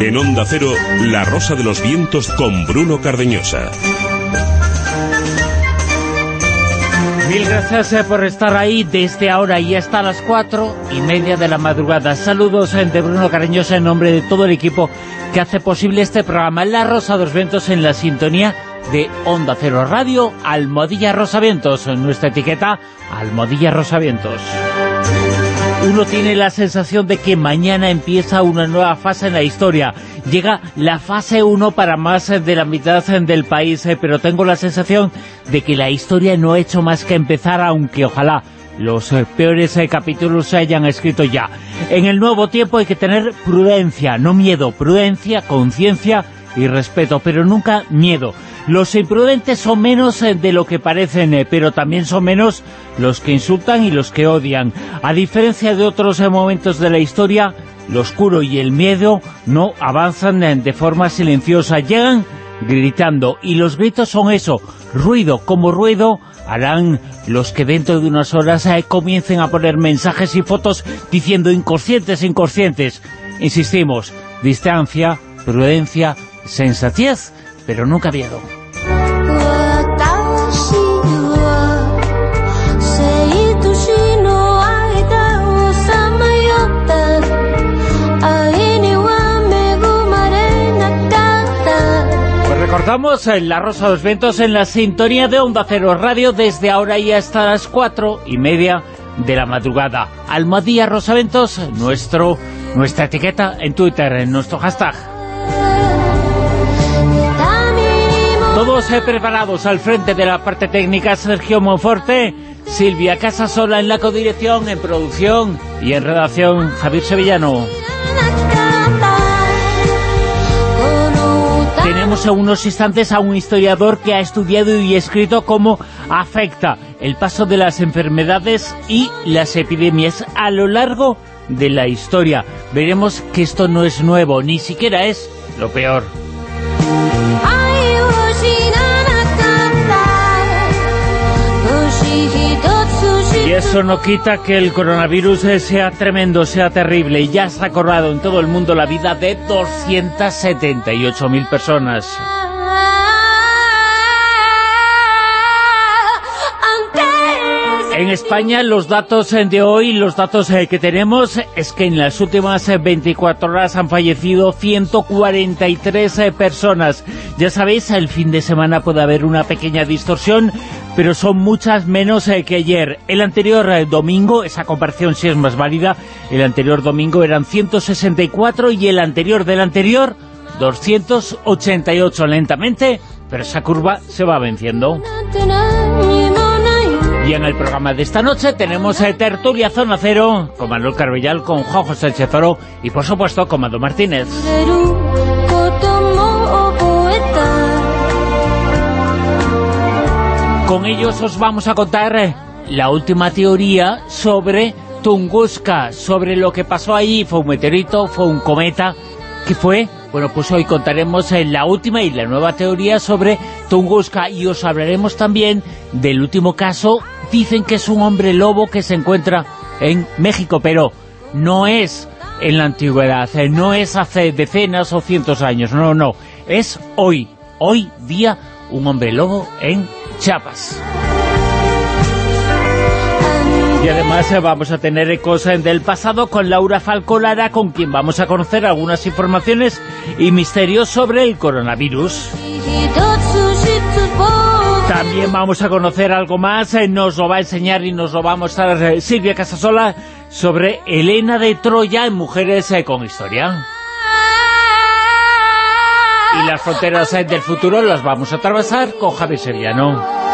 En Onda Cero, La Rosa de los Vientos con Bruno Cardeñosa. Mil gracias eh, por estar ahí desde ahora y hasta las cuatro y media de la madrugada. Saludos eh, de Bruno Cardeñosa en nombre de todo el equipo que hace posible este programa La Rosa de los Vientos en la sintonía de Onda Cero Radio, Almodilla Rosavientos, nuestra etiqueta Almodilla Rosavientos. Uno tiene la sensación de que mañana empieza una nueva fase en la historia. Llega la fase 1 para más de la mitad del país, eh, pero tengo la sensación de que la historia no ha hecho más que empezar, aunque ojalá los eh, peores eh, capítulos se hayan escrito ya. En el nuevo tiempo hay que tener prudencia, no miedo, prudencia, conciencia y respeto, pero nunca miedo. Los imprudentes son menos eh, de lo que parecen, eh, pero también son menos los que insultan y los que odian. A diferencia de otros eh, momentos de la historia, lo oscuro y el miedo no avanzan de forma silenciosa, llegan gritando, y los gritos son eso, ruido, como ruido harán los que dentro de unas horas comiencen a poner mensajes y fotos diciendo inconscientes, inconscientes. Insistimos, distancia, prudencia, sensatez, pero nunca miedo. Recordamos en La Rosa de los Vientos en la sintonía de Onda Cero Radio desde ahora y hasta las cuatro y media de la madrugada. Almadía Rosaventos, nuestro, nuestra etiqueta en Twitter, en nuestro hashtag. Todos preparados al frente de la parte técnica Sergio Monforte, Silvia Casasola en la codirección, en producción y en redacción Javier Sevillano. Tenemos en unos instantes a un historiador que ha estudiado y escrito cómo afecta el paso de las enfermedades y las epidemias a lo largo de la historia. Veremos que esto no es nuevo, ni siquiera es lo peor. Y eso no quita que el coronavirus sea tremendo, sea terrible. Y ya se ha corrado en todo el mundo la vida de 278.000 personas. En España los datos de hoy, los datos eh, que tenemos es que en las últimas 24 horas han fallecido 143 eh, personas. Ya sabéis, el fin de semana puede haber una pequeña distorsión, pero son muchas menos eh, que ayer. El anterior domingo, esa comparación sí es más válida, el anterior domingo eran 164 y el anterior del anterior 288 lentamente, pero esa curva se va venciendo. Y en el programa de esta noche tenemos a Tertulia Zona Cero con Manuel Carbellal, con Juan José Chezoro y por supuesto con Mando Martínez. Con ellos os vamos a contar eh, la última teoría sobre Tunguska, sobre lo que pasó ahí, fue un meteorito, fue un cometa, ¿qué fue? Bueno, pues hoy contaremos eh, la última y la nueva teoría sobre Tunguska y os hablaremos también del último caso dicen que es un hombre lobo que se encuentra en México, pero no es en la antigüedad, eh, no es hace decenas o cientos años, no, no, es hoy, hoy día, un hombre lobo en Chiapas. Y además eh, vamos a tener ecos del pasado con Laura Falcolara, con quien vamos a conocer algunas informaciones y misterios sobre el coronavirus. También vamos a conocer algo más, eh, nos lo va a enseñar y nos lo va a mostrar eh, Silvia Casasola sobre Elena de Troya en Mujeres eh, con Historia. Y las fronteras del futuro las vamos a atravesar con Javi Seriano.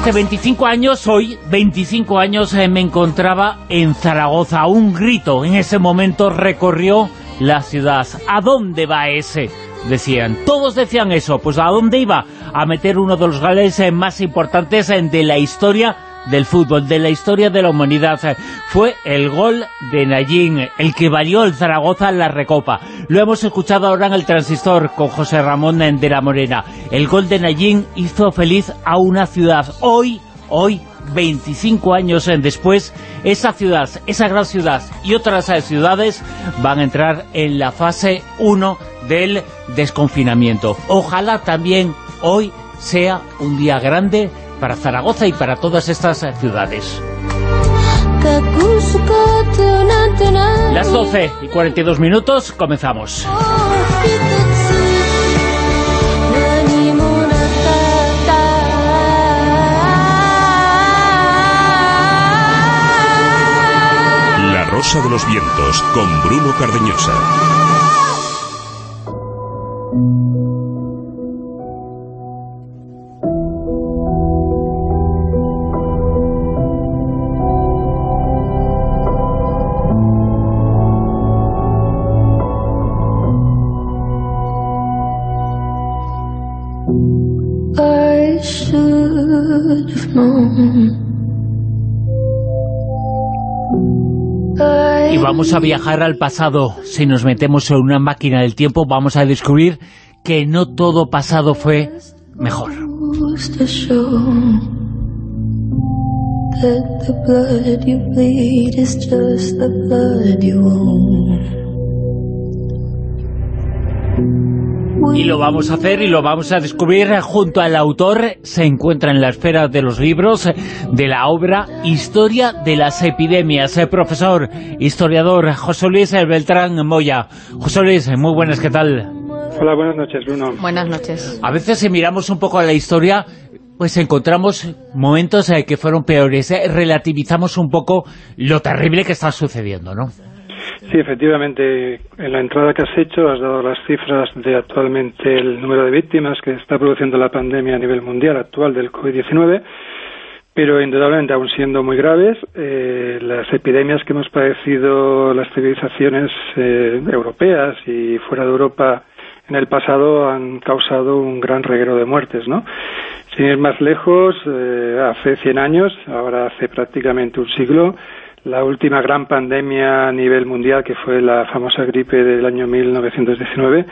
Hace 25 años, hoy, 25 años, me encontraba en Zaragoza. Un grito en ese momento recorrió la ciudad. ¿A dónde va ese? Decían. Todos decían eso. Pues ¿a dónde iba? A meter uno de los goles eh, más importantes eh, de la historia del fútbol, de la historia de la humanidad. Fue el gol de Nayín, el que valió el Zaragoza la Recopa. Lo hemos escuchado ahora en el transistor con José Ramón de la Morena. El gol de Nayín hizo feliz a una ciudad. Hoy, hoy 25 años después, esa ciudad, esa gran ciudad y otras ciudades van a entrar en la fase 1 del desconfinamiento. Ojalá también hoy sea un día grande para Zaragoza y para todas estas ciudades. Las 12 y 42 minutos, comenzamos. La Rosa de los Vientos, con Bruno Cardeñosa. Y vamos a viajar al pasado. Si nos metemos en una máquina del tiempo, vamos a descubrir que no todo pasado fue mejor. Y lo vamos a hacer y lo vamos a descubrir junto al autor. Se encuentra en la esfera de los libros de la obra Historia de las Epidemias. El profesor, historiador José Luis Beltrán Moya. José Luis, muy buenas, ¿qué tal? Hola, buenas noches, Bruno. Buenas noches. A veces si miramos un poco a la historia, pues encontramos momentos eh, que fueron peores. Eh, relativizamos un poco lo terrible que está sucediendo, ¿no? Sí, efectivamente, en la entrada que has hecho has dado las cifras de actualmente el número de víctimas que está produciendo la pandemia a nivel mundial actual del COVID-19, pero indudablemente aún siendo muy graves, eh, las epidemias que hemos padecido las civilizaciones eh, europeas y fuera de Europa en el pasado han causado un gran reguero de muertes, ¿no? Sin ir más lejos, eh, hace 100 años, ahora hace prácticamente un siglo, la última gran pandemia a nivel mundial, que fue la famosa gripe del año 1919,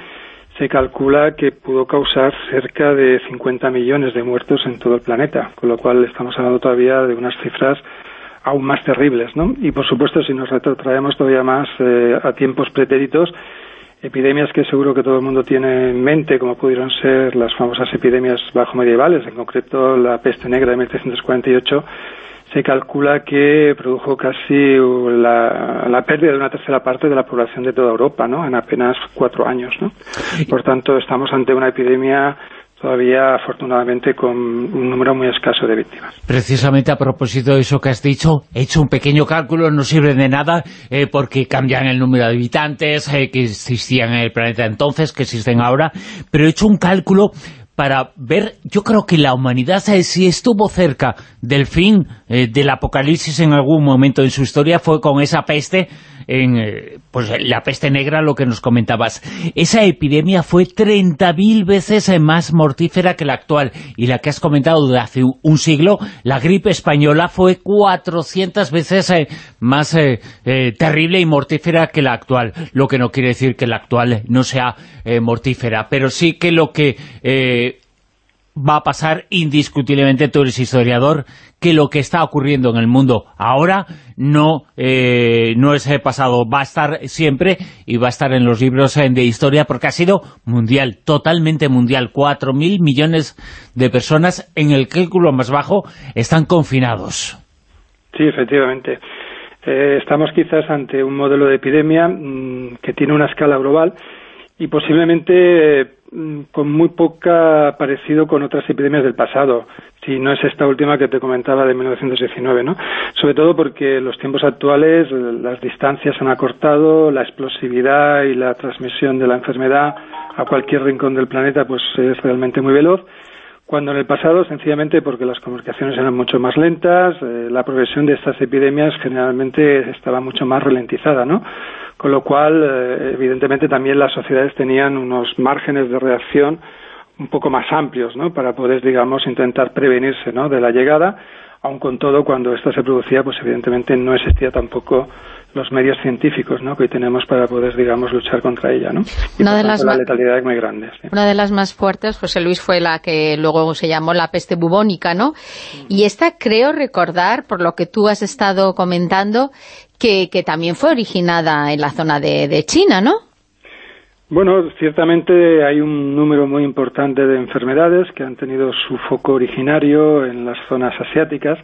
se calcula que pudo causar cerca de 50 millones de muertos en todo el planeta, con lo cual estamos hablando todavía de unas cifras aún más terribles, ¿no? Y por supuesto, si nos retrotraemos todavía más eh, a tiempos pretéritos, epidemias que seguro que todo el mundo tiene en mente, como pudieron ser las famosas epidemias bajo medievales, en concreto la peste negra de 1348, se calcula que produjo casi la, pérdida de una tercera parte de la población de toda Europa, ¿no? En apenas cuatro años, ¿no? Por tanto, estamos ante una epidemia todavía afortunadamente con un número muy escaso de víctimas. Precisamente a propósito de eso que has dicho, he hecho un pequeño cálculo, no sirve de nada eh, porque cambian el número de habitantes eh, que existían en el planeta entonces, que existen ahora, pero he hecho un cálculo para ver, yo creo que la humanidad si estuvo cerca del fin eh, del apocalipsis en algún momento en su historia fue con esa peste en eh, pues la peste negra, lo que nos comentabas. Esa epidemia fue 30.000 veces más mortífera que la actual. Y la que has comentado de hace un siglo, la gripe española fue 400 veces eh, más eh, terrible y mortífera que la actual. Lo que no quiere decir que la actual no sea mortífera, pero sí que lo que va a pasar indiscutiblemente, tú eres historiador, que lo que está ocurriendo en el mundo ahora no, eh, no es pasado, va a estar siempre y va a estar en los libros eh, de historia porque ha sido mundial, totalmente mundial. Cuatro mil millones de personas en el cálculo más bajo están confinados. Sí, efectivamente. Eh, estamos quizás ante un modelo de epidemia mm, que tiene una escala global y posiblemente con muy poca parecido con otras epidemias del pasado, si no es esta última que te comentaba de 1919, ¿no? Sobre todo porque los tiempos actuales las distancias han acortado, la explosividad y la transmisión de la enfermedad a cualquier rincón del planeta pues es realmente muy veloz, cuando en el pasado, sencillamente porque las comunicaciones eran mucho más lentas, eh, la progresión de estas epidemias generalmente estaba mucho más ralentizada, ¿no? Con lo cual, eh, evidentemente, también las sociedades tenían unos márgenes de reacción un poco más amplios, ¿no?, para poder, digamos, intentar prevenirse, ¿no?, de la llegada, aun con todo, cuando esta se producía, pues evidentemente no existía tampoco los medios científicos ¿no? que hoy tenemos para poder, digamos, luchar contra ella. ¿no? una de las la letalidad es muy grande. Una de las más fuertes, José Luis, fue la que luego se llamó la peste bubónica, ¿no? Y esta creo recordar, por lo que tú has estado comentando, que, también fue originada en la zona de, de China, ¿no? Bueno, ciertamente hay un número muy importante de enfermedades que han tenido su foco originario en las zonas asiáticas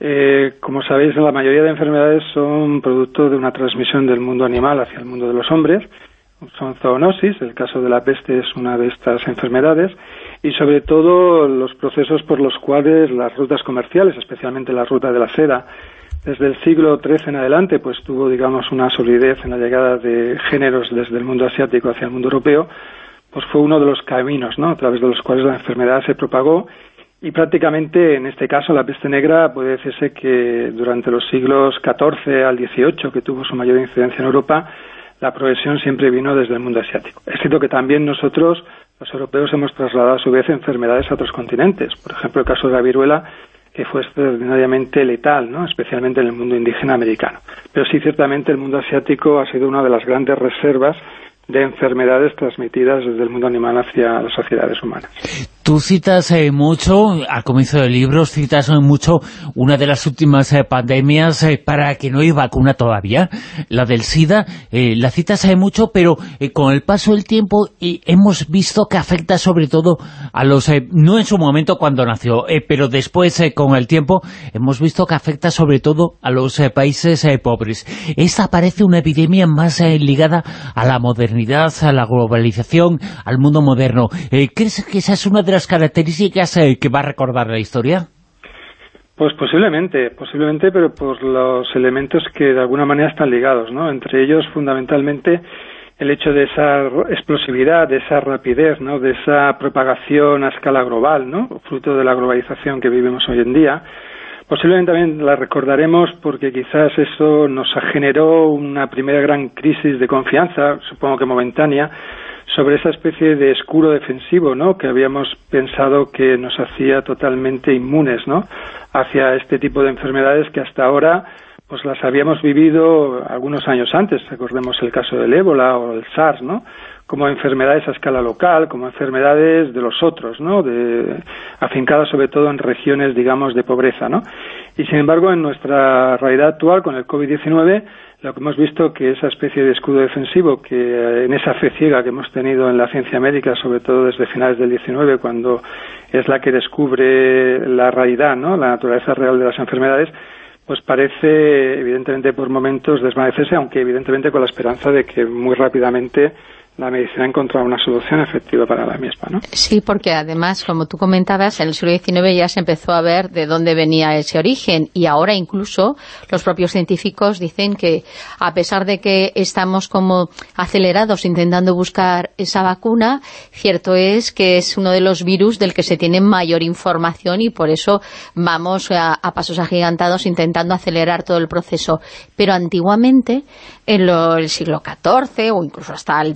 eh, como sabéis, la mayoría de enfermedades son producto de una transmisión del mundo animal hacia el mundo de los hombres. Son zoonosis, el caso de la peste es una de estas enfermedades, y sobre todo los procesos por los cuales las rutas comerciales, especialmente la ruta de la seda, desde el siglo XIII en adelante, pues tuvo, digamos, una solidez en la llegada de géneros desde el mundo asiático hacia el mundo europeo, pues fue uno de los caminos, ¿no?, a través de los cuales la enfermedad se propagó y prácticamente, en este caso, la peste negra puede decirse que durante los siglos XIV al XVIII, que tuvo su mayor incidencia en Europa, la progresión siempre vino desde el mundo asiático. Es cierto que también nosotros, los europeos, hemos trasladado a su vez enfermedades a otros continentes. Por ejemplo, el caso de la viruela, que fue extraordinariamente letal, ¿no? especialmente en el mundo indígena americano. Pero sí, ciertamente, el mundo asiático ha sido una de las grandes reservas de enfermedades transmitidas desde el mundo animal hacia las sociedades humanas. Tú citas eh, mucho, al comienzo del libro, citas mucho una de las últimas eh, pandemias eh, para que no hay vacuna todavía, la del SIDA, la citas mucho, pero con el paso del tiempo hemos visto que afecta sobre todo a los, no en su momento cuando nació, pero después con el tiempo hemos visto que afecta sobre todo a los países pobres. Esta parece una epidemia más ligada a la modernidad, a la globalización, al mundo moderno. ¿Crees que esa es una de las características eh, que va a recordar la historia? Pues posiblemente, posiblemente, pero por los elementos que de alguna manera están ligados, ¿no? Entre ellos, fundamentalmente, el hecho de esa explosividad, de esa rapidez, ¿no? De esa propagación a escala global, ¿no? Fruto de la globalización que vivimos hoy en día. Posiblemente también la recordaremos porque quizás eso nos generó una primera gran crisis de confianza, supongo que momentánea, sobre esa especie de escudo defensivo, ¿no? Que habíamos pensado que nos hacía totalmente inmunes, ¿no? Hacia este tipo de enfermedades que hasta ahora pues las habíamos vivido algunos años antes, recordemos el caso del ébola o el SARS, ¿no? Como enfermedades a escala local, como enfermedades de los otros, ¿no? De, afincadas sobre todo en regiones, digamos, de pobreza, ¿no? Y sin embargo, en nuestra realidad actual, con el COVID-19, lo que hemos visto que esa especie de escudo defensivo que eh, en esa fe ciega que hemos tenido en la ciencia médica, sobre todo desde finales del 19, cuando es la que descubre la realidad, ¿no? la naturaleza real de las enfermedades, pues parece evidentemente por momentos desvanecerse, aunque evidentemente con la esperanza de que muy rápidamente la medicina ha encontrado una solución efectiva para la misma, ¿no? Sí, porque además, como tú comentabas, en el siglo XIX ya se empezó a ver de dónde venía ese origen y ahora incluso los propios científicos dicen que a pesar de que estamos como acelerados intentando buscar esa vacuna, cierto es que es uno de los virus del que se tiene mayor información y por eso vamos a, a pasos agigantados intentando acelerar todo el proceso. Pero antiguamente en el siglo XIV o incluso hasta el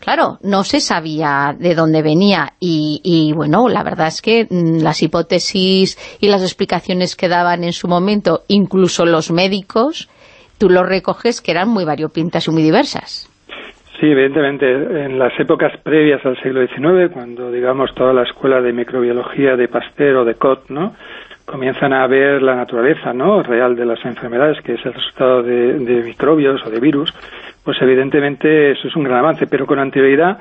Claro, no se sabía de dónde venía y, bueno, la verdad es que mm, las hipótesis y las explicaciones que daban en su momento, incluso los médicos, tú lo recoges que eran muy variopintas y muy diversas. Sí, evidentemente, en las épocas previas al siglo XIX, cuando, digamos, toda la escuela de microbiología de Pasteur o de Koch, ¿no?, comienzan a ver la naturaleza ¿no? real de las enfermedades, que es el resultado de, microbios o de virus, pues evidentemente eso es un gran avance, pero con anterioridad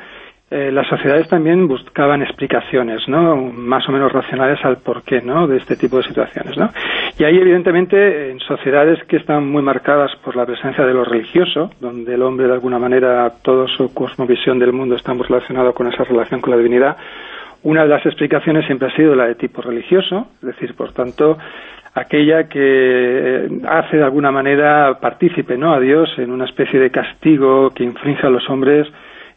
eh, las sociedades también buscaban explicaciones, ¿no? Más o menos racionales al porqué, ¿no? De este tipo de situaciones, ¿no? Y ahí, evidentemente, en sociedades que están muy marcadas por la presencia de lo religioso, donde el hombre, de alguna manera, toda su cosmovisión del mundo está muy relacionado con esa relación con la divinidad, una de las explicaciones siempre ha sido la de tipo religioso, es decir, por tanto, aquella que hace de alguna manera partícipe ¿no? a Dios en una especie de castigo que inflige a los hombres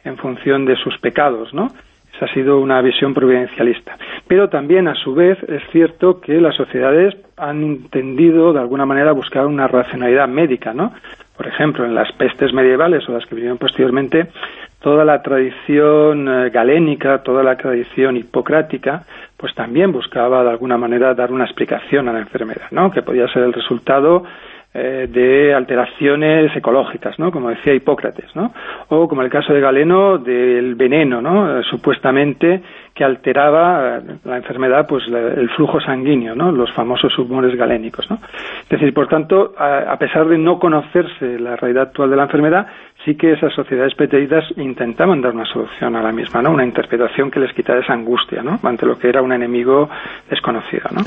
en función de sus pecados, ¿no? Esa ha sido una visión providencialista. Pero también, a su vez, es cierto que las sociedades han tendido, de alguna manera, buscar una racionalidad médica, ¿no? Por ejemplo, en las pestes medievales o las que vinieron posteriormente, toda la tradición eh, galénica, toda la tradición hipocrática, pues también buscaba de alguna manera dar una explicación a la enfermedad, ¿no? Que podía ser el resultado eh, de alteraciones ecológicas, ¿no? Como decía Hipócrates, ¿no? O como el caso de Galeno del veneno, ¿no? supuestamente que alteraba la enfermedad, pues el flujo sanguíneo, ¿no? Los famosos humores galénicos, ¿no? Es decir, por tanto, a, pesar de no conocerse la realidad actual de la enfermedad, sí que esas sociedades peteídas intentaban dar una solución a la misma, ¿no? Una interpretación que les quitara esa angustia, ¿no? Ante lo que era un enemigo desconocido, ¿no?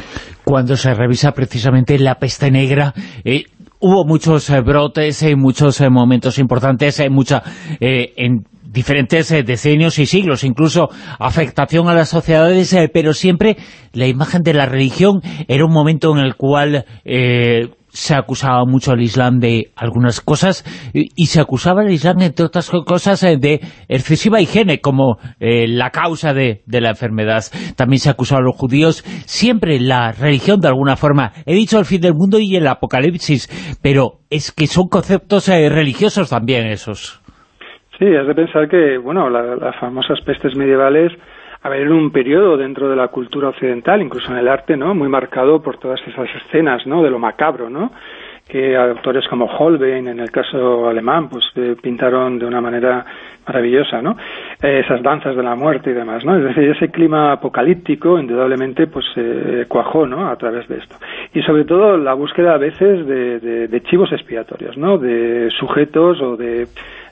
Cuando se revisa precisamente la peste negra, eh, hubo muchos eh, brotes, y muchos eh, momentos importantes, mucha en diferentes eh, decenios y siglos, incluso afectación a las sociedades, eh, pero siempre la imagen de la religión era un momento en el cual eh, se acusaba mucho al Islam de algunas cosas y, se acusaba al Islam, entre otras cosas, de excesiva higiene como la causa de, de, la enfermedad. También se acusaba a los judíos. Siempre la religión, de alguna forma, he dicho el fin del mundo y el apocalipsis, pero es que son conceptos religiosos también esos. Sí, has de pensar que, bueno, las famosas pestes medievales haber un periodo dentro de la cultura occidental, incluso en el arte, ¿no? Muy marcado por todas esas escenas, ¿no? De lo macabro, ¿no? Que autores como Holbein, en el caso alemán, pues eh, pintaron de una manera maravillosa, ¿no? Eh, esas danzas de la muerte y demás, ¿no? Es decir, ese clima apocalíptico, indudablemente, pues eh, cuajó, ¿no? A través de esto. Y sobre todo la búsqueda a veces de, de chivos expiatorios, ¿no? De sujetos o de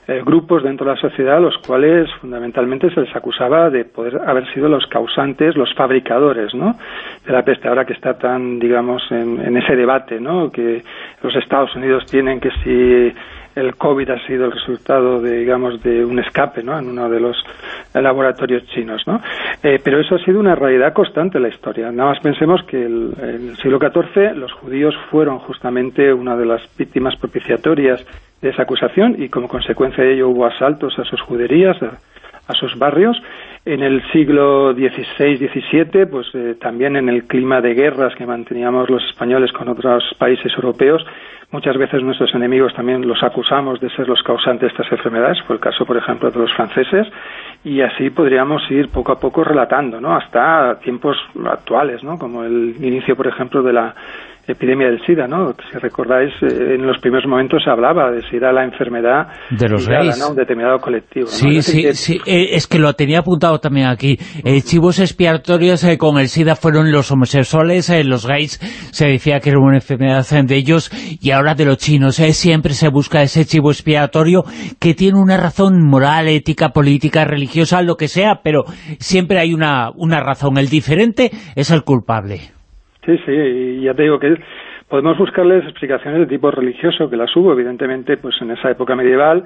eh, grupos dentro de la sociedad los cuales fundamentalmente se les acusaba de poder haber sido los causantes, los fabricadores ¿no? de la peste, ahora que está tan, digamos, en, ese debate ¿no? que los Estados Unidos tienen que si el COVID ha sido el resultado de, digamos, de un escape, ¿no? En uno de los laboratorios chinos, ¿no? Eh, pero eso ha sido una realidad constante en la historia. Nada más pensemos que el, en el siglo XIV los judíos fueron justamente una de las víctimas propiciatorias de esa acusación y como consecuencia de ello hubo asaltos a sus juderías, a, sus barrios. En el siglo XVI-XVII, pues eh, también en el clima de guerras que manteníamos los españoles con otros países europeos, muchas veces nuestros enemigos también los acusamos de ser los causantes de estas enfermedades, fue el caso, por ejemplo, de los franceses, y así podríamos ir poco a poco relatando, ¿no? Hasta tiempos actuales, ¿no? Como el inicio, por ejemplo, de la epidemia del SIDA, ¿no? Si recordáis, eh, en los primeros momentos se hablaba de SIDA la enfermedad de los gays, ¿no? Un determinado colectivo. Sí, sí, sí, eh, es que lo tenía apuntado también aquí. Eh, chivos expiatorios con el SIDA fueron los homosexuales, los gays, se decía que era una enfermedad de ellos, y ahora de los chinos. siempre se busca ese chivo expiatorio que tiene una razón moral, ética, política, religiosa, lo que sea, pero siempre hay una, una razón. El diferente es el culpable. Sí, sí, y ya te digo que podemos buscarles explicaciones de tipo religioso, que las hubo, evidentemente, pues en esa época medieval,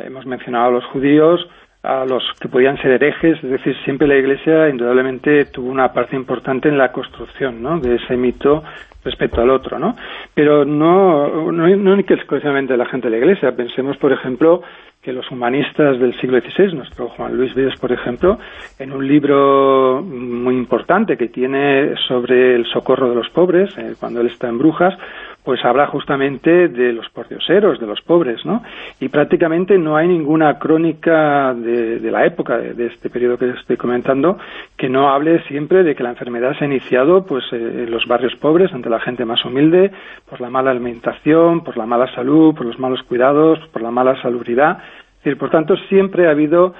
hemos mencionado a los judíos, a los que podían ser herejes, es decir, siempre la Iglesia indudablemente tuvo una parte importante en la construcción ¿no? de ese mito respecto al otro, ¿no? Pero no, no, no exclusivamente la gente de la Iglesia, pensemos, por ejemplo, que los humanistas del siglo XVI, nuestro Juan Luis Vives, por ejemplo, en un libro muy importante que tiene sobre el socorro de los pobres, eh, cuando él está en Brujas, pues habla justamente de los pordioseros, de los pobres, ¿no? Y prácticamente no hay ninguna crónica de, la época, de, este periodo que estoy comentando, que no hable siempre de que la enfermedad se ha iniciado pues eh, en los barrios pobres, ante la gente más humilde, por la mala alimentación, por la mala salud, por los malos cuidados, por la mala salubridad. por tanto, siempre ha habido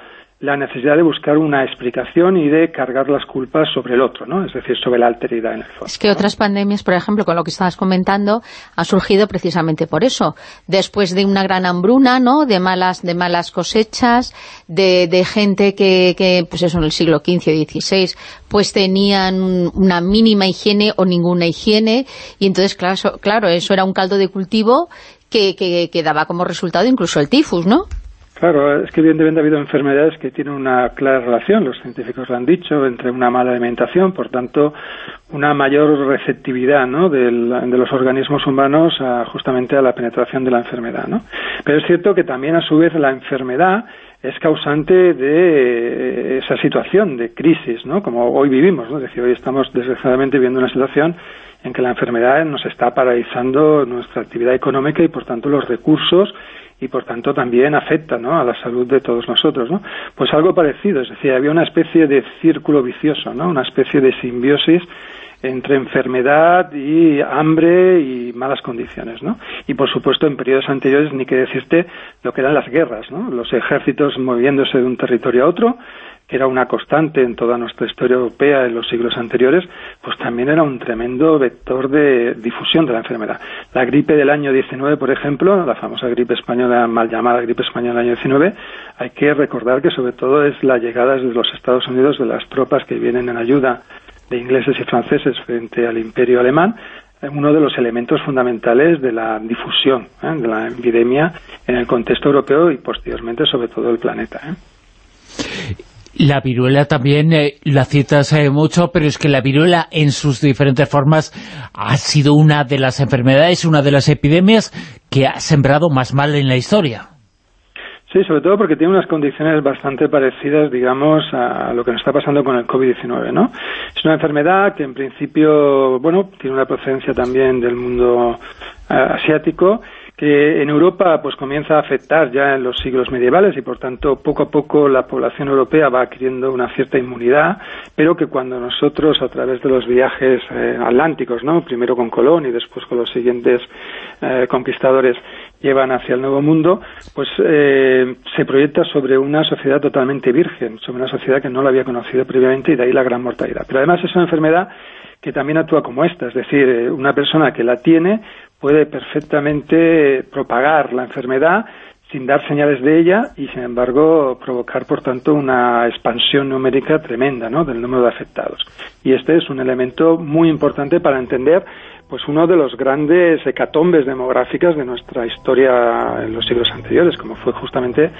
la necesidad de buscar una explicación y de cargar las culpas sobre el otro, ¿no? Es decir, sobre la alteridad en el fondo. Es que otras pandemias, por ejemplo, con lo que estabas comentando, han surgido precisamente por eso. Después de una gran hambruna, ¿no? De malas, de malas cosechas, de, de gente que, que, pues eso, en el siglo XV o XVI, pues tenían una mínima higiene o ninguna higiene, y entonces, claro, claro eso era un caldo de cultivo que, que, que daba como resultado incluso el tifus, ¿no? Claro, es que evidentemente ha habido enfermedades que tienen una clara relación, los científicos lo han dicho, entre una mala alimentación, por tanto, una mayor receptividad ¿no? de los organismos humanos justamente a la penetración de la enfermedad. ¿no? Pero es cierto que también a su vez la enfermedad es causante de esa situación de crisis, ¿no? como hoy vivimos. ¿no? Es decir, hoy estamos desgraciadamente viendo una situación en que la enfermedad nos está paralizando nuestra actividad económica y por tanto los recursos y por tanto también afecta ¿no? a la salud de todos nosotros. ¿no? Pues algo parecido, es decir, había una especie de círculo vicioso, ¿no? una especie de simbiosis entre enfermedad y hambre y malas condiciones, ¿no? Y por supuesto en periodos anteriores ni que decirte lo que eran las guerras, ¿no? Los ejércitos moviéndose de un territorio a otro, que era una constante en toda nuestra historia europea en los siglos anteriores, pues también era un tremendo vector de difusión de la enfermedad. La gripe del año 19, por ejemplo, la famosa gripe española, mal llamada gripe española del año 19, hay que recordar que sobre todo es la llegada desde los Estados Unidos de las tropas que vienen en ayuda de ingleses y franceses frente al imperio alemán, uno de los elementos fundamentales de la difusión ¿eh? de la epidemia en el contexto europeo y posteriormente sobre todo el planeta. ¿eh? La viruela también eh, la citas eh, mucho, pero es que la viruela en sus diferentes formas ha sido una de las enfermedades, una de las epidemias que ha sembrado más mal en la historia. Sí, sobre todo porque tiene unas condiciones bastante parecidas, digamos, a lo que nos está pasando con el COVID-19, ¿no? Es una enfermedad que en principio, bueno, tiene una procedencia también del mundo eh, asiático que en Europa pues comienza a afectar ya en los siglos medievales y por tanto poco a poco la población europea va adquiriendo una cierta inmunidad, pero que cuando nosotros a través de los viajes eh, atlánticos, ¿no? primero con Colón y después con los siguientes eh, conquistadores llevan hacia el Nuevo Mundo, pues eh, se proyecta sobre una sociedad totalmente virgen, sobre una sociedad que no la había conocido previamente y de ahí la gran mortalidad. Pero además es una enfermedad que también actúa como esta, es decir, una persona que la tiene puede perfectamente propagar la enfermedad sin dar señales de ella y, sin embargo, provocar, por tanto, una expansión numérica tremenda ¿no? del número de afectados. Y este es un elemento muy importante para entender pues uno de los grandes hecatombes demográficas de nuestra historia en los siglos anteriores, como fue justamente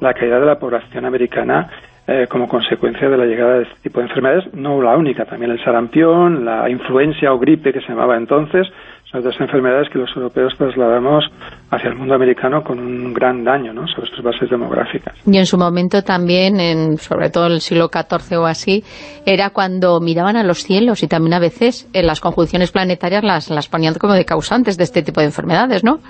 la caída de la población americana eh, como consecuencia de la llegada de este tipo de enfermedades, no la única, también el sarampión, la influencia o gripe que se llamaba entonces, son dos enfermedades que los europeos trasladamos hacia el mundo americano con un gran daño ¿no? sobre sus bases demográficas. Y en su momento también, en, sobre todo en el siglo XIV o así, era cuando miraban a los cielos y también a veces en las conjunciones planetarias las, las ponían como de causantes de este tipo de enfermedades, ¿no?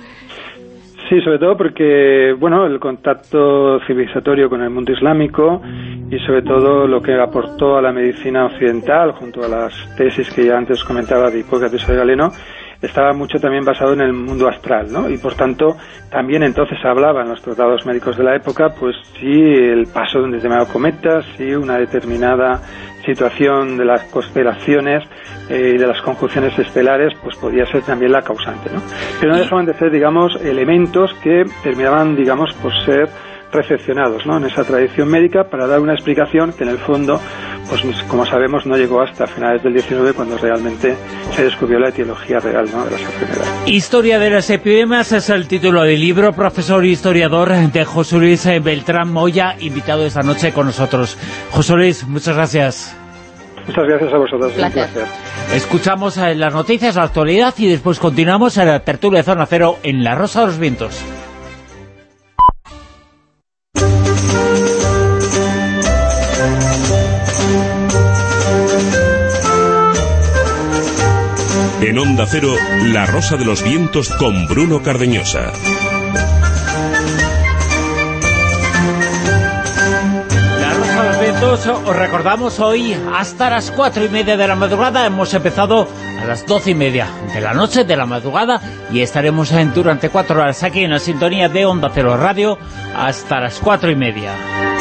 Sí, sobre todo porque, bueno, el contacto civilizatorio con el mundo islámico y sobre todo lo que aportó a la medicina occidental, junto a las tesis que ya antes comentaba de Hipócrates de Galeno, estaba mucho también basado en el mundo astral, ¿no? Y por tanto, también entonces hablaban los tratados médicos de la época, pues si el paso de un determinado cometa, si una determinada situación de las constelaciones eh, y de las conjunciones estelares, pues podía ser también la causante, ¿no? Pero no dejaban de ser, digamos, elementos que terminaban, digamos, por ser recepcionados ¿no? en esa tradición médica para dar una explicación que en el fondo, pues como sabemos, no llegó hasta finales del 19 cuando realmente se descubrió la etiología real ¿no? de las enfermedades. Historia de las epidemias es el título del libro, profesor e historiador de José Luis Beltrán Moya, invitado esta noche con nosotros. José Luis, muchas gracias. Muchas gracias a vosotros, un placer. Escuchamos eh, las noticias, la actualidad y después continuamos en la tertulia de Zona Cero en La Rosa de los Vientos. En Onda Cero, La Rosa de los Vientos con Bruno Cardeñosa. La Rosa de los Vientos, os recordamos hoy hasta las cuatro y media de la madrugada. Hemos empezado a las doce y media de la noche, de la madrugada, y estaremos durante cuatro horas aquí en la sintonía de Onda Cero Radio hasta las cuatro y media.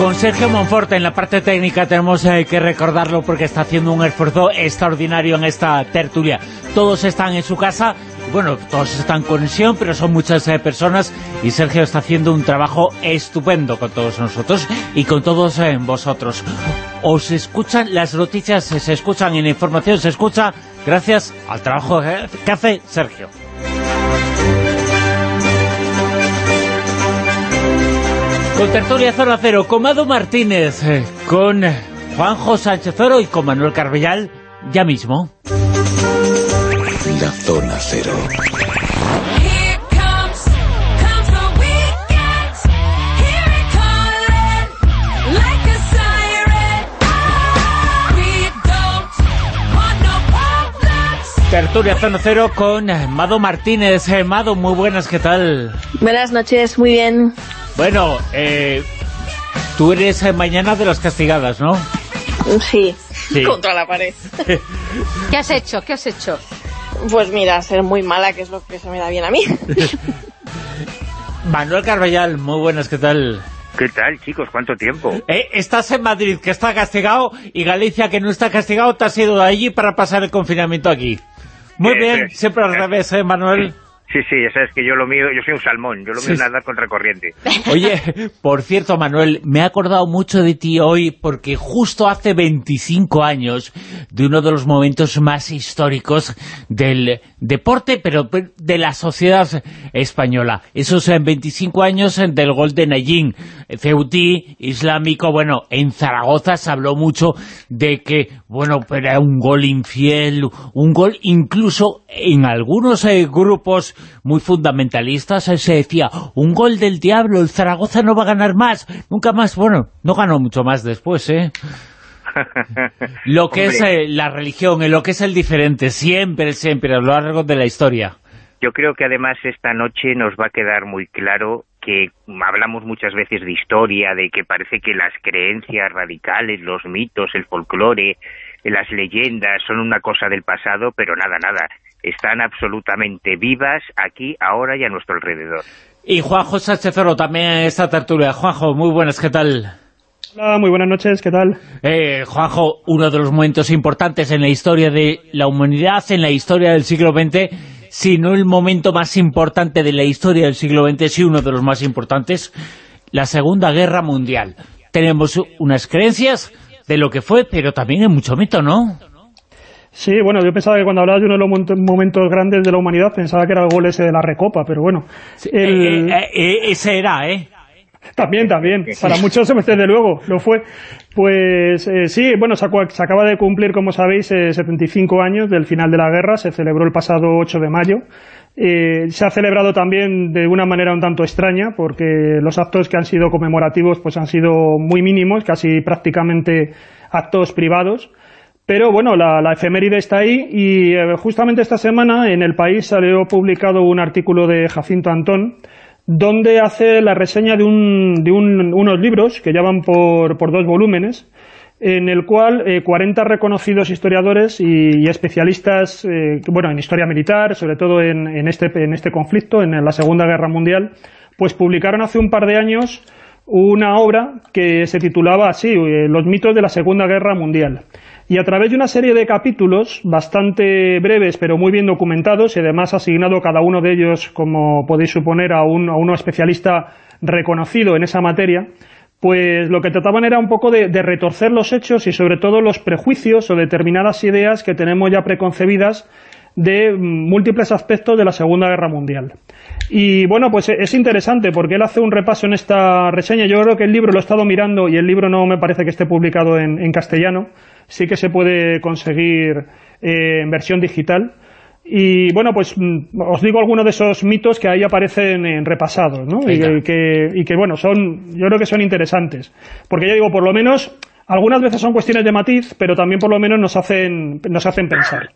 Con Sergio Monforte en la parte técnica tenemos eh, que recordarlo porque está haciendo un esfuerzo extraordinario en esta tertulia. Todos están en su casa, bueno, todos están en conexión, pero son muchas eh, personas y Sergio está haciendo un trabajo estupendo con todos nosotros y con todos eh, vosotros. Os escuchan, las noticias se escuchan la información se escucha gracias al trabajo que hace Sergio. Con Tertulia Zona Cero, con Mado Martínez, con eh, Juanjo Sánchez Oro y con Manuel Carvellal, ya mismo. La Zona Cero. Tertulia Zona Cero con eh, Mado Martínez. Eh, Mado, muy buenas, ¿qué tal? Buenas noches, muy bien. Bueno, eh, tú eres eh, mañana de las castigadas, ¿no? Sí, Sí. contra la pared. ¿Qué has hecho? ¿Qué has hecho? Pues mira, ser muy mala, que es lo que se me da bien a mí. Manuel Carballal, muy buenas, ¿qué tal? ¿Qué tal, chicos? ¿Cuánto tiempo? Eh, estás en Madrid, que está castigado, y Galicia, que no está castigado, te has ido de allí para pasar el confinamiento aquí. Muy Eh, bien, eh, siempre al revés, ¿eh, Manuel? Sí, sí, ya sabes que yo lo mío, yo soy un salmón, yo lo mío Sí. nadar contra corriente. Oye, por cierto, Manuel, me he acordado mucho de ti hoy porque justo hace 25 años de uno de los momentos más históricos del deporte, pero de la sociedad española. Esos en 25 años del gol de Nayín, Ceutí, Islámico, bueno, en Zaragoza se habló mucho de que, bueno, era un gol infiel, un gol incluso en algunos eh, grupos muy fundamentalistas se decía, un gol del diablo, el Zaragoza no va a ganar más, nunca más, bueno, no ganó mucho más después, ¿eh? Lo que es eh, la religión, eh, lo que es el diferente, siempre, siempre, a lo largo de la historia. Yo creo que además esta noche nos va a quedar muy claro que hablamos muchas veces de historia, de que parece que las creencias radicales, los mitos, el folclore, las leyendas son una cosa del pasado, pero nada, nada, están absolutamente vivas aquí, ahora y a nuestro alrededor. Y Juanjo Sánchez Oro también en esta tertulia. Juanjo, muy buenas, ¿qué tal? Hola, muy buenas noches, ¿qué tal? Eh, Juanjo, uno de los momentos importantes en la historia de la humanidad, en la historia del siglo XX, si no el momento más importante de la historia del siglo XX, sí uno de los más importantes, la Segunda Guerra Mundial. Tenemos unas creencias de lo que fue, pero también hay mucho mito, ¿no? Sí, bueno, yo pensaba que cuando hablabas de uno de los momentos grandes de la humanidad, pensaba que era el gol ese de la Recopa, pero bueno. el- Eh, eh, eh, ese era, ¿eh? También, también. Para muchos, desde luego, lo fue. Pues eh, sí, bueno, se, acaba de cumplir, como sabéis, eh, 75 años del final de la guerra. Se celebró el pasado 8 de mayo. Eh, se ha celebrado también de una manera un tanto extraña, porque los actos que han sido conmemorativos pues han sido muy mínimos, casi prácticamente actos privados. Pero bueno, la, efeméride está ahí y eh, justamente esta semana en el país salió publicado un artículo de Jacinto Antón donde hace la reseña de, un, de un- unos libros que ya van por, dos volúmenes en el cual eh, 40 reconocidos historiadores y, especialistas, eh, bueno, en historia militar, sobre todo en, en este, en este conflicto, en la Segunda Guerra Mundial, pues publicaron hace un par de años una obra que se titulaba así, eh, Los mitos de la Segunda Guerra Mundial. Y a través de una serie de capítulos bastante breves, pero muy bien documentados, y además asignado cada uno de ellos, como podéis suponer, a un, a uno especialista reconocido en esa materia, pues lo que trataban era un poco de, retorcer los hechos y sobre todo los prejuicios o determinadas ideas que tenemos ya preconcebidas de mm, múltiples aspectos de la Segunda Guerra Mundial. Y bueno, pues es interesante porque él hace un repaso en esta reseña. Yo creo que el libro lo he estado mirando y el libro no me parece que esté publicado en castellano. Sí que se puede conseguir eh, en versión digital. Y bueno, pues mm, os digo algunos de esos mitos que ahí aparecen en repasados, ¿no? Y, que, y que, bueno, son, yo creo que son interesantes. Porque ya digo, por lo menos, algunas veces son cuestiones de matiz, pero también por lo menos nos hacen, nos hacen pensar.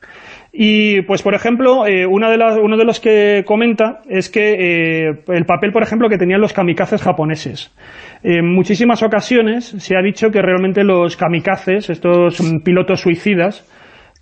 Y pues por ejemplo, eh, una de las, uno de los que comenta es que eh, el papel, por ejemplo, que tenían los kamikazes japoneses. En muchísimas ocasiones se ha dicho que realmente los kamikazes, estos mm, pilotos suicidas,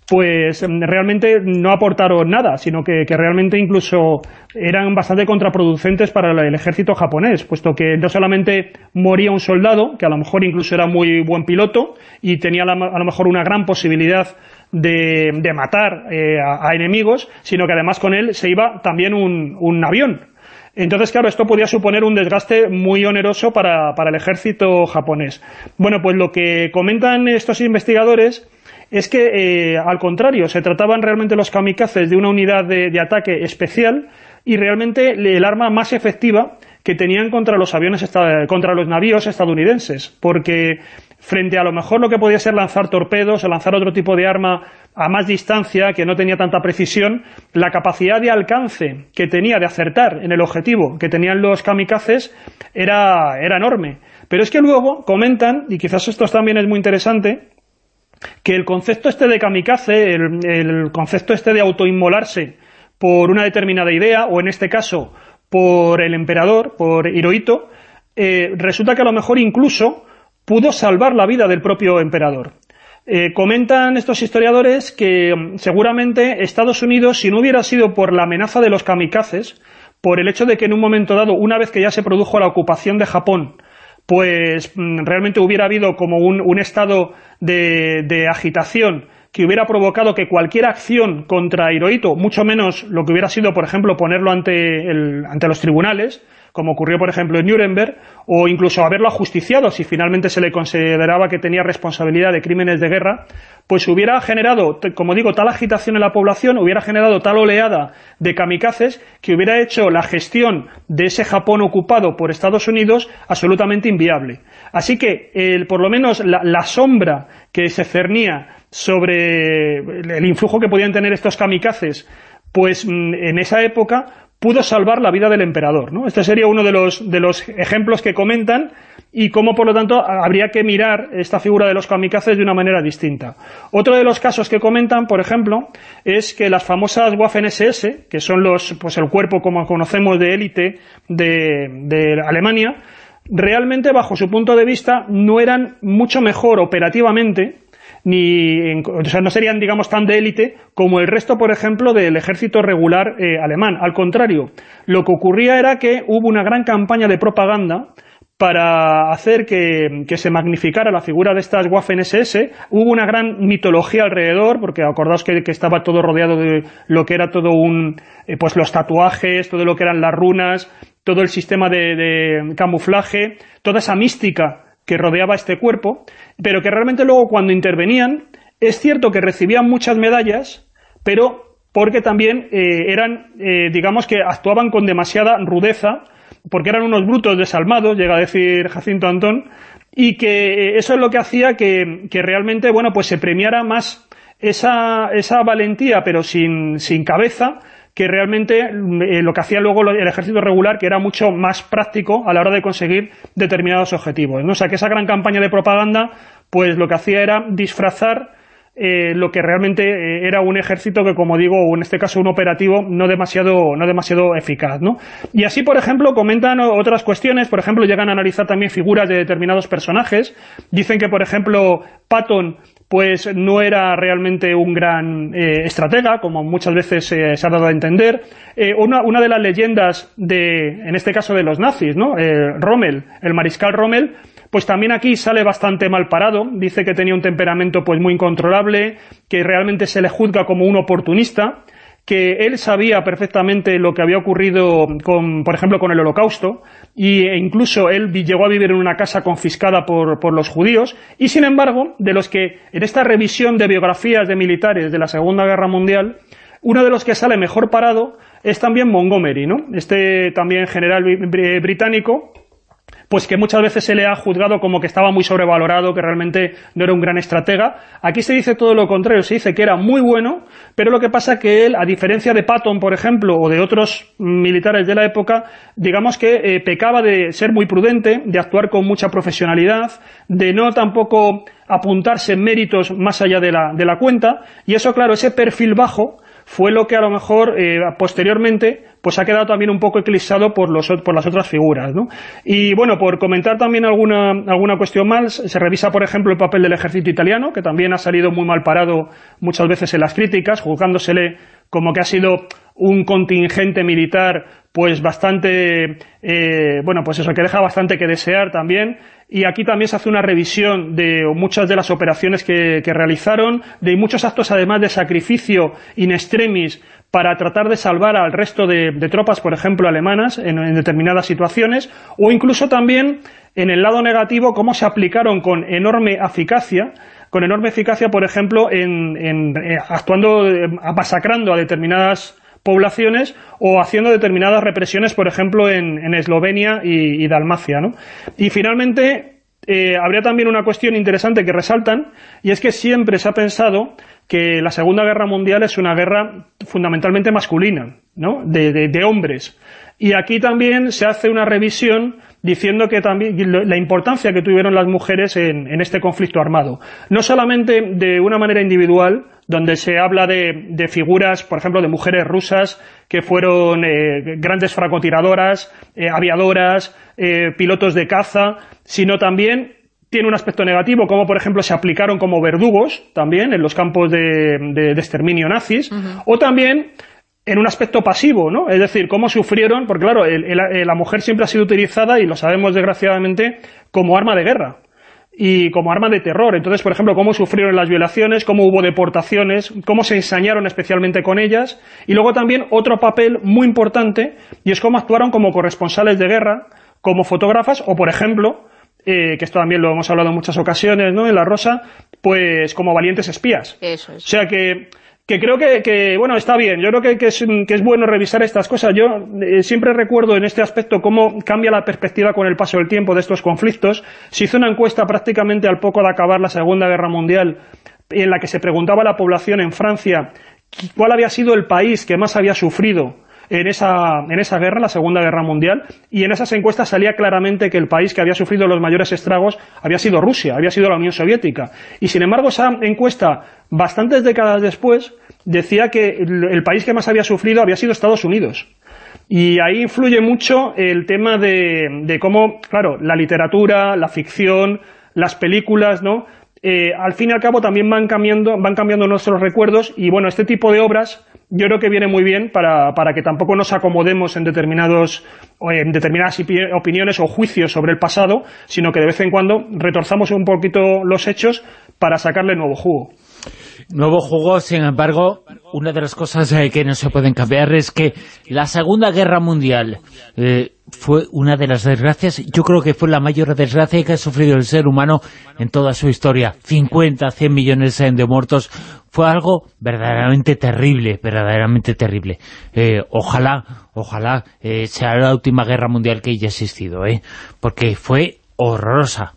pues mm, realmente no aportaron nada, sino que, realmente incluso eran bastante contraproducentes para el ejército japonés, puesto que no solamente moría un soldado, que a lo mejor incluso era muy buen piloto y tenía a lo mejor una gran posibilidad de, matar eh, a, enemigos, sino que además con él se iba también un avión. Entonces, claro, esto podía suponer un desgaste muy oneroso para, para el ejército japonés. Bueno, pues lo que comentan estos investigadores es que, eh, al contrario, se trataban realmente los kamikazes de una unidad de, de ataque especial y realmente el arma más efectiva que tenían contra los aviones, contra los navíos estadounidenses, porque frente a lo mejor lo que podía ser lanzar torpedos o lanzar otro tipo de arma a más distancia, que no tenía tanta precisión, la capacidad de alcance que tenía de acertar en el objetivo que tenían los kamikazes era, era enorme. Pero es que luego comentan, y quizás esto también es muy interesante, que el concepto este de kamikaze, el, concepto este de autoinmolarse por una determinada idea, o en este caso por el emperador, por Hirohito, eh, resulta que a lo mejor incluso pudo salvar la vida del propio emperador. Eh, comentan estos historiadores que mm, seguramente Estados Unidos, si no hubiera sido por la amenaza de los kamikazes, por el hecho de que en un momento dado, una vez que ya se produjo la ocupación de Japón, pues mm, realmente hubiera habido como un, estado de, agitación que hubiera provocado que cualquier acción contra Hirohito, mucho menos lo que hubiera sido, por ejemplo, ponerlo ante, ante los tribunales, como ocurrió, por ejemplo, en Nuremberg, o incluso haberlo ajusticiado si finalmente se le consideraba que tenía responsabilidad de crímenes de guerra, pues hubiera generado, como digo, tal agitación en la población, hubiera generado tal oleada de kamikazes que hubiera hecho la gestión de ese Japón ocupado por Estados Unidos absolutamente inviable. Así que, por lo menos, la, la sombra que se cernía sobre el influjo que podían tener estos kamikazes, pues mm, en esa época pudo salvar la vida del emperador. ¿no? Este sería uno de los, de los ejemplos que comentan y cómo, por lo tanto, habría que mirar esta figura de los kamikazes de una manera distinta. Otro de los casos que comentan, por ejemplo, es que las famosas Waffen-SS, que son los, pues el cuerpo, como conocemos, de élite de, de Alemania, realmente, bajo su punto de vista, no eran mucho mejor operativamente ni o sea, no serían, digamos, tan de élite como el resto, por ejemplo, del ejército regular eh, alemán. Al contrario, lo que ocurría era que hubo una gran campaña de propaganda para hacer que, se magnificara la figura de estas Waffen-SS. Hubo una gran mitología alrededor, porque acordaos que, estaba todo rodeado de lo que era todo un... Eh, pues los tatuajes, todo lo que eran las runas, todo el sistema de camuflaje, toda esa mística que rodeaba este cuerpo, pero que realmente luego cuando intervenían, es cierto que recibían muchas medallas, pero porque también eh, eran, eh, digamos que actuaban con demasiada rudeza, porque eran unos brutos desalmados, llega a decir Jacinto Antón, y que eh, eso es lo que hacía que, que realmente, bueno, pues se premiara más esa, esa valentía, pero sin, sin cabeza, que realmente eh, lo que hacía luego el ejército regular, que era mucho más práctico a la hora de conseguir determinados objetivos. ¿no? O sea, que esa gran campaña de propaganda, pues lo que hacía era disfrazar eh, lo que realmente eh, era un ejército que, como digo, o en este caso un operativo no demasiado, no demasiado eficaz. ¿no? Y así, por ejemplo, comentan otras cuestiones, por ejemplo, llegan a analizar también figuras de determinados personajes. Dicen que, por ejemplo, Patton pues no era realmente un gran eh, estratega, como muchas veces se ha dado a entender. Eh, una, una, de las leyendas, de, en este caso de los nazis, ¿no? Eh, Rommel, el mariscal Rommel, pues también aquí sale bastante mal parado, dice que tenía un temperamento pues muy incontrolable, que realmente se le juzga como un oportunista, que él sabía perfectamente lo que había ocurrido, con, por ejemplo, con el holocausto, e incluso él llegó a vivir en una casa confiscada por, por, los judíos, y sin embargo, de los que en esta revisión de biografías de militares de la Segunda Guerra Mundial, uno de los que sale mejor parado es también Montgomery, ¿no? este también general británico, pues que muchas veces se le ha juzgado como que estaba muy sobrevalorado, que realmente no era un gran estratega. Aquí se dice todo lo contrario, se dice que era muy bueno, pero lo que pasa que él, a diferencia de Patton, por ejemplo, o de otros militares de la época, digamos que eh, pecaba de ser muy prudente, de actuar con mucha profesionalidad, de no tampoco apuntarse méritos más allá de la cuenta, y eso, claro, ese perfil bajo fue lo que a lo mejor eh, posteriormente pues ha quedado también un poco eclipsado por, los, por las otras figuras. ¿no? Y bueno, por comentar también alguna, alguna cuestión más, se revisa por ejemplo el papel del ejército italiano, que también ha salido muy mal parado muchas veces en las críticas, juzgándosele como que ha sido un contingente militar pues bastante, eh, bueno, pues eso, que deja bastante que desear también, y aquí también se hace una revisión de muchas de las operaciones que, realizaron, de muchos actos además de sacrificio in extremis para tratar de salvar al resto de, tropas, por ejemplo, alemanas, en, determinadas situaciones, o incluso también en el lado negativo, cómo se aplicaron con enorme eficacia, con enorme eficacia, por ejemplo, en, eh, actuando, eh, masacrando a determinadas poblaciones o haciendo determinadas represiones, por ejemplo, en, Eslovenia y, Dalmacia. ¿no? Y finalmente, eh, habría también una cuestión interesante que resaltan, y es que siempre se ha pensado que la Segunda Guerra Mundial es una guerra fundamentalmente masculina, ¿no? de, hombres. Y aquí también se hace una revisión diciendo que también la importancia que tuvieron las mujeres en, este conflicto armado. No solamente de una manera individual, donde se habla de, figuras, por ejemplo, de mujeres rusas que fueron eh, grandes francotiradoras, eh, aviadoras, eh, pilotos de caza, sino también tiene un aspecto negativo, como por ejemplo se aplicaron como verdugos también en los campos de, exterminio nazis, o también en un aspecto pasivo, ¿no? Es decir, cómo sufrieron, porque claro, la mujer siempre ha sido utilizada, y lo sabemos desgraciadamente, como arma de guerra y como arma de terror. Entonces, por ejemplo, cómo sufrieron las violaciones, cómo hubo deportaciones, cómo se ensañaron especialmente con ellas, y luego también otro papel muy importante, y es cómo actuaron como corresponsales de guerra, como fotógrafas, o por ejemplo, eh, que esto también lo hemos hablado en muchas ocasiones, ¿no?, en La Rosa, pues como valientes espías. Eso es. O sea que que creo que, bueno, está bien. Yo creo que, es bueno revisar estas cosas. Yo eh, siempre recuerdo en este aspecto cómo cambia la perspectiva con el paso del tiempo de estos conflictos. Se hizo una encuesta prácticamente al poco de acabar la Segunda Guerra Mundial en la que se preguntaba a la población en Francia cuál había sido el país que más había sufrido en esa, en esa guerra, la Segunda Guerra Mundial, y en esas encuestas salía claramente que el país que había sufrido los mayores estragos había sido Rusia, había sido la Unión Soviética. Y sin embargo, esa encuesta, bastantes décadas después, decía que el país que más había sufrido había sido Estados Unidos. Y ahí influye mucho el tema de, de cómo, claro, la literatura, la ficción, las películas, ¿no? Eh, al fin y al cabo también van cambiando, van cambiando nuestros recuerdos y bueno, este tipo de obras yo creo que viene muy bien para, para que tampoco nos acomodemos en, determinados, en determinadas opiniones o juicios sobre el pasado, sino que de vez en cuando retorzamos un poquito los hechos para sacarle nuevo jugo. Nuevo jugo, sin embargo, una de las cosas eh, que no se pueden cambiar es que la Segunda Guerra Mundial eh, fue una de las desgracias, yo creo que fue la mayor desgracia que ha sufrido el ser humano en toda su historia. 50, 100 millones de muertos. Fue algo verdaderamente terrible, verdaderamente terrible. Eh, ojalá, ojalá sea la última guerra mundial que haya existido, ¿eh? porque fue horrorosa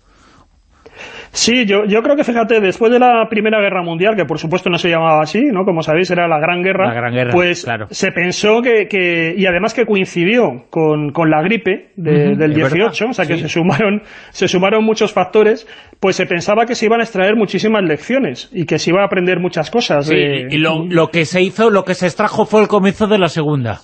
Sí, yo, yo creo que, fíjate, después de la Primera Guerra Mundial, que por supuesto no se llamaba así, ¿no? Como sabéis, era la Gran Guerra, la Gran Guerra pues se pensó que, que, y además que coincidió con, con la gripe del 18, o sea que se sumaron se sumaron muchos factores, pues se pensaba que se iban a extraer muchísimas lecciones y que se iba a aprender muchas cosas. y lo, lo que se hizo, lo que se extrajo fue el comienzo de la Segunda.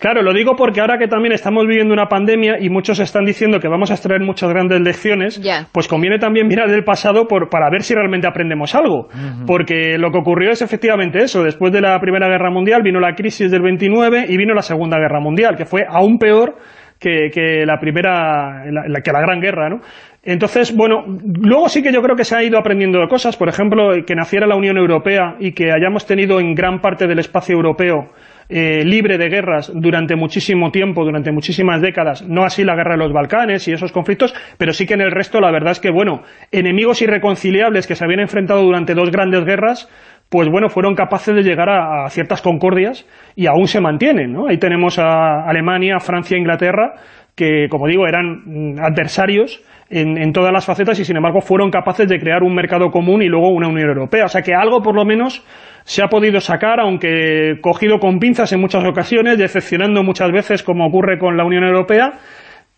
Claro, lo digo porque ahora que también estamos viviendo una pandemia y muchos están diciendo que vamos a extraer muchas grandes lecciones, pues conviene también mirar el pasado por, para ver si realmente aprendemos algo. Porque lo que ocurrió es efectivamente eso. Después de la Primera Guerra Mundial vino la crisis del 29 y vino la Segunda Guerra Mundial, que fue aún peor que, la primera, que la Gran Guerra, ¿no? Entonces, bueno, luego sí que yo creo que se ha ido aprendiendo cosas, por ejemplo, que naciera la Unión Europea y que hayamos tenido en gran parte del espacio europeo eh, libre de guerras durante muchísimo tiempo, durante muchísimas décadas, no así la guerra de los Balcanes y esos conflictos, pero sí que en el resto la verdad es que, bueno, enemigos irreconciliables que se habían enfrentado durante dos grandes guerras, pues bueno, fueron capaces de llegar a, ciertas concordias y aún se mantienen, ¿no? Ahí tenemos a Alemania, Francia Inglaterra, que, como digo, eran mm, adversarios en, en, todas las facetas y, sin embargo, fueron capaces de crear un mercado común y luego una Unión Europea. O sea que algo, por lo menos, se ha podido sacar, aunque cogido con pinzas en muchas ocasiones, decepcionando muchas veces como ocurre con la Unión Europea,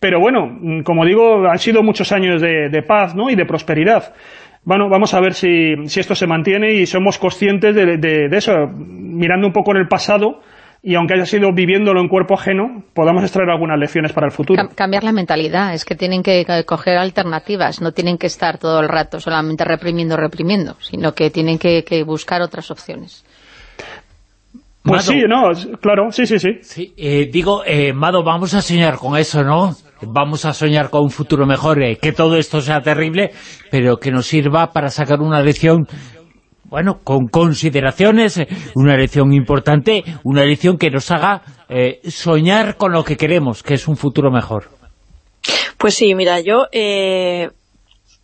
pero bueno, como digo, han sido muchos años de, paz ¿no? y de prosperidad. Bueno, vamos a ver si, esto se mantiene y somos conscientes de, de eso, mirando un poco en el pasado, y aunque haya sido viviéndolo en cuerpo ajeno, podamos extraer algunas lecciones para el futuro. cambiar la mentalidad, es que tienen que coger alternativas, no tienen que estar todo el rato solamente reprimiendo, reprimiendo, sino que tienen que, buscar otras opciones. Pues sí, no, claro, sí, sí, sí. sí eh, digo, eh, Mado, vamos a soñar con eso, ¿no? Vamos a soñar con un futuro mejor, eh, que todo esto sea terrible, pero que nos sirva para sacar una lección bueno, con consideraciones, eh, una elección importante, una elección que nos haga eh, soñar con lo que queremos, que es un futuro mejor. Pues sí, mira, yo eh,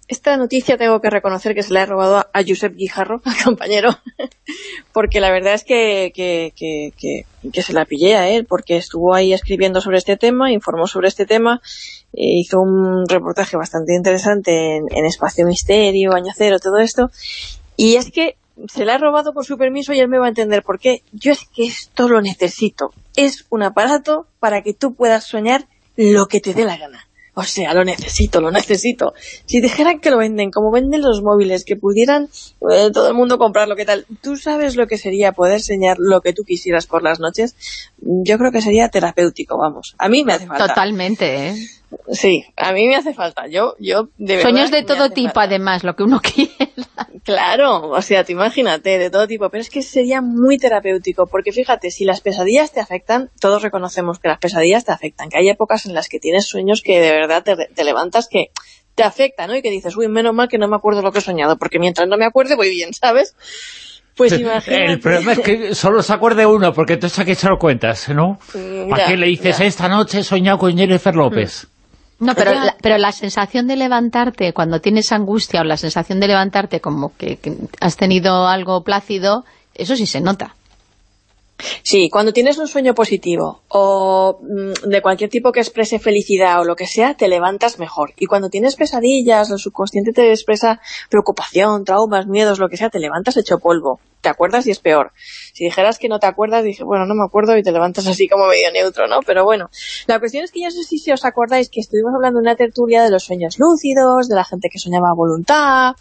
esta noticia tengo que reconocer que se la he robado a Josep Guijarro, al compañero, porque la verdad es que, que, que, se la pillé a él, porque estuvo ahí escribiendo sobre este tema, informó sobre este tema, hizo un reportaje bastante interesante en, en Espacio Misterio, Año Cero, todo esto, y es que se la he robado con su permiso y él me va a entender por qué. Yo es que esto lo necesito. es un aparato para que tú puedas soñar lo que te dé la gana. O sea, lo necesito, lo necesito. Si dijeran que lo venden, como venden los móviles, que pudieran eh, todo el mundo comprarlo, ¿qué tal? ¿Tú sabes lo que sería poder soñar lo que tú quisieras por las noches? Yo creo que sería terapéutico, vamos. A mí me hace falta. Totalmente, ¿eh? Sí, a mí me hace falta. Yo, yo de Sueños de todo tipo, además, lo que uno quiera. Claro, o sea, te imagínate, de todo tipo, pero es que sería muy terapéutico, porque fíjate, si las pesadillas te afectan, todos reconocemos que las pesadillas te afectan, que hay épocas en las que tienes sueños que de verdad te, te levantas que te afectan, ¿no? Y que dices, uy, menos mal que no me acuerdo lo que he soñado, porque mientras no me acuerde voy bien, ¿sabes? Pues imagínate. El problema es que solo se acuerde uno, porque entonces a qué se lo cuentas, ¿no? Mm, ¿A qué le dices, ya. esta noche he soñado con Jennifer López? No, pero la, pero la sensación de levantarte, cuando tienes angustia o la sensación de levantarte como que, que has tenido algo plácido, eso sí se nota. Sí, cuando tienes un sueño positivo o mm, de cualquier tipo que exprese felicidad o lo que sea, te levantas mejor. Y cuando tienes pesadillas, el subconsciente te expresa preocupación, traumas, miedos, lo que sea, te levantas hecho polvo. Te acuerdas y es peor. Si dijeras que no te acuerdas, dije, bueno, no me acuerdo y te levantas así como medio neutro, ¿no? Pero bueno, la cuestión es que yo no sé si, os acordáis que estuvimos hablando en una tertulia de los sueños lúcidos, de la gente que soñaba a voluntad,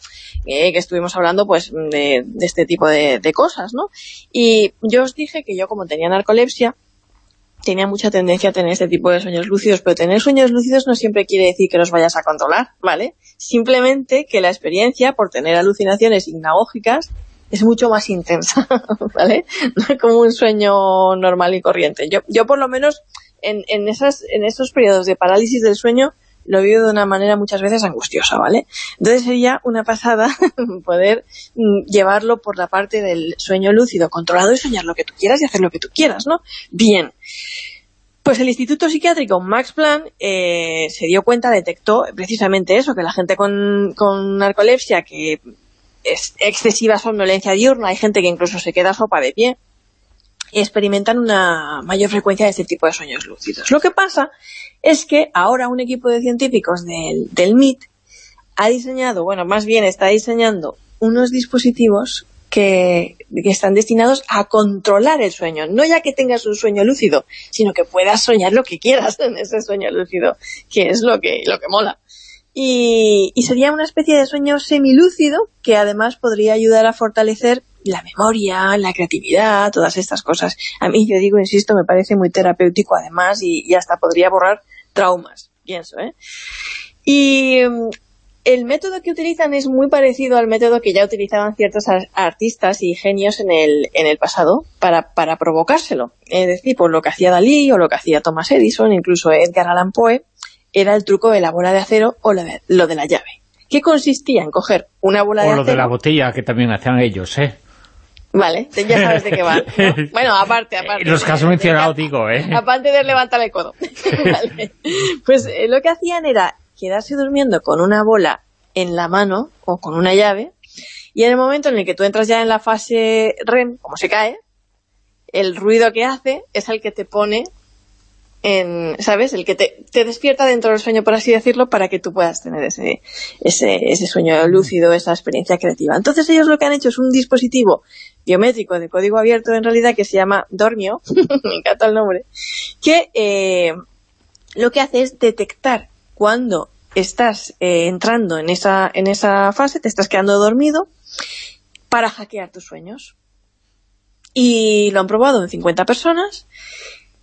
eh, que estuvimos hablando pues de, este tipo de, de cosas, ¿no? Y yo os dije que yo como tenía narcolepsia, tenía mucha tendencia a tener este tipo de sueños lúcidos, pero tener sueños lúcidos no siempre quiere decir que los vayas a controlar, ¿vale? Simplemente que la experiencia, por tener alucinaciones hipnagógicas, es mucho más intensa, ¿vale? No es como un sueño normal y corriente. Yo, yo por lo menos, en, en, esas, en esos periodos de parálisis del sueño, lo vivo de una manera muchas veces angustiosa, ¿vale? Entonces sería una pasada poder mm, llevarlo por la parte del sueño lúcido, controlado y soñar lo que tú quieras y hacer lo que tú quieras, ¿no? Bien. Pues el Instituto Psiquiátrico Max Planck eh, se dio cuenta, detectó precisamente eso, que la gente con, con narcolepsia, que es excesiva somnolencia diurna, hay gente que incluso se queda sopa de pie, experimentan una mayor frecuencia de este tipo de sueños lúcidos. Lo que pasa es que ahora un equipo de científicos del, del MIT ha diseñado, bueno, más bien está diseñando unos dispositivos que, que, están destinados a controlar el sueño. No ya que tengas un sueño lúcido, sino que puedas soñar lo que quieras en ese sueño lúcido, que es lo que, lo que mola. Y, sería una especie de sueño semilúcido que además podría ayudar a fortalecer la memoria, la creatividad, todas estas cosas. A mí, yo digo, insisto, me parece muy terapéutico además y, y hasta podría borrar traumas, pienso, ¿eh? Y el método que utilizan es muy parecido al método que ya utilizaban ciertos artistas y genios en el, en el pasado para, para provocárselo. Es decir, por lo que hacía Dalí o lo que hacía Thomas Edison, incluso Edgar Allan Poe, era el truco de la bola de acero o lo de, lo de la llave. ¿Qué consistía en coger una bola o de acero? acero? O lo de la botella, que también hacían ellos, ¿eh? Vale, ya sabes de qué va. ¿no? Bueno, aparte, aparte. Los que has mencionado, digo, ¿eh? Aparte de levantar el codo. vale. Pues eh, lo que hacían era quedarse durmiendo con una bola en la mano o con una llave y en el momento en el que tú entras ya en la fase REM, como se cae, el ruido que hace es el que te pone en, ¿sabes? El que te, despierta dentro del sueño, por así decirlo, para que tú puedas tener ese sueño lúcido, esa experiencia creativa. Entonces ellos lo que han hecho es un dispositivo biométrico de código abierto en realidad que se llama Dormio, me encanta el nombre, que eh, lo que hace es detectar cuando estás eh, entrando en esa, en esa fase, te estás quedando dormido, para hackear tus sueños. Y lo han probado en 50 personas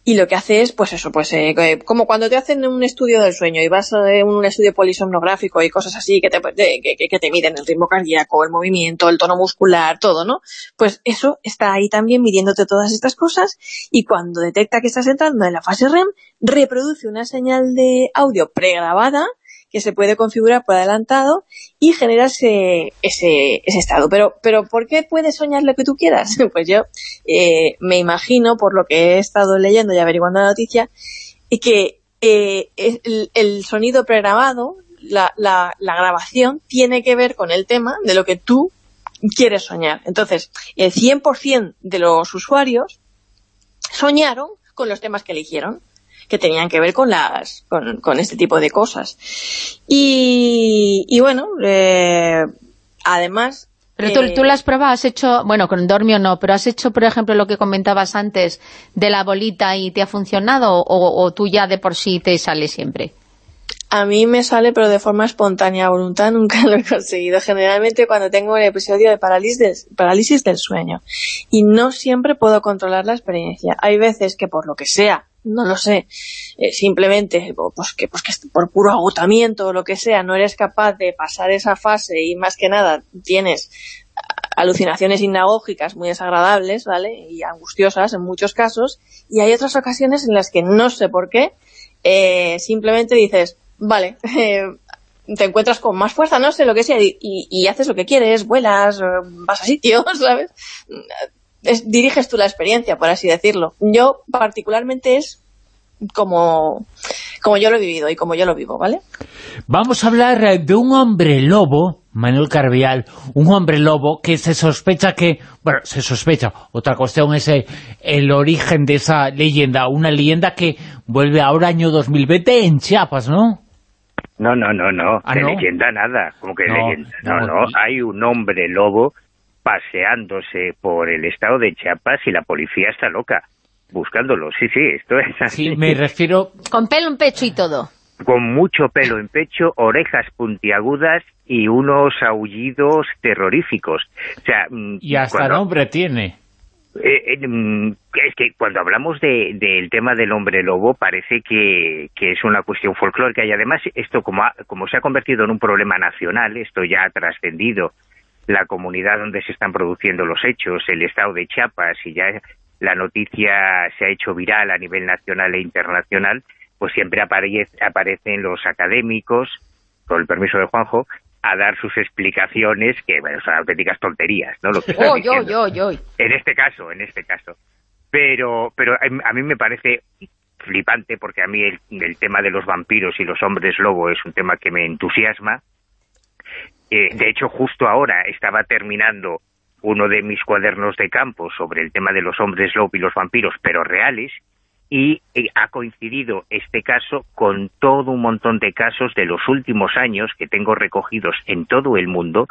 y lo que hace es, pues eso, pues eh, como cuando te hacen un estudio del sueño y vas a un estudio polisomnográfico y cosas así que te, de, que, que te miden el ritmo cardíaco, el movimiento, el tono muscular, todo, ¿no? Pues eso está ahí también midiéndote todas estas cosas y cuando detecta que estás entrando en la fase REM, reproduce una señal de audio pregrabada que se puede configurar por adelantado y genera ese, ese, estado. Pero, pero ¿por qué puedes soñar lo que tú quieras? Pues yo eh, me imagino, por lo que he estado leyendo y averiguando la noticia, que eh, el, el, sonido pregrabado, la, la, la grabación, tiene que ver con el tema de lo que tú quieres soñar. Entonces, el 100% de los usuarios soñaron con los temas que eligieron que tenían que ver con las con, con este tipo de cosas. Y, y bueno, eh, además Pero tú, tú las pruebas, has hecho, bueno, con dormio no, pero has hecho, por ejemplo, lo que comentabas antes de la bolita y te ha funcionado o, tú ya de por sí te sale siempre? A mí me sale, pero de forma espontánea, voluntad nunca lo he conseguido. Generalmente cuando tengo el episodio de parálisis, parálisis del sueño. Y no siempre puedo controlar la experiencia. Hay veces que por lo que sea, no lo sé, eh, simplemente pues que, pues que por puro agotamiento o lo que sea, no eres capaz de pasar esa fase y más que nada tienes alucinaciones inagógicas muy desagradables, ¿vale? Y angustiosas en muchos casos, y hay otras ocasiones en las que no sé por qué, eh, simplemente dices, vale, te encuentras con más fuerza, no sé lo que sea, y, y haces lo que quieres, vuelas, vas a sitios, ¿sabes? Diriges tú la experiencia, por así decirlo. Yo particularmente es como, como yo lo he vivido y como yo lo vivo, ¿vale? Vamos a hablar eh, de un hombre lobo, Manuel Carvial, un hombre lobo que se sospecha que, bueno, se sospecha, otra cuestión es eh, el, origen de esa leyenda, una leyenda que vuelve ahora año 2020 en Chiapas, ¿no? No, no, no, no, ah, de leyenda nada, como que leyenda, no, no, hay un hombre lobo paseándose por el estado de Chiapas y la policía está loca buscándolo. Sí, sí, esto es así. Sí, me refiero... Con pelo en pecho y todo. Con mucho pelo en pecho, orejas puntiagudas y unos aullidos terroríficos. O sea, mm, y hasta nombre tiene. Eh, eh, mm, es que cuando hablamos del tema del hombre lobo parece que, que, es una cuestión folclórica y además esto como, como se ha convertido en un problema nacional, esto ya ha trascendido la comunidad donde se están produciendo los hechos, el estado de Chiapas, y ya la noticia se ha hecho viral a nivel nacional e internacional, pues siempre aparecen los académicos, con el permiso de Juanjo, a dar sus explicaciones, que bueno, son auténticas tonterías, ¿no? Lo que oh. En este caso, en este caso. Pero, pero a mí me parece flipante, porque a mí el, el tema de los vampiros y los hombres lobo es un tema que me entusiasma, de hecho, justo ahora estaba terminando uno de mis cuadernos de campo sobre el tema de los hombres lobo y los vampiros, pero reales, y ha coincidido este caso con todo un montón de casos de los últimos años que tengo recogidos en todo el mundo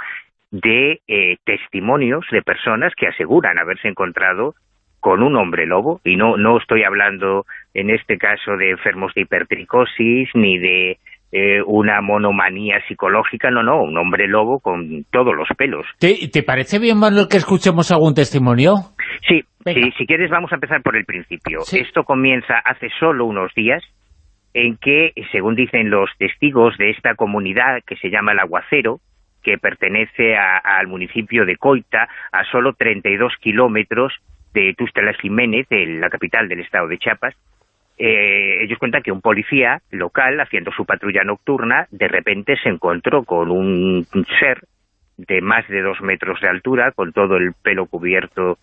de eh, testimonios de personas que aseguran haberse encontrado con un hombre lobo, y no, no estoy hablando en este caso de enfermos de hipertricosis, ni de eh, una monomanía psicológica, no, no, un hombre lobo con todos los pelos. ¿Te, parece bien, Manuel, que escuchemos algún testimonio? Sí, si quieres vamos a empezar por el principio. Esto comienza hace solo unos días, en que, según dicen los testigos de esta comunidad que se llama El Aguacero, que pertenece al municipio de Coita, a solo 32 kilómetros de Tustela Jiménez, de la capital del estado de Chiapas, eh, ellos cuentan que un policía local, haciendo su patrulla nocturna, de repente se encontró con un ser de más de dos metros de altura, con todo el pelo cubierto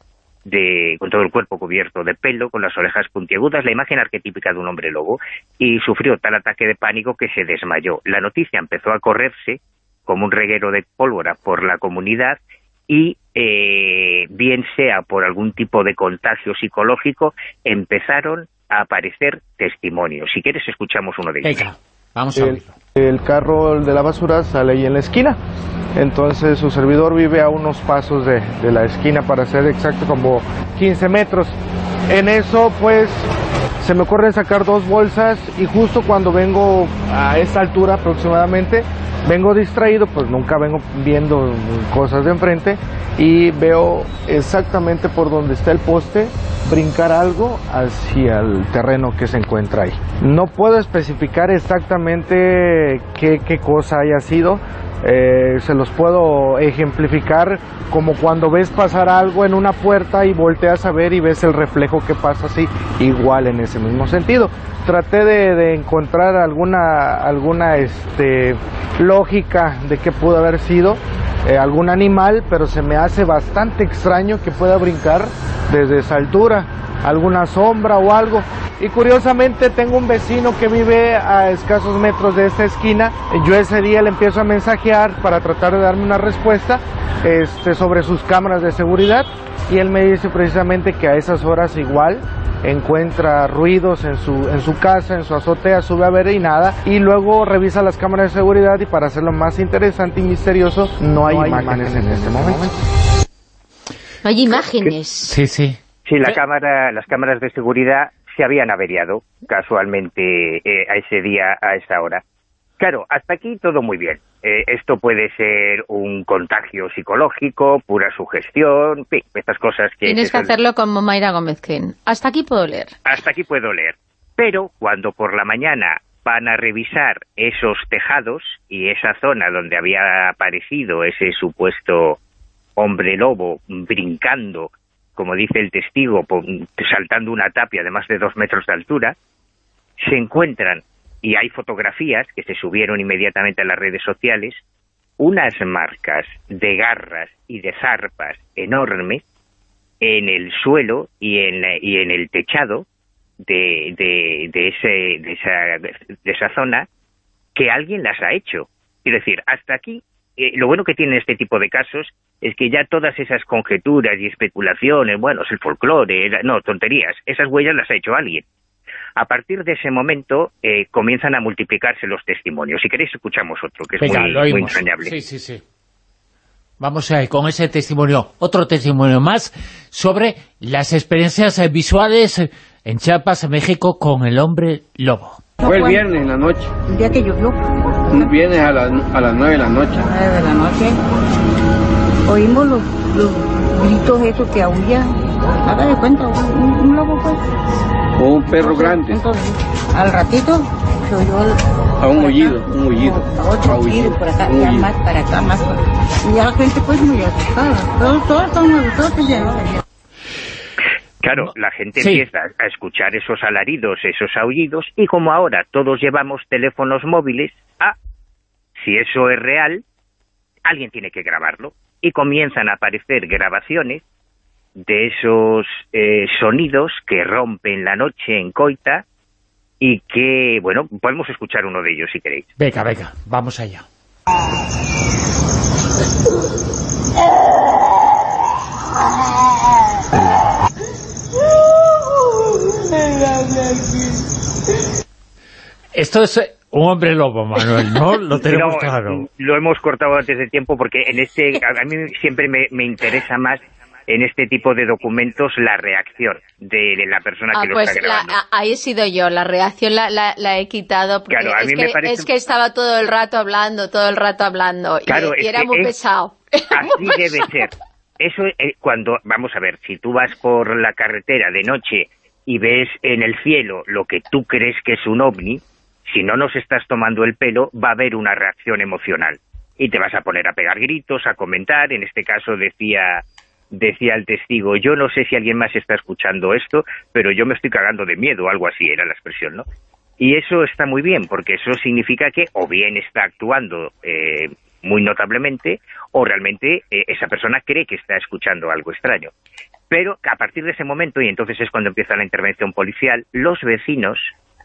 de, con todo el cuerpo cubierto de pelo, con las orejas puntiagudas, la imagen arquetípica de un hombre lobo, y sufrió tal ataque de pánico que se desmayó. La noticia empezó a correrse como un reguero de pólvora por la comunidad y eh, bien sea por algún tipo de contagio psicológico, empezaron aparecer testimonios. Si quieres, escuchamos uno de ellos. vamos a el, el carro de la basura sale ahí en la esquina. Entonces su servidor vive a unos pasos de, de la esquina, para ser exacto, como 15 metros. En eso, pues, se me ocurre sacar dos bolsas y justo cuando vengo a esta altura aproximadamente, vengo distraído, pues nunca vengo viendo cosas de enfrente y veo exactamente por donde está el poste brincar algo hacia el terreno que se encuentra ahí. No puedo especificar exactamente qué, cosa haya sido, eh, se los puedo ejemplificar como cuando ves pasar algo en una puerta y volteas a ver y ves el reflejo que pasa así, igual en ese mismo sentido. Traté de, encontrar alguna, alguna este, lógica de qué pudo haber sido eh, algún animal, pero se me hace bastante extraño que pueda brincar desde esa altura, alguna sombra o algo. Y curiosamente tengo un vecino que vive a escasos metros de esta esquina. Yo ese día le empiezo a mensajear para tratar de darme una respuesta este, sobre sus cámaras de seguridad y él me dice precisamente que a esas horas igual encuentra ruidos en su, en su casa, en su azotea, sube a ver y nada, y luego revisa las cámaras de seguridad y para hacerlo más interesante y misterioso, no hay, imágenes, en este momento. No hay imágenes. Sí, sí. Sí, la cámara, las cámaras de seguridad se habían averiado casualmente eh, a ese día, a esa hora. Claro, hasta aquí todo muy bien. Eh, esto puede ser un contagio psicológico, pura sugestión, en fin, estas cosas que... Tienes que hacerlo como Mayra Gómez Ken. Hasta aquí puedo leer. Hasta aquí puedo leer. Pero cuando por la mañana van a revisar esos tejados y esa zona donde había aparecido ese supuesto hombre lobo brincando, como dice el testigo, saltando una tapia de más de dos metros de altura, se encuentran y hay fotografías que se subieron inmediatamente a las redes sociales, unas marcas de garras y de zarpas enormes en el suelo y en, y en el techado de, de, ese, de, esa, de esa zona que alguien las ha hecho. Quiero decir, hasta aquí, eh, lo bueno que tiene este tipo de casos es que ya todas esas conjeturas y especulaciones, bueno, es el folclore, no, tonterías, esas huellas las ha hecho alguien. A partir de ese momento eh, comienzan a multiplicarse los testimonios. Si queréis escuchamos otro, que es muy, muy, entrañable. Sí, sí, sí. Vamos a ir con ese testimonio, otro testimonio más, sobre las experiencias visuales en Chiapas, México, con el hombre lobo. Fue el viernes en la noche. El día que llovió. Un viernes a, a las nueve de la noche. Nueve de la noche. Oímos los, los gritos esos que aullan. Haga de cuenta, un, un lobo pues o un perro grande. Entonces, al ratito se oyó el, a un aullido, un aullido. A otro aullido por acá, ya más para acá, más para acá. Y ya la gente pues muy asustada. Todos, todos estaban asustados ya. Claro, la gente sí. empieza a escuchar esos alaridos, esos aullidos, y como ahora todos llevamos teléfonos móviles, ah, si eso es real, alguien tiene que grabarlo. Y comienzan a aparecer grabaciones de esos eh, sonidos que rompen la noche en Coita y que, bueno, podemos escuchar uno de ellos si queréis. Venga, venga, vamos allá. Esto es un hombre lobo, Manuel, ¿no? Lo tenemos no, claro. Lo hemos cortado antes de tiempo porque en este, a mí siempre me, me interesa más en este tipo de documentos la reacción de, de la persona ah, que pues lo está grabando. La, ahí he sido yo, la reacción la, la, la he quitado porque claro, a es, mí que, me parece... es que estaba todo el rato hablando, todo el rato hablando claro, y, y era que muy es, pesado. Así debe ser. Eso eh, cuando, vamos a ver, si tú vas por la carretera de noche y ves en el cielo lo que tú crees que es un ovni, si no nos estás tomando el pelo, va a haber una reacción emocional. Y te vas a poner a pegar gritos, a comentar, en este caso decía decía el testigo, yo no sé si alguien más está escuchando esto, pero yo me estoy cagando de miedo, algo así era la expresión, ¿no? Y eso está muy bien, porque eso significa que o bien está actuando eh, muy notablemente, o realmente eh, esa persona cree que está escuchando algo extraño. Pero a partir de ese momento, y entonces es cuando empieza la intervención policial, los vecinos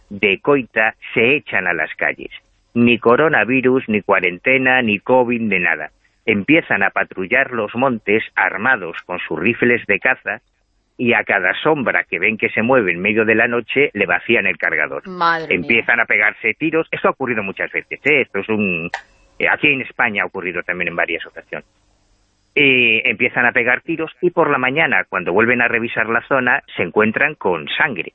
de Coita se echan a las calles. Ni coronavirus, ni cuarentena, ni COVID, ni nada empiezan a patrullar los montes armados con sus rifles de caza y a cada sombra que ven que se mueve en medio de la noche le vacían el cargador. Madre empiezan mía. a pegarse tiros. Esto ha ocurrido muchas veces. ¿eh? Esto es un... eh, aquí en España ha ocurrido también en varias ocasiones. Eh, empiezan a pegar tiros y por la mañana, cuando vuelven a revisar la zona, se encuentran con sangre.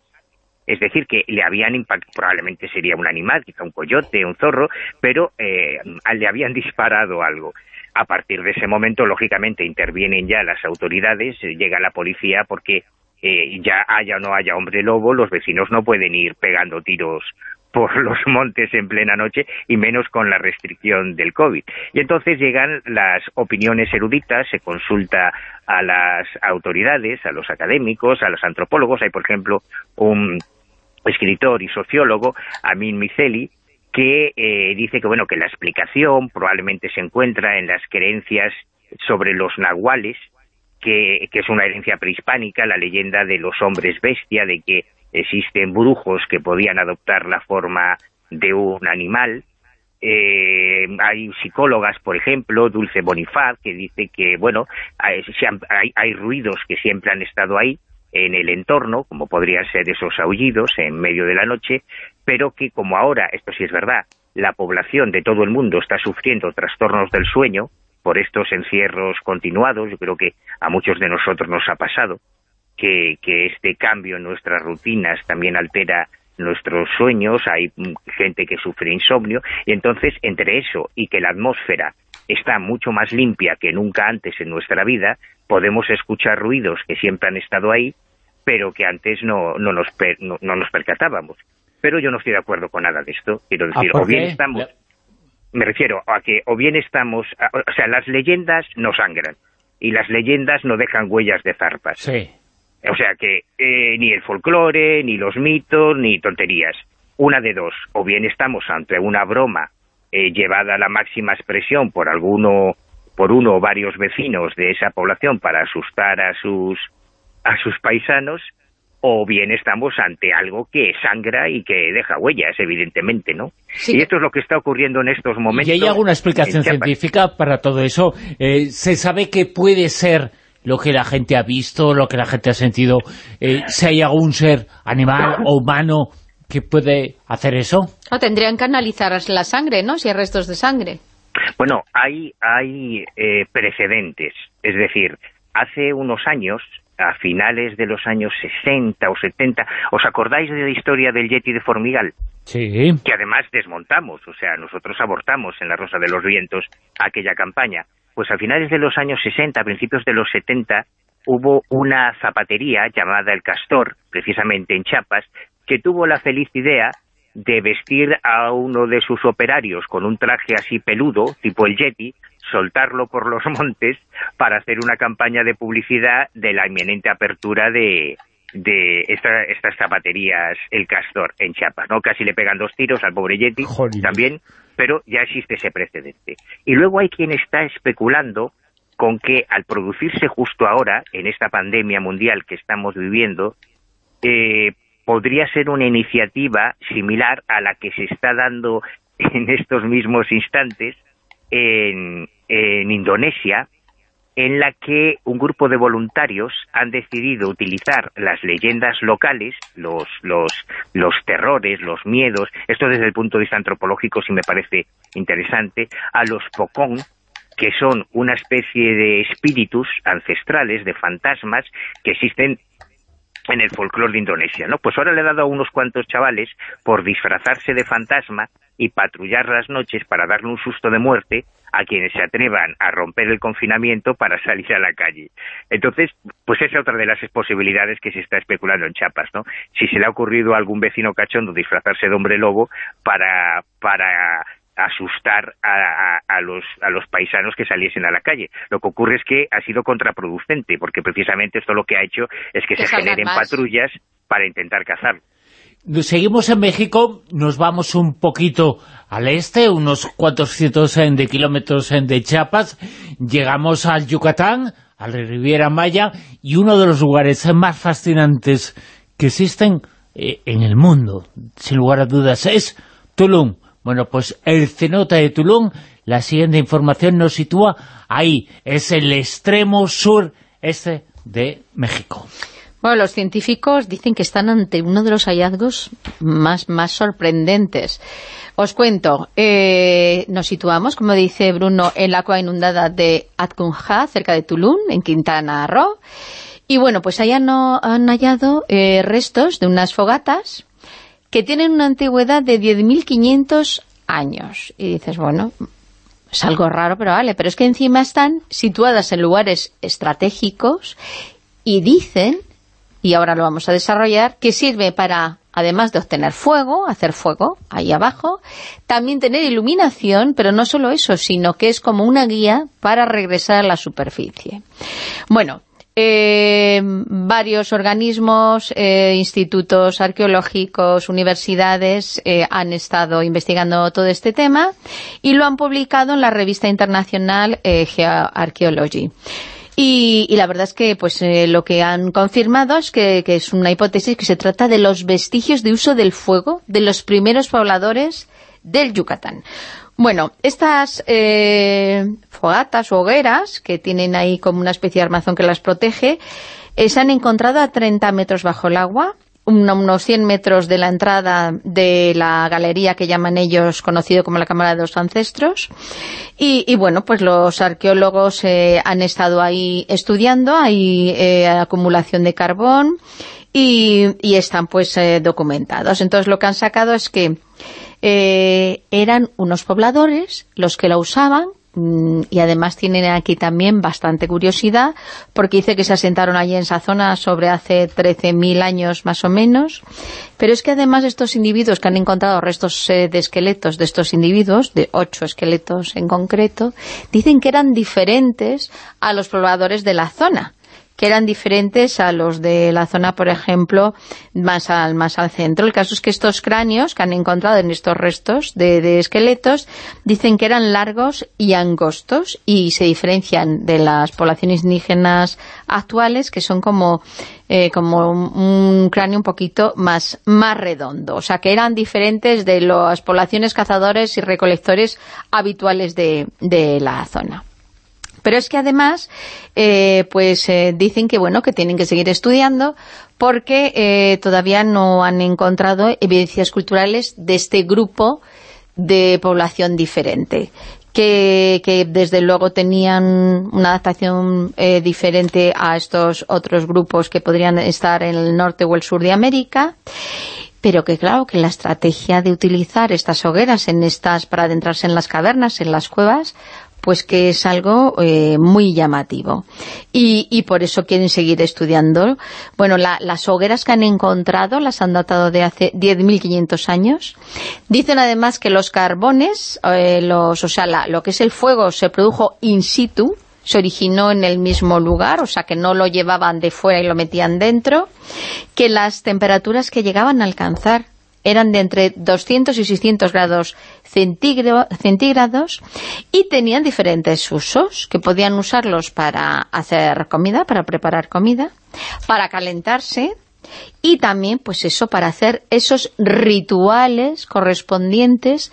Es decir, que le habían impactado, probablemente sería un animal, quizá un coyote, un zorro, pero eh, le habían disparado algo. A partir de ese momento, lógicamente, intervienen ya las autoridades, eh, llega la policía porque eh, ya haya o no haya hombre lobo, los vecinos no pueden ir pegando tiros por los montes en plena noche y menos con la restricción del COVID. Y entonces llegan las opiniones eruditas, se consulta a las autoridades, a los académicos, a los antropólogos. Hay, por ejemplo, un escritor y sociólogo, Amin Miceli, que eh, dice que bueno que la explicación probablemente se encuentra en las creencias sobre los nahuales, que, que es una herencia prehispánica, la leyenda de los hombres bestia, de que existen brujos que podían adoptar la forma de un animal. Eh, hay psicólogas, por ejemplo, Dulce Bonifaz, que dice que, bueno, hay, hay, hay ruidos que siempre han estado ahí, en el entorno, como podrían ser esos aullidos en medio de la noche, pero que como ahora, esto sí es verdad, la población de todo el mundo está sufriendo trastornos del sueño por estos encierros continuados, yo creo que a muchos de nosotros nos ha pasado, que, este cambio en nuestras rutinas también altera nuestros sueños, hay gente que sufre insomnio, y entonces entre eso y que la atmósfera está mucho más limpia que nunca antes en nuestra vida, podemos escuchar ruidos que siempre han estado ahí, pero que antes no, no, nos, no, nos percatábamos. Pero yo no estoy de acuerdo con nada de esto. Quiero Ah, decir, o bien estamos... Me refiero a que o bien estamos... O sea, las leyendas no sangran y las leyendas no dejan huellas de zarpas. Sí. O sea que eh, ni el folclore, ni los mitos, ni tonterías. Una de dos, o bien estamos ante una broma eh, llevada a la máxima expresión por alguno, por uno o varios vecinos de esa población para asustar a sus, a sus paisanos, o bien estamos ante algo que sangra y que deja huellas, evidentemente, ¿no? Sí. Y esto es lo que está ocurriendo en estos momentos. ¿Y hay alguna explicación científica para todo eso? Eh, ¿Se sabe que puede ser lo que la gente ha visto, lo que la gente ha sentido? Eh, ¿Si hay algún ser animal o humano que puede hacer eso? No, tendrían que analizar la sangre, ¿no? Si hay restos de sangre. Bueno, hay, hay eh, precedentes. Es decir, hace unos años, a finales de los años 60 o 70, ¿os acordáis de la historia del Yeti de Formigal? Sí. Que además desmontamos, o sea, nosotros abortamos en la Rosa de los Vientos aquella campaña. Pues a finales de los años 60, a principios de los 70, hubo una zapatería llamada El Castor, precisamente en Chiapas, que tuvo la feliz idea de vestir a uno de sus operarios con un traje así peludo, tipo el Yeti, soltarlo por los montes para hacer una campaña de publicidad de la inminente apertura de, de esta- estas zapaterías El Castor en Chiapas, ¿no? Casi le pegan dos tiros al pobre Yeti también, pero ya existe ese precedente. Y luego hay quien está especulando con que al producirse justo ahora, en esta pandemia mundial que estamos viviendo, eh, podría ser una iniciativa similar a la que se está dando en estos mismos instantes en, Indonesia, en la que un grupo de voluntarios han decidido utilizar las leyendas locales, los, los, los terrores, los miedos, esto desde el punto de vista antropológico sí me parece interesante, a los pocón, que son una especie de espíritus ancestrales, de fantasmas, que existen en el folclore de Indonesia, ¿no? Pues ahora le he dado a unos cuantos chavales por disfrazarse de fantasma y patrullar las noches para darle un susto de muerte a quienes se atrevan a romper el confinamiento para salir a la calle. Entonces, pues esa es otra de las posibilidades que se está especulando en Chiapas, ¿no? Si se le ha ocurrido a algún vecino cachondo disfrazarse de hombre lobo para, para asustar a, a- a los, a los paisanos que saliesen a la calle. Lo que ocurre es que ha sido contraproducente, porque precisamente esto lo que ha hecho es que, Que se generen más. patrullas para intentar cazarlo. Seguimos en México, nos vamos un poquito al este, unos cuantos cientos eh, de kilómetros eh, de Chiapas, llegamos al Yucatán, a la Riviera Maya, y uno de los lugares más fascinantes que existen eh, en el mundo, sin lugar a dudas, es Tulum. Bueno, pues el cenote de Tulum, la siguiente información nos sitúa ahí, es el extremo sur este de México. Bueno, los científicos dicen que están ante uno de los hallazgos más, más sorprendentes. Os cuento, eh, nos situamos, como dice Bruno, en la cueva inundada de Atcunja, cerca de Tulum, en Quintana Roo. Y bueno, pues allá no, han hallado eh, restos de unas fogatas que tienen una antigüedad de 10.500 años. Y dices, bueno, es algo raro, pero vale. Pero es que encima están situadas en lugares estratégicos y dicen, y ahora lo vamos a desarrollar, que sirve para, además de obtener fuego, hacer fuego ahí abajo, también tener iluminación, pero no solo eso, sino que es como una guía para regresar a la superficie. Bueno, eh, varios organismos, eh, institutos arqueológicos, universidades eh, han estado investigando todo este tema y lo han publicado en la revista internacional eh, Geoarchaeology. Y, la verdad es que pues eh, lo que han confirmado es que es una hipótesis que se trata de los vestigios de uso del fuego de los primeros pobladores del Yucatán. Bueno, estas eh, fogatas o hogueras, que tienen ahí como una especie de armazón que las protege, Eh, se han encontrado a 30 metros bajo el agua, unos 100 metros de la entrada de la galería que llaman ellos, conocido como la Cámara de los Ancestros. Y, bueno, pues los arqueólogos eh, han estado ahí estudiando, hay eh, acumulación de carbón y, están pues eh, documentados. Entonces lo que han sacado es que eran unos pobladores los que la usaban Mm, y además tienen aquí también bastante curiosidad porque dice que se asentaron allí en esa zona sobre hace 13.000 años más o menos. Pero es que además estos individuos que han encontrado restos eh, de esqueletos de estos individuos, de ocho esqueletos en concreto dicen que eran diferentes a los pobladores de la zona que eran diferentes a los de la zona, por ejemplo, más al, más al centro. El caso es que estos cráneos que han encontrado en estos restos de, esqueletos dicen que eran largos y angostos y se diferencian de las poblaciones indígenas actuales que son como eh, como un, cráneo un poquito más, más redondo. O sea, que eran diferentes de las poblaciones cazadores y recolectores habituales de la zona. Pero es que además, eh, pues eh, dicen que bueno que tienen que seguir estudiando porque eh, todavía no han encontrado evidencias culturales de este grupo de población diferente. Que, que desde luego tenían una adaptación diferente a estos otros grupos que podrían estar en el norte o el sur de América pero que claro, que la estrategia de utilizar estas hogueras en estas para adentrarse en las cavernas, en las cuevas, pues que es algo eh, muy llamativo. Y, por eso quieren seguir estudiando. Bueno, las hogueras que han encontrado las han datado de hace 10.500 años. Dicen además que los carbones, eh, los, o sea, lo que es el fuego se produjo in situ, se originó en el mismo lugar, o sea que no lo llevaban de fuera y lo metían dentro, que las temperaturas que llegaban a alcanzar eran de entre 200 y 600 grados centígrados y tenían diferentes usos, que podían usarlos para hacer comida, para preparar comida, para calentarse y también, pues eso, para hacer esos rituales correspondientes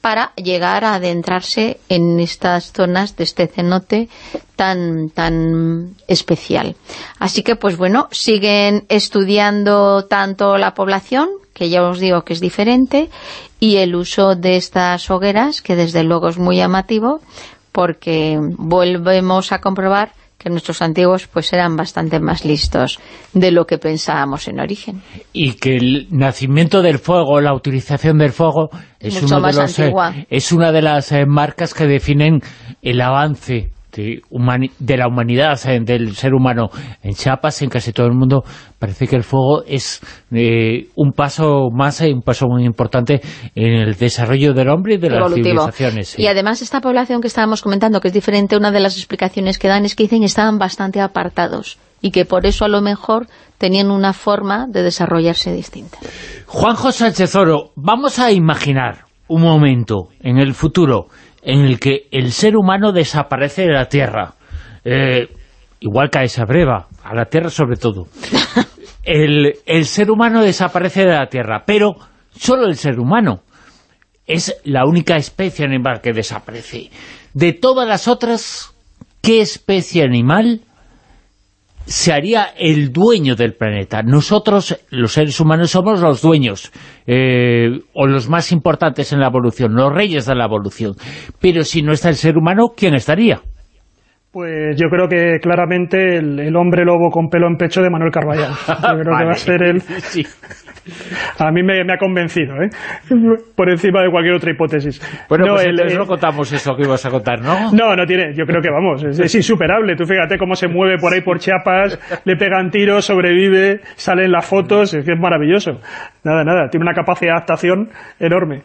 para llegar a adentrarse en estas zonas de este cenote tan, tan especial. Así que, pues bueno, siguen estudiando tanto la población, que ya os digo que es diferente, y el uso de estas hogueras, que desde luego es muy llamativo, porque volvemos a comprobar que nuestros antiguos pues eran bastante más listos de lo que pensábamos en origen. Y que el nacimiento del fuego, la utilización del fuego, es, uno de los, eh, es una de las eh, marcas que definen el avance de, la humanidad, del ser humano. En Chiapas, en casi todo el mundo, parece que el fuego es eh, un paso más, un paso muy importante en el desarrollo del hombre y de las civilizaciones. Y además esta población que estábamos comentando, que es diferente, una de las explicaciones que dan es que dicen que estaban bastante apartados y que por eso a lo mejor tenían una forma de desarrollarse distinta. Juanjo Sánchez Oro, vamos a imaginar un momento en el futuro en el que el ser humano desaparece de la Tierra. Eh, igual que a esa breva, a la Tierra sobre todo. El, el ser humano desaparece de la Tierra, pero solo el ser humano es la única especie animal que desaparece. De todas las otras, ¿qué especie animal se haría el dueño del planeta. Nosotros, los seres humanos, somos los dueños, eh, o los más importantes en la evolución, los reyes de la evolución. Pero si no está el ser humano, ¿quién estaría? Pues yo creo que claramente el, hombre lobo con pelo en pecho de Manuel Carballal. Yo creo que va a ser él. A mí me, ha convencido, ¿eh? Por encima de cualquier otra hipótesis. Bueno, no, pues no contamos eso que ibas a contar, ¿no? No, no tiene. Yo creo que, vamos, es, insuperable. Tú fíjate cómo se mueve por ahí por Chiapas, le pegan tiros, sobrevive, salen las fotos, es que es maravilloso. Nada, nada, tiene una capacidad de adaptación enorme.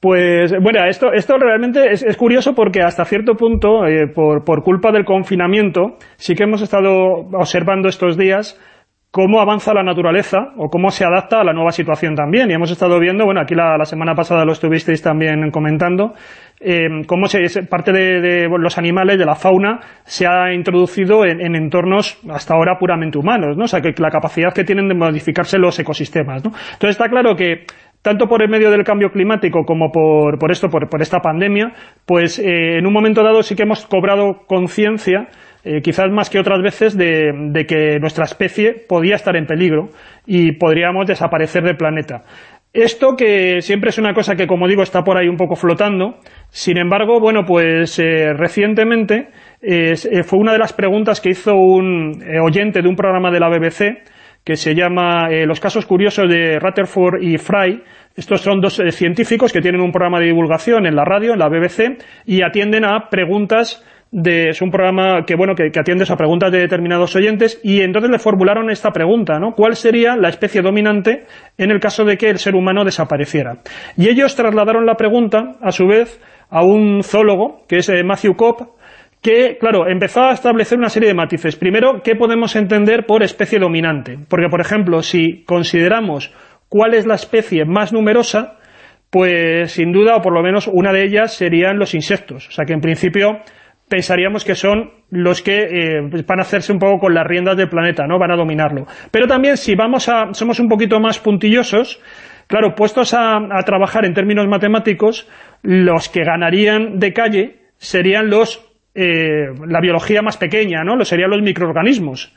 Pues, bueno, esto, esto realmente es, curioso porque hasta cierto punto, eh, por, por culpa del confinamiento, sí que hemos estado observando estos días cómo avanza la naturaleza o cómo se adapta a la nueva situación también. Y hemos estado viendo, bueno, aquí la, semana pasada lo estuvisteis también comentando, eh, cómo se, parte de, los animales, de la fauna, se ha introducido en, entornos hasta ahora puramente humanos, ¿no? O sea, que la capacidad que tienen de modificarse los ecosistemas, ¿no? Entonces está claro que tanto por el medio del cambio climático como por, por esto, por, esta pandemia, pues eh, en un momento dado sí que hemos cobrado conciencia eh, quizás más que otras veces, de, de que nuestra especie podía estar en peligro y podríamos desaparecer del planeta. Esto que siempre es una cosa que, como digo, está por ahí un poco flotando, sin embargo, bueno, pues eh, recientemente fue una de las preguntas que hizo un oyente de un programa de la BBC que se llama Los casos curiosos de Rutherford y Fry. Estos son dos científicos que tienen un programa de divulgación en la radio, en la BBC, y atienden a preguntas de, es un programa que bueno que, a preguntas de determinados oyentes y entonces le formularon esta pregunta, ¿no? ¿Cuál sería la especie dominante en el caso de que el ser humano desapareciera? Y ellos trasladaron la pregunta, a su vez, a un zoólogo, que es Matthew Cobb, que, claro, empezó a establecer una serie de matices. Primero, ¿qué podemos entender por especie dominante? Porque, por ejemplo, si consideramos cuál es la especie más numerosa, pues sin duda, o por lo menos una de ellas, serían los insectos. O sea que, en principio, pensaríamos que son los que eh, van a hacerse un poco con las riendas del planeta, ¿no? Van a dominarlo. Pero también, si vamos a, somos un poquito más puntillosos, claro, puestos a trabajar en términos matemáticos, los que ganarían de calle serían los eh, la biología más pequeña, ¿no? Lo serían los microorganismos.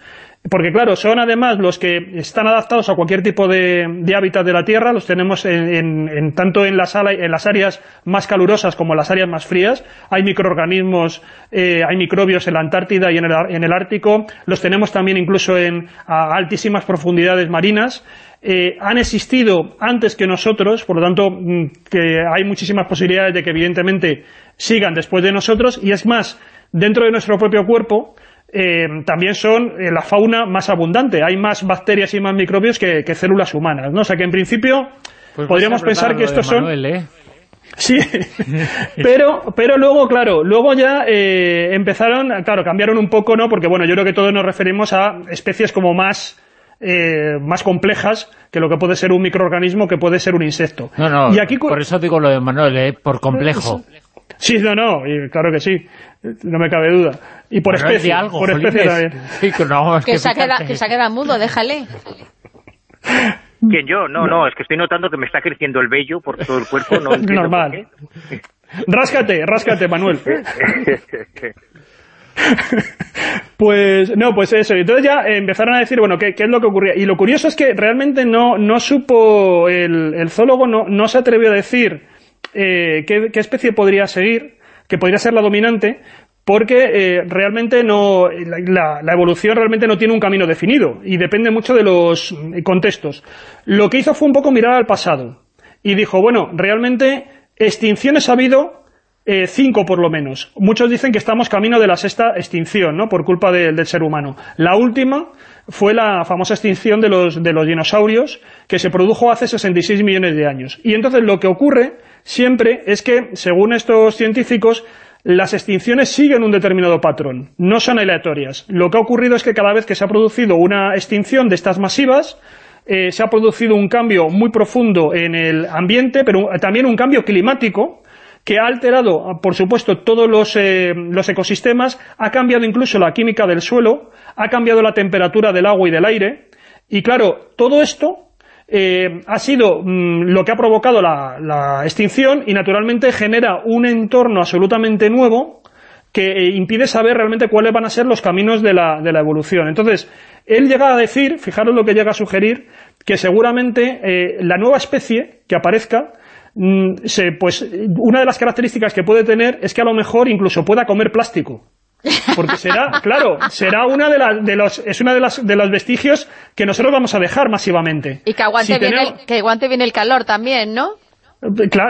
Porque claro, son además los que están adaptados a cualquier tipo de, hábitat de la Tierra, los tenemos en, tanto en las, en las áreas más calurosas como en las áreas más frías. Hay microorganismos, eh, hay microbios en la Antártida y en el, Ártico, los tenemos también incluso en altísimas profundidades marinas. Eh, han existido antes que nosotros, por lo tanto, mm, que hay muchísimas posibilidades de que evidentemente sigan después de nosotros, y es más, dentro de nuestro propio cuerpo eh, también son eh, la fauna más abundante, hay más bacterias y más microbios que, células humanas, ¿no? O sea que en principio pues podríamos pensar que estos son... Sí, pero, pero luego, claro, luego ya empezaron, claro, cambiaron un poco, ¿no? Porque, bueno, yo creo que todos nos referimos a especies como más eh, más complejas que lo que puede ser un microorganismo, que puede ser un insecto. No, no, y aquí, por eso digo lo de Manuel, ¿eh? por complejo. Sí, no, no, claro que sí, no me cabe duda. Y por especie, por especie también. que, se ha quedado, mudo, déjale. ¿Quién yo? No, no, es que estoy notando que me está creciendo el vello por todo el cuerpo. No Normal. Ráscate, ráscate, Manuel. pues no, pues eso. Entonces ya empezaron a decir, bueno, ¿qué, es lo que ocurría? Y lo curioso es que realmente no, no supo, el, zoólogo no, no se atrevió a decir eh, qué, especie podría seguir, que podría ser la dominante, porque eh, realmente no la, evolución realmente no tiene un camino definido y depende mucho de los contextos. Lo que hizo fue un poco mirar al pasado y dijo, bueno, realmente extinciones ha habido eh, cinco por lo menos. Muchos dicen que estamos camino de la sexta extinción, ¿no? Por culpa del ser humano. La última fue la famosa extinción de los, de los dinosaurios, que se produjo hace 66 millones de años. Y entonces lo que ocurre siempre es que, según estos científicos, las extinciones siguen un determinado patrón, no son aleatorias. Lo que ha ocurrido es que cada vez que se ha producido una extinción de estas masivas, eh, se ha producido un cambio muy profundo en el ambiente, pero también un cambio climático, que ha alterado, por supuesto, todos los, eh, los, ecosistemas, ha cambiado incluso la química del suelo, ha cambiado la temperatura del agua y del aire, y claro, todo esto eh, ha sido mm, lo que ha provocado la, la, extinción y naturalmente genera un entorno absolutamente nuevo que eh, impide saber realmente cuáles van a ser los caminos de la, de la evolución. Entonces, él llega a decir, fijaros lo que llega a sugerir, que seguramente la nueva especie que aparezca Mm, pues una de las características que puede tener es que a lo mejor incluso pueda comer plástico. Porque será, claro, será una de, las de los, es una de, las, de los vestigios que nosotros vamos a dejar masivamente. Y que aguante, bien, el, que aguante bien el calor también, ¿no?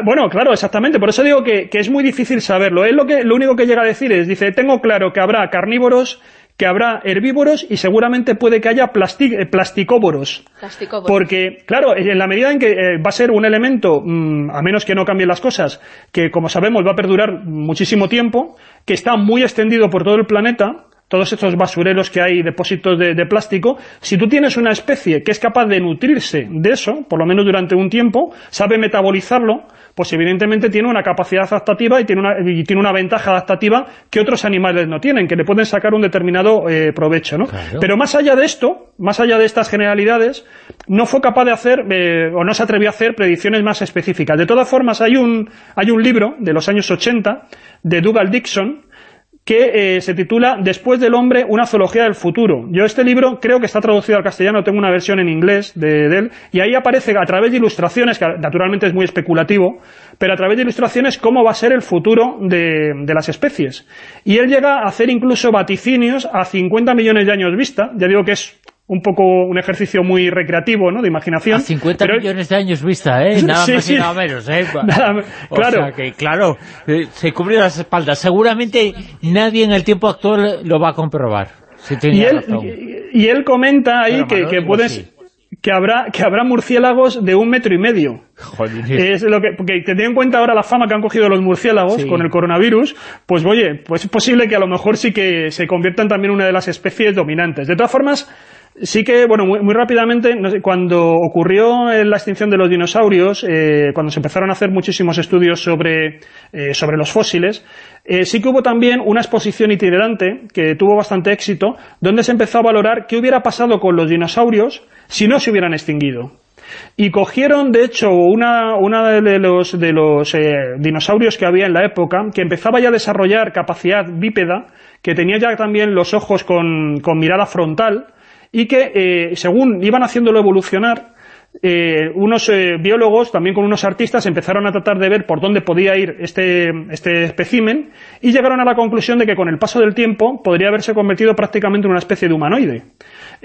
bueno, claro, exactamente. Por eso digo que, que, es muy difícil saberlo. Él lo, que, lo único que llega a decir es, dice, tengo claro que habrá carnívoros que habrá herbívoros y seguramente puede que haya eh, plasticóboros. Porque, claro, en la medida en que eh, va a ser un elemento, mm, a menos que no cambien las cosas, que como sabemos va a perdurar muchísimo tiempo, que está muy extendido por todo el planeta, todos estos basureros que hay, depósitos de, plástico, si tú tienes una especie que es capaz de nutrirse de eso, por lo menos durante un tiempo, sabe metabolizarlo, pues evidentemente tiene una capacidad adaptativa y tiene una, y tiene una ventaja adaptativa que otros animales no tienen, que le pueden sacar un determinado eh, provecho, ¿no? Pero más allá de esto, más allá de estas generalidades, no fue capaz de hacer, eh, o no se atrevió a hacer predicciones más específicas. De todas formas, hay un, hay un libro de los años 80 de Dougal Dixon, que eh, se titula Después del hombre, una zoología del futuro. Yo este libro creo que está traducido al castellano, tengo una versión en inglés de, de él, y ahí aparece a través de ilustraciones, que naturalmente es muy especulativo, pero a través de ilustraciones cómo va a ser el futuro de, de las especies. Y él llega a hacer incluso vaticinios a 50 millones de años vista, ya digo que es un poco un ejercicio muy recreativo, ¿no?, de imaginación. A 50 pero- millones de años vista, ¿eh? Nada Sí, más y nada menos, ¿eh? Nada- O claro. sea que, claro, eh, se cubrió las espaldas. Seguramente nadie en el tiempo actual lo va a comprobar. Si y él, razón. y, él comenta ahí Pero, que, que puedes que habrá que habrá murciélagos de un metro y medio Joder. es lo que porque teniendo en cuenta ahora la fama que han cogido los murciélagos Sí. con el coronavirus pues oye pues es posible que a lo mejor sí que se conviertan también en una de las especies dominantes de todas formas Sí que, bueno, muy, muy rápidamente, cuando ocurrió eh, la extinción de los dinosaurios, eh, cuando se empezaron a hacer muchísimos estudios sobre, eh, sobre los fósiles, eh, sí que hubo también una exposición itinerante que tuvo bastante éxito, donde se empezó a valorar qué hubiera pasado con los dinosaurios si no se hubieran extinguido. Y cogieron, de hecho, una, una de los, de los dinosaurios que había en la época, que empezaba ya a desarrollar capacidad bípeda, que tenía ya también los ojos con, con mirada frontal, y que, eh, según iban haciéndolo evolucionar, eh, unos eh, biólogos, también con unos artistas, empezaron a tratar de ver por dónde podía ir este, este espécimen y llegaron a la conclusión de que con el paso del tiempo podría haberse convertido prácticamente en una especie de humanoide.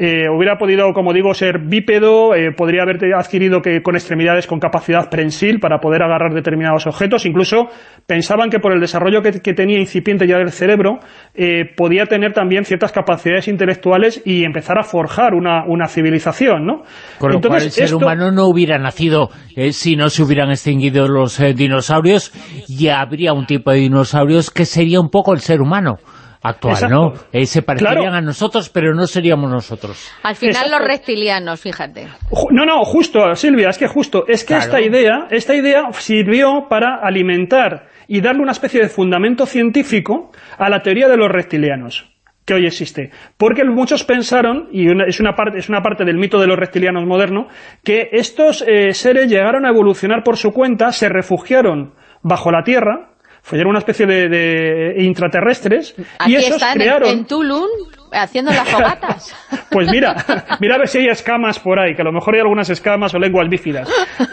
Eh, hubiera podido, como digo, ser bípedo, eh, podría haber adquirido que con extremidades con capacidad prensil para poder agarrar determinados objetos, incluso pensaban que por el desarrollo que, que tenía incipiente ya del cerebro, eh, podía tener también ciertas capacidades intelectuales y empezar a forjar una, una civilización, ¿no? Con lo cual el ser humano no hubiera nacido eh, si no se hubieran extinguido los eh, dinosaurios y habría un tipo de dinosaurios que sería un poco el ser humano actual, Exacto. ¿no? Eh, se parecerían Claro. a nosotros, pero no seríamos nosotros. Al final Exacto. los reptilianos, fíjate. No, no, justo, Silvia, es que justo, es que Claro. esta idea, esta idea sirvió para alimentar y darle una especie de fundamento científico a la teoría de los reptilianos que hoy existe. Porque muchos pensaron, y una- es, una parte, es una parte del mito de los reptilianos moderno, que estos eh, seres llegaron a evolucionar por su cuenta, se refugiaron bajo la Tierra, fueron una especie de, de intraterrestres, Aquí y esos están en- crearon... en, Tulum haciendo las fogatas. Pues mira, mira a ver si hay escamas por ahí, que a lo mejor hay algunas escamas o lenguas bífidas.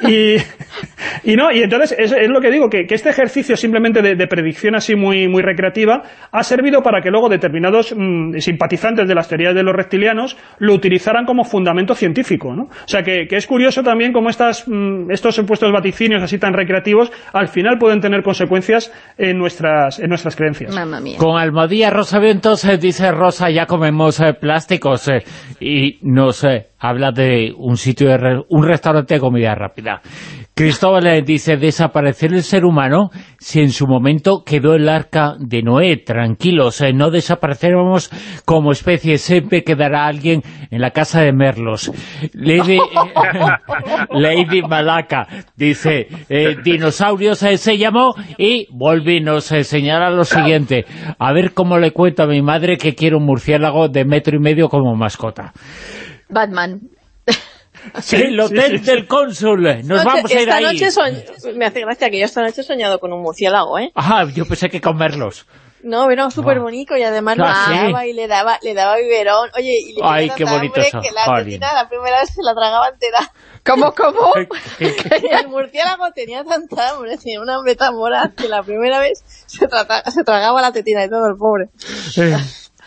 Y, y no, y entonces es, es lo que digo, que, que este ejercicio simplemente de, de predicción así muy, muy recreativa ha servido para que luego determinados mm, simpatizantes de las teorías de los reptilianos lo utilizaran como fundamento científico, ¿no? O sea que, que es curioso también cómo estas, mm, estos supuestos vaticinios así tan recreativos al final pueden tener consecuencias en nuestras, en nuestras creencias. Mamma mía. Con Almodía Rosavientos eh, dice Rosa, ya comemos eh, plásticos eh, y nos eh, habla de un sitio, de re- un restaurante de comida rápida. Cristóbal dice, desaparecer el ser humano si en su momento quedó el arca de Noé. Tranquilos, eh, no desapareceremos como especie, siempre quedará alguien en la casa de Merlos. Lady, Lady Malaka dice, eh, dinosaurios eh, se llamó y Volvi nos eh, señala lo siguiente. A ver cómo le cuento a mi madre que quiero un murciélago de metro y medio como mascota. Batman. el hotel del cónsul. Nos Noche- vamos a ir esta ahí. noche me hace gracia que yo esta noche he soñado con un murciélago, ¿eh? Ajá, yo pensé que comerlos. No, era súper bonito y además lo Ah, ¿sí? y le daba, le daba biberón. Oye, y le Ay, qué bonito eso, que la tetina la primera vez se la tragaba entera. ¿Cómo, cómo? El murciélago tenía tanta hambre, tenía una hambre tan que la primera vez se, se tragaba la tetina de todo el pobre.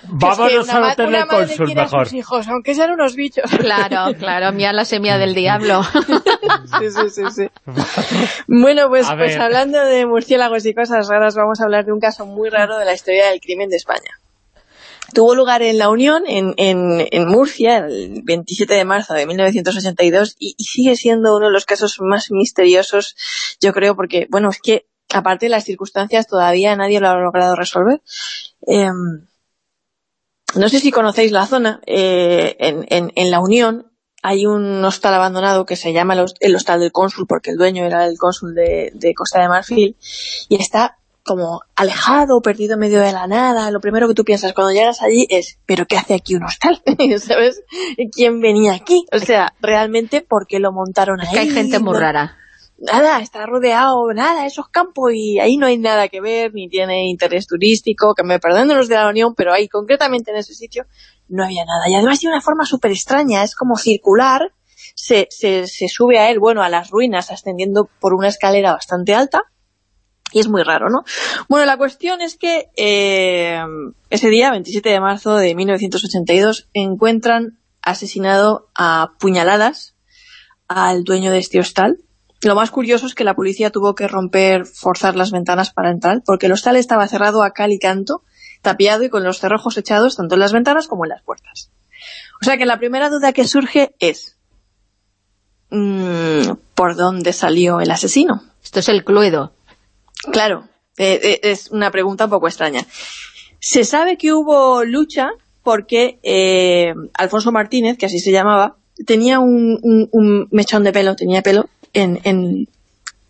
Vámonos Que es que al hotel del cónsul mejor. sus hijos, aunque sean unos bichos. Claro, claro, mira la semilla del diablo. Sí, sí, sí, sí. Bueno, pues, pues hablando de murciélagos y cosas raras, vamos a hablar de un caso muy raro de la historia del crimen de España. Tuvo lugar en La Unión, en, en, en Murcia, el 27 de marzo de 1982, y, y sigue siendo uno de los casos más misteriosos, yo creo, porque, bueno, es que, aparte de las circunstancias, todavía nadie lo ha logrado resolver. Em, no sé si conocéis la zona, eh, en, en, en La Unión hay un hostal abandonado que se llama el host- el hostal del cónsul, porque el dueño era el cónsul de, de Costa de Marfil, y está como alejado, perdido en medio de la nada. Lo primero que tú piensas cuando llegas allí es, ¿pero qué hace aquí un hostal? ¿Sabes? ¿Quién venía aquí? O sea, realmente, ¿por qué lo montaron ahí? Que hay gente muy rara. Nada, está rodeado, nada, esos campos y ahí no hay nada que ver, ni tiene interés turístico, que me perdonen los de la Unión, pero ahí concretamente en ese sitio no había nada. Y además tiene una forma súper extraña, es como circular, se, se, se sube a él, bueno, a las ruinas, ascendiendo por una escalera bastante alta, y es muy raro, ¿no? Bueno, la cuestión es que eh, ese día, 27 de marzo de 1982, encuentran asesinado a puñaladas al dueño de este hostal. Lo más curioso es que la policía tuvo que romper, forzar las ventanas para entrar, porque el hostal estaba cerrado a cal y canto, tapiado y con los cerrojos echados tanto en las ventanas como en las puertas. O sea que la primera duda que surge es, mmm, ¿por dónde salió el asesino? Esto es el Cluedo. Claro, eh, eh, es una pregunta un poco extraña. Se sabe que hubo lucha porque eh, Alfonso Martínez, que así se llamaba, tenía un, un, un mechón de pelo, tenía pelo en, en,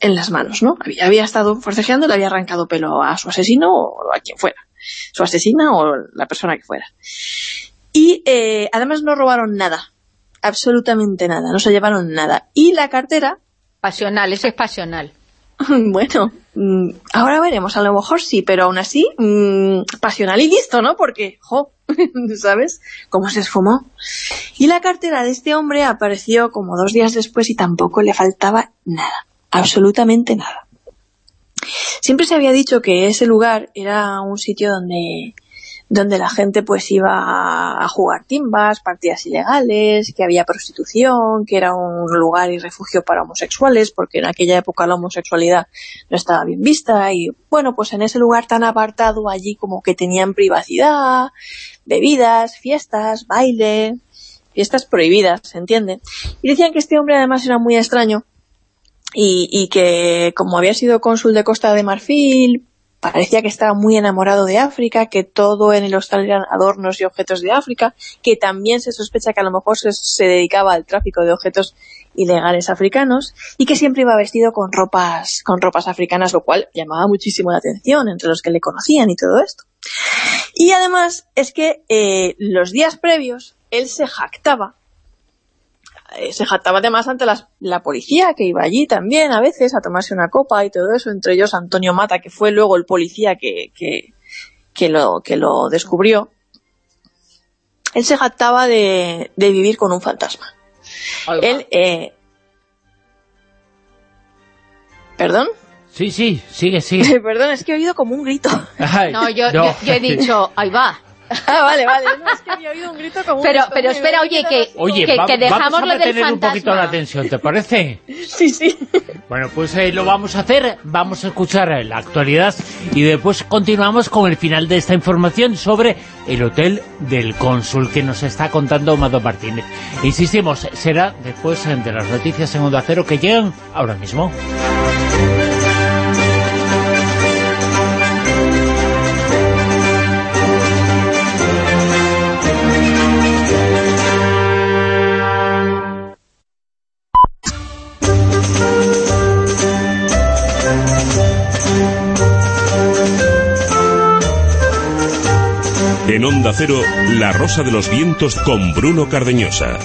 en las manos, ¿no? Había, había, estado forcejeando, le había arrancado pelo a su asesino o a quien fuera, su asesina o la persona que fuera. Y eh, además no robaron nada, absolutamente nada, no se llevaron nada. Y la cartera... Pasional, eso es pasional. bueno, mm, ahora veremos, a lo mejor sí, pero aún así, mmm, pasional y listo, ¿no? Porque, jo, ¿sabes? Cómo se esfumó. Y la cartera de este hombre apareció como dos días después y tampoco le faltaba nada, absolutamente nada. Siempre se había dicho que ese lugar era un sitio donde donde la gente pues iba a jugar timbas, partidas ilegales, que había prostitución, que era un lugar y refugio para homosexuales, porque en aquella época la homosexualidad no estaba bien vista, y bueno, pues en ese lugar tan apartado allí como que tenían privacidad, bebidas, fiestas, baile, fiestas prohibidas, ¿se entiende? Y decían que este hombre además era muy extraño, y, y que como había sido cónsul de Costa de Marfil, parecía que estaba muy enamorado de África, que todo en el hostal eran adornos y objetos de África, que también se sospecha que a lo mejor se, dedicaba al tráfico de objetos ilegales africanos y que siempre iba vestido con ropas, con ropas africanas, lo cual llamaba muchísimo la atención entre los que le conocían y todo esto. Y además es que eh, los días previos él se jactaba se jactaba además ante las, la policía que iba allí también a veces a tomarse una copa y todo eso, entre ellos Antonio Mata, que fue luego el policía que, que, que, lo, que lo descubrió. Él se jactaba de, de vivir con un fantasma. Alba. Él... Eh... ¿Perdón? Sí, sí, sigue, sigue. Perdón, es que he oído como un grito. Ay, no, yo, no. Yo, yo he dicho, ahí va. Ah, vale, vale. No, es que había oído un grito como pero, un pero espera, oye, que, oye, que, va, que dejamos vamos a lo del mantener un fantasma. poquito la tensión, ¿te parece? Sí, sí. Bueno, pues eh, lo vamos a hacer, vamos a escuchar la actualidad y después continuamos con el final de esta información sobre el hotel del cónsul que nos está contando Amado Martínez. Insistimos, será después eh, de las noticias en Onda Cero que llegan ahora mismo. En Onda Cero, La Rosa de los Vientos con Bruno Cardeñosa.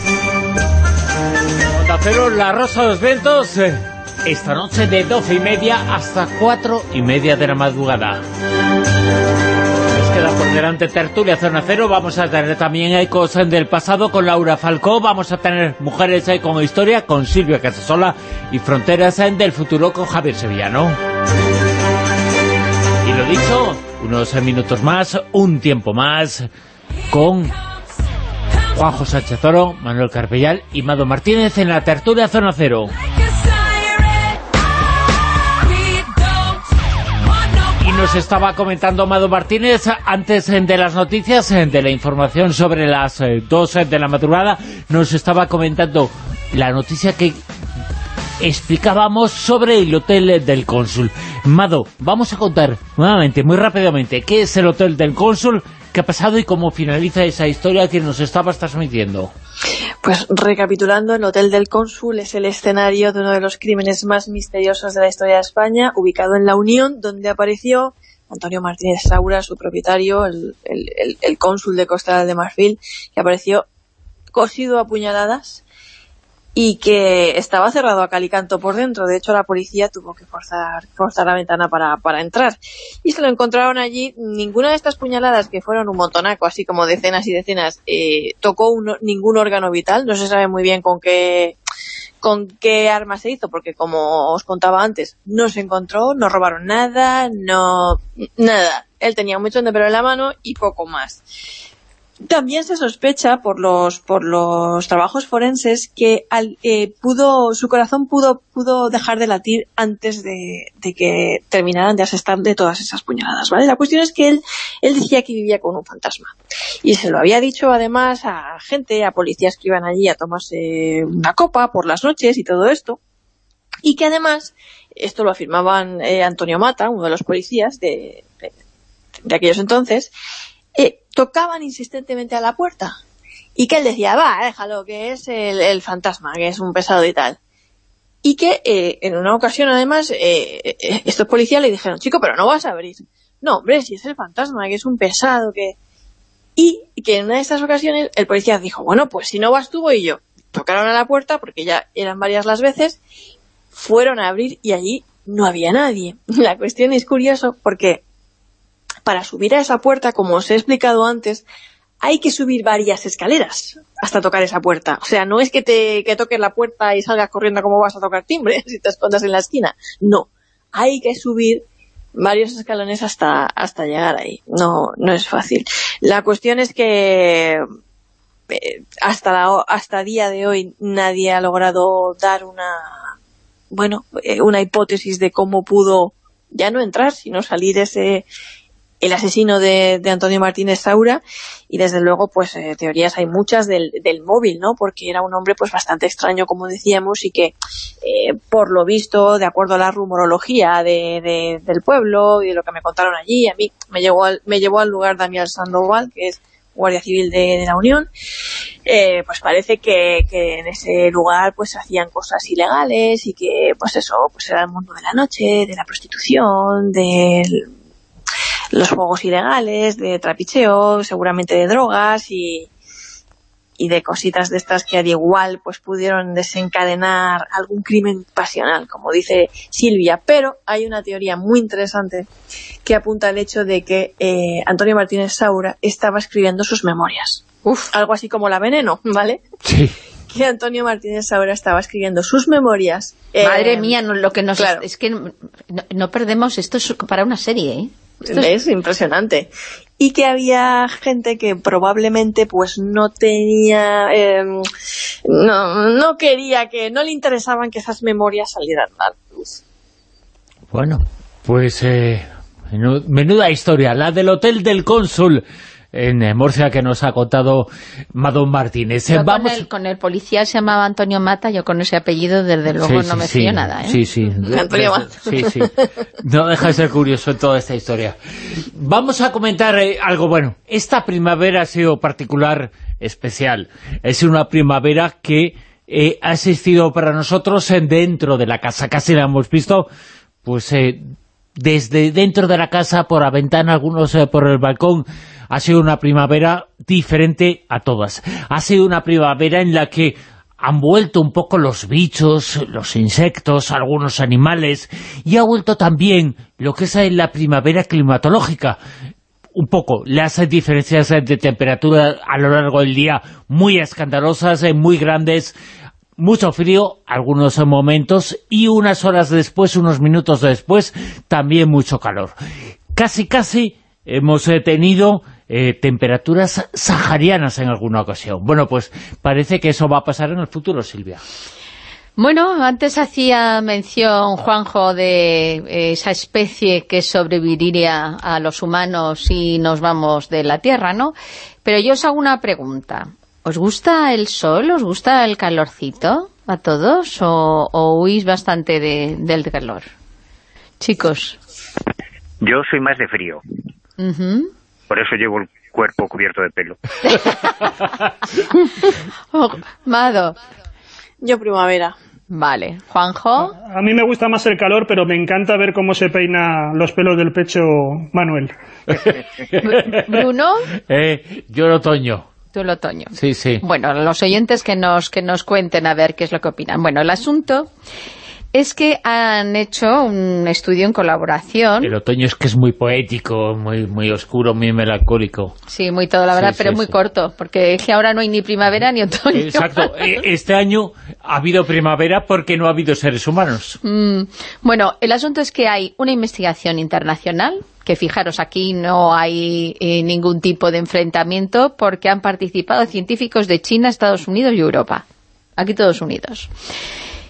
Onda Cero, La Rosa de los Vientos, eh, esta noche de doce y media hasta cuatro y media de la madrugada. Nos queda por delante Tertulia Zona Cero, vamos a tener también ecos del pasado con Laura Falcó, vamos a tener Mujeres con Historia con Silvia Casasola y Fronteras del Futuro con Javier Sevillano. Y lo dicho, unos minutos más, un tiempo más, con Juanjo Sánchez Oro, Manuel Carpellal y Mado Martínez en la tertulia Zona Cero. Y nos estaba comentando Mado Martínez antes de las noticias, de la información sobre las 2 de la madrugada, nos estaba comentando la noticia que explicábamos sobre el Hotel del Cónsul. Mado, vamos a contar nuevamente, muy rápidamente, qué es el Hotel del Cónsul, qué ha pasado y cómo finaliza esa historia que nos estabas transmitiendo. Pues recapitulando, el Hotel del Cónsul es el escenario de uno de los crímenes más misteriosos de la historia de España, ubicado en La Unión, donde apareció Antonio Martínez Saura, su propietario, el, el, el, el cónsul de Costa de Marfil, que apareció cosido a puñaladas y que estaba cerrado a calicanto por dentro. De hecho, la policía tuvo que forzar, forzar la ventana para, para entrar. Y se lo encontraron allí. Ninguna de estas puñaladas, que fueron un montonaco, así como decenas y decenas, eh, tocó uno, ningún órgano vital. No se sabe muy bien con qué con qué arma se hizo, porque como os contaba antes, no se encontró, no robaron nada, no nada. Él tenía mucho de en la mano y poco más. También se sospecha por los por los trabajos forenses que al, eh, pudo su corazón pudo pudo dejar de latir antes de, de, que terminaran de asestar de todas esas puñaladas, ¿vale? La cuestión es que él él decía que vivía con un fantasma y se lo había dicho además a gente, a policías que iban allí a tomarse una copa por las noches y todo esto y que además esto lo afirmaban eh, Antonio Mata, uno de los policías de, de, de aquellos entonces tocaban insistentemente a la puerta. Y que él decía, va, déjalo, que es el, el fantasma, que es un pesado y tal. Y que eh, en una ocasión, además, eh, eh, estos policías le dijeron, chico, pero no vas a abrir. No, hombre, si es el fantasma, que es un pesado, que... Y que en una de estas ocasiones el policía dijo, bueno, pues si no vas tú, voy yo. Tocaron a la puerta, porque ya eran varias las veces, fueron a abrir y allí no había nadie. La cuestión es curioso porque para subir a esa puerta, como os he explicado antes, hay que subir varias escaleras hasta tocar esa puerta. O sea, no es que te que toques la puerta y salgas corriendo como vas a tocar timbre si te escondas en la esquina. No, hay que subir varios escalones hasta hasta llegar ahí. No no es fácil. La cuestión es que eh, hasta la, hasta día de hoy nadie ha logrado dar una bueno, eh, una hipótesis de cómo pudo ya no entrar, sino salir ese el asesino de, Antonio Martínez Saura y desde luego pues eh, teorías hay muchas del, del, móvil, ¿no? Porque era un hombre pues bastante extraño como decíamos y que eh, por lo visto, de acuerdo a la rumorología de, de, del pueblo y de lo que me contaron allí, a mí me llevó al, me llevó al lugar Daniel Sandoval, que es Guardia Civil de, de la Unión, eh, pues parece que, que, en ese lugar pues hacían cosas ilegales y que pues eso pues era el mundo de la noche, de la prostitución, del los juegos ilegales, de trapicheo, seguramente de drogas y, y de cositas de estas que al igual pues pudieron desencadenar algún crimen pasional, como dice Silvia. Pero hay una teoría muy interesante que apunta al hecho de que eh, Antonio Martínez Saura estaba escribiendo sus memorias. Uf, algo así como la veneno, ¿vale? Sí. Que Antonio Martínez Saura estaba escribiendo sus memorias. Madre eh, mía, no, lo que nos claro. es, es que no, no, perdemos esto es para una serie, ¿eh? Esto es... es impresionante. Y que había gente que probablemente pues no tenía eh, no, no quería que no le interesaban que esas memorias salieran mal bueno pues eh, menuda historia la del hotel del cónsul en Murcia que nos ha contado Madón Martínez. Yo Vamos... con, el, con el policía se llamaba Antonio Mata, yo con ese apellido desde luego sí, no sí, me sí, fío nada. ¿eh? Sí, sí. Antonio Mata. Sí, sí. No deja de ser curioso en toda esta historia. Vamos a comentar eh, algo bueno. Esta primavera ha sido particular, especial. Es una primavera que eh, ha existido para nosotros en dentro de la casa. Casi la hemos visto, pues... Eh, desde dentro de la casa, por la ventana, algunos eh, por el balcón, ha sido una primavera diferente a todas. Ha sido una primavera en la que han vuelto un poco los bichos, los insectos, algunos animales, y ha vuelto también lo que es la primavera climatológica. Un poco, las diferencias de temperatura a lo largo del día muy escandalosas, eh, muy grandes, mucho frío, algunos momentos, y unas horas después, unos minutos después, también mucho calor. Casi, casi hemos tenido eh, temperaturas saharianas en alguna ocasión. Bueno, pues parece que eso va a pasar en el futuro, Silvia. Bueno, antes hacía mención, Juanjo, de eh, esa especie que sobreviviría a los humanos si nos vamos de la Tierra, ¿no? Pero yo os hago una pregunta. ¿Os gusta el sol? ¿Os gusta el calorcito a todos? ¿O, o huís bastante de, del calor? Chicos. Yo soy más de frío. Uh -huh. Por eso llevo el cuerpo cubierto de pelo. oh, Mado. Yo primavera. Vale. ¿Juanjo? A, a mí me gusta más el calor, pero me encanta ver cómo se peina los pelos del pecho Manuel. ¿Bruno? Eh, yo el otoño. Tú el otoño. Sí, sí. Bueno, los oyentes que nos, que nos cuenten a ver qué es lo que opinan. Bueno, el asunto es que han hecho un estudio en colaboración. El otoño es que es muy poético, muy muy oscuro, muy melancólico. Sí, muy todo, la verdad, Sí, pero sí, muy sí. corto, porque es que ahora no hay ni primavera ni otoño. Exacto. Eh, Este año ha habido primavera porque no ha habido seres humanos. Mm, bueno, el asunto es que hay una investigación internacional, que fijaros, aquí no hay eh, ningún tipo de enfrentamiento porque han participado científicos de China, Estados Unidos y Europa. Aquí todos unidos.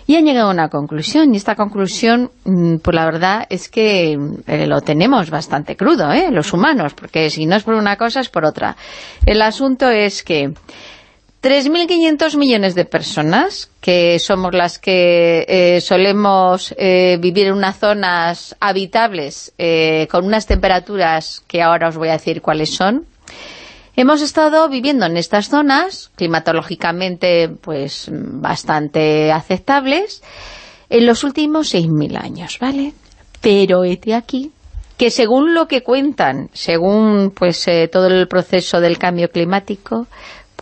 Y han llegado a una conclusión, y esta conclusión, mm, pues la verdad es que eh, lo tenemos bastante crudo, ¿eh? los humanos, porque si no es por una cosa es por otra. El asunto es que 3.500 millones de personas, que somos las que eh, solemos eh, vivir en unas zonas habitables eh, con unas temperaturas que ahora os voy a decir cuáles son, hemos estado viviendo en estas zonas, climatológicamente pues bastante aceptables, en los últimos 6.000 años, ¿vale? Pero este aquí que según lo que cuentan, según pues eh, todo el proceso del cambio climático,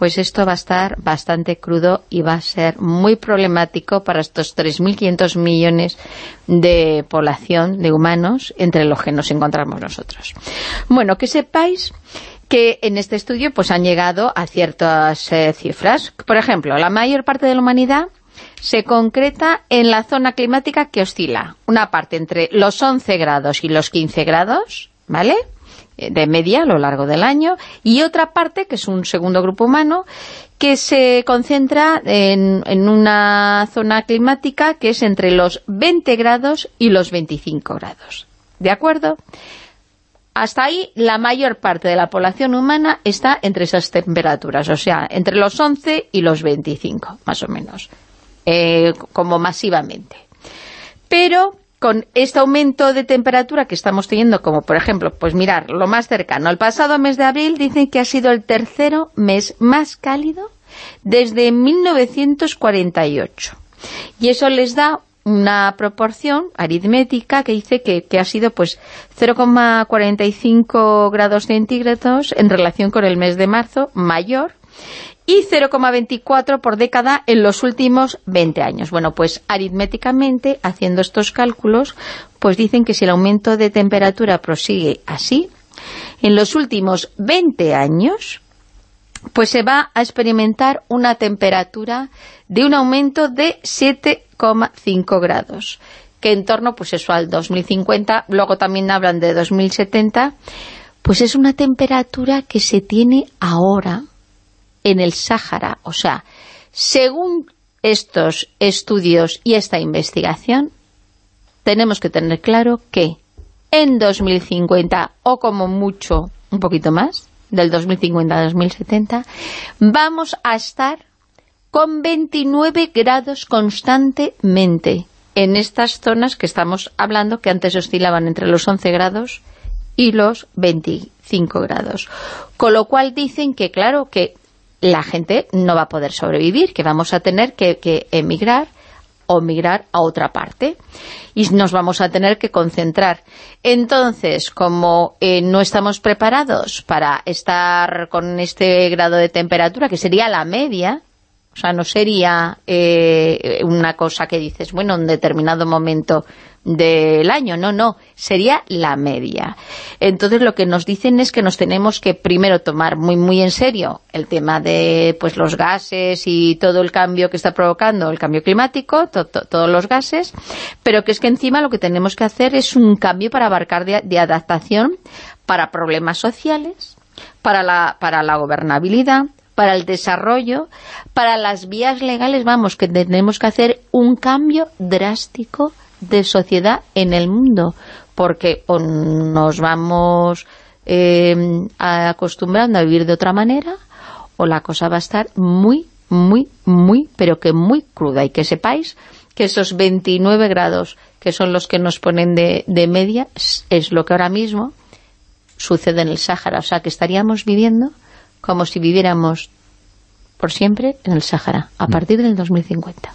pues esto va a estar bastante crudo y va a ser muy problemático para estos 3.500 millones de población de humanos entre los que nos encontramos nosotros. Bueno, que sepáis que en este estudio pues han llegado a ciertas eh, cifras. Por ejemplo, la mayor parte de la humanidad se concreta en la zona climática que oscila, una parte entre los 11 grados y los 15 grados, ¿vale?, de media a lo largo del año, y otra parte, que es un segundo grupo humano, que se concentra en, en una zona climática que es entre los 20 grados y los 25 grados. ¿De acuerdo? Hasta ahí la mayor parte de la población humana está entre esas temperaturas, o sea, entre los 11 y los 25, más o menos, eh, como masivamente. Pero con este aumento de temperatura que estamos teniendo, como por ejemplo, pues mirar, lo más cercano, el pasado mes de abril dicen que ha sido el tercero mes más cálido desde 1948. Y eso les da una proporción aritmética que dice que, que ha sido pues 0,45 grados centígrados en relación con el mes de marzo mayor y 0,24 por década en los últimos 20 años. Bueno, pues aritméticamente, haciendo estos cálculos, pues dicen que si el aumento de temperatura prosigue así, en los últimos 20 años, pues se va a experimentar una temperatura de un aumento de 7,5 grados, que en torno, pues eso, al 2050, luego también hablan de 2070, pues es una temperatura que se tiene ahora en el Sáhara. O sea, según estos estudios y esta investigación, tenemos que tener claro que en 2050, o como mucho, un poquito más, del 2050 a 2070, vamos a estar con 29 grados constantemente en estas zonas que estamos hablando, que antes oscilaban entre los 11 grados y los 25 grados. Con lo cual dicen que, claro, que la gente no va a poder sobrevivir, que vamos a tener que, que emigrar o migrar a otra parte y nos vamos a tener que concentrar. Entonces, como eh, no estamos preparados para estar con este grado de temperatura, que sería la media, o sea, no sería eh, una cosa que dices, bueno, en determinado momento del año, no, no, sería la media. Entonces lo que nos dicen es que nos tenemos que primero tomar muy muy en serio el tema de pues los gases y todo el cambio que está provocando el cambio climático, to to todos los gases, pero que es que encima lo que tenemos que hacer es un cambio para abarcar de, de adaptación para problemas sociales, para la, para la gobernabilidad, para el desarrollo, para las vías legales, vamos, que tenemos que hacer un cambio drástico de sociedad en el mundo, porque o nos vamos eh, acostumbrando a vivir de otra manera, o la cosa va a estar muy, muy, muy, pero que muy cruda. Y que sepáis que esos 29 grados, que son los que nos ponen de, de media, es, es lo que ahora mismo sucede en el Sáhara. O sea, que estaríamos viviendo como si viviéramos por siempre en el Sáhara, a partir del 2050.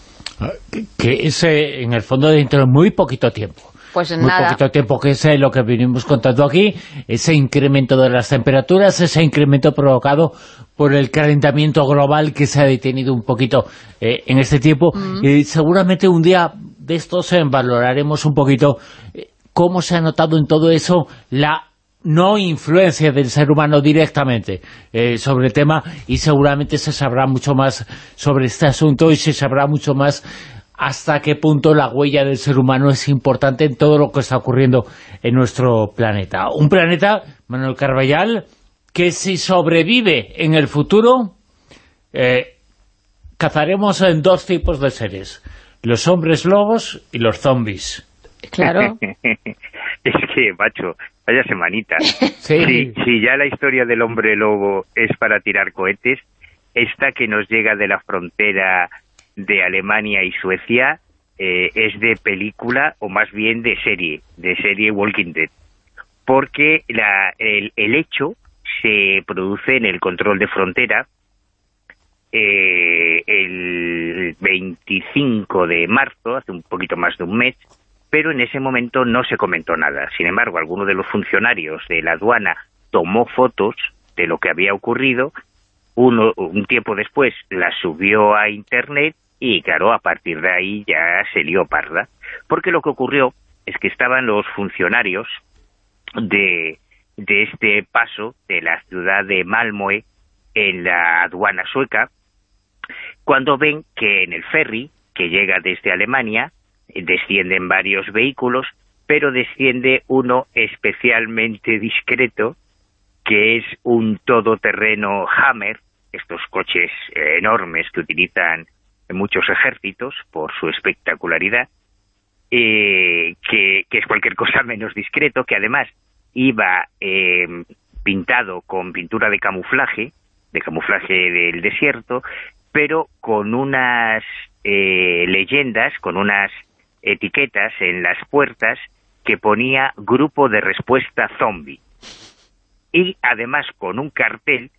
Que es, eh, en el fondo, dentro de muy poquito tiempo. Pues muy nada. poquito tiempo, que es eh, lo que venimos contando aquí, ese incremento de las temperaturas, ese incremento provocado por el calentamiento global que se ha detenido un poquito eh, en este tiempo. Y seguramente un día de estos eh, valoraremos un poquito eh, cómo se ha notado en todo eso la no influencia del ser humano directamente eh, sobre el tema y seguramente se sabrá mucho más sobre este asunto y se sabrá mucho más hasta qué punto la huella del ser humano es importante en todo lo que está ocurriendo en nuestro planeta. Un planeta, Manuel Carballal, que si sobrevive en el futuro, eh, cazaremos en dos tipos de seres, los hombres lobos y los zombies. Claro. es que, macho, vaya semanita. Sí. Si, si ya la historia del hombre lobo es para tirar cohetes, esta que nos llega de la frontera de Alemania y Suecia eh, es de película o más bien de serie, de serie Walking Dead. Porque la, el, el hecho se produce en el control de frontera eh, el 25 de marzo, hace un poquito más de un mes, pero en ese momento no se comentó nada. Sin embargo, alguno de los funcionarios de la aduana tomó fotos de lo que había ocurrido, uno, un tiempo después las subió a Internet y claro, a partir de ahí ya se lió parda. Porque lo que ocurrió es que estaban los funcionarios de, de este paso de la ciudad de Malmö en la aduana sueca, cuando ven que en el ferry que llega desde Alemania descienden varios vehículos, pero desciende uno especialmente discreto, que es un todoterreno Hammer, estos coches enormes que utilizan muchos ejércitos por su espectacularidad, eh, que, que, es cualquier cosa menos discreto, que además iba eh, pintado con pintura de camuflaje, de camuflaje del desierto, pero con unas eh, leyendas, con unas etiquetas en las puertas que ponía Grupo de Respuesta Zombie. Y además con un cartel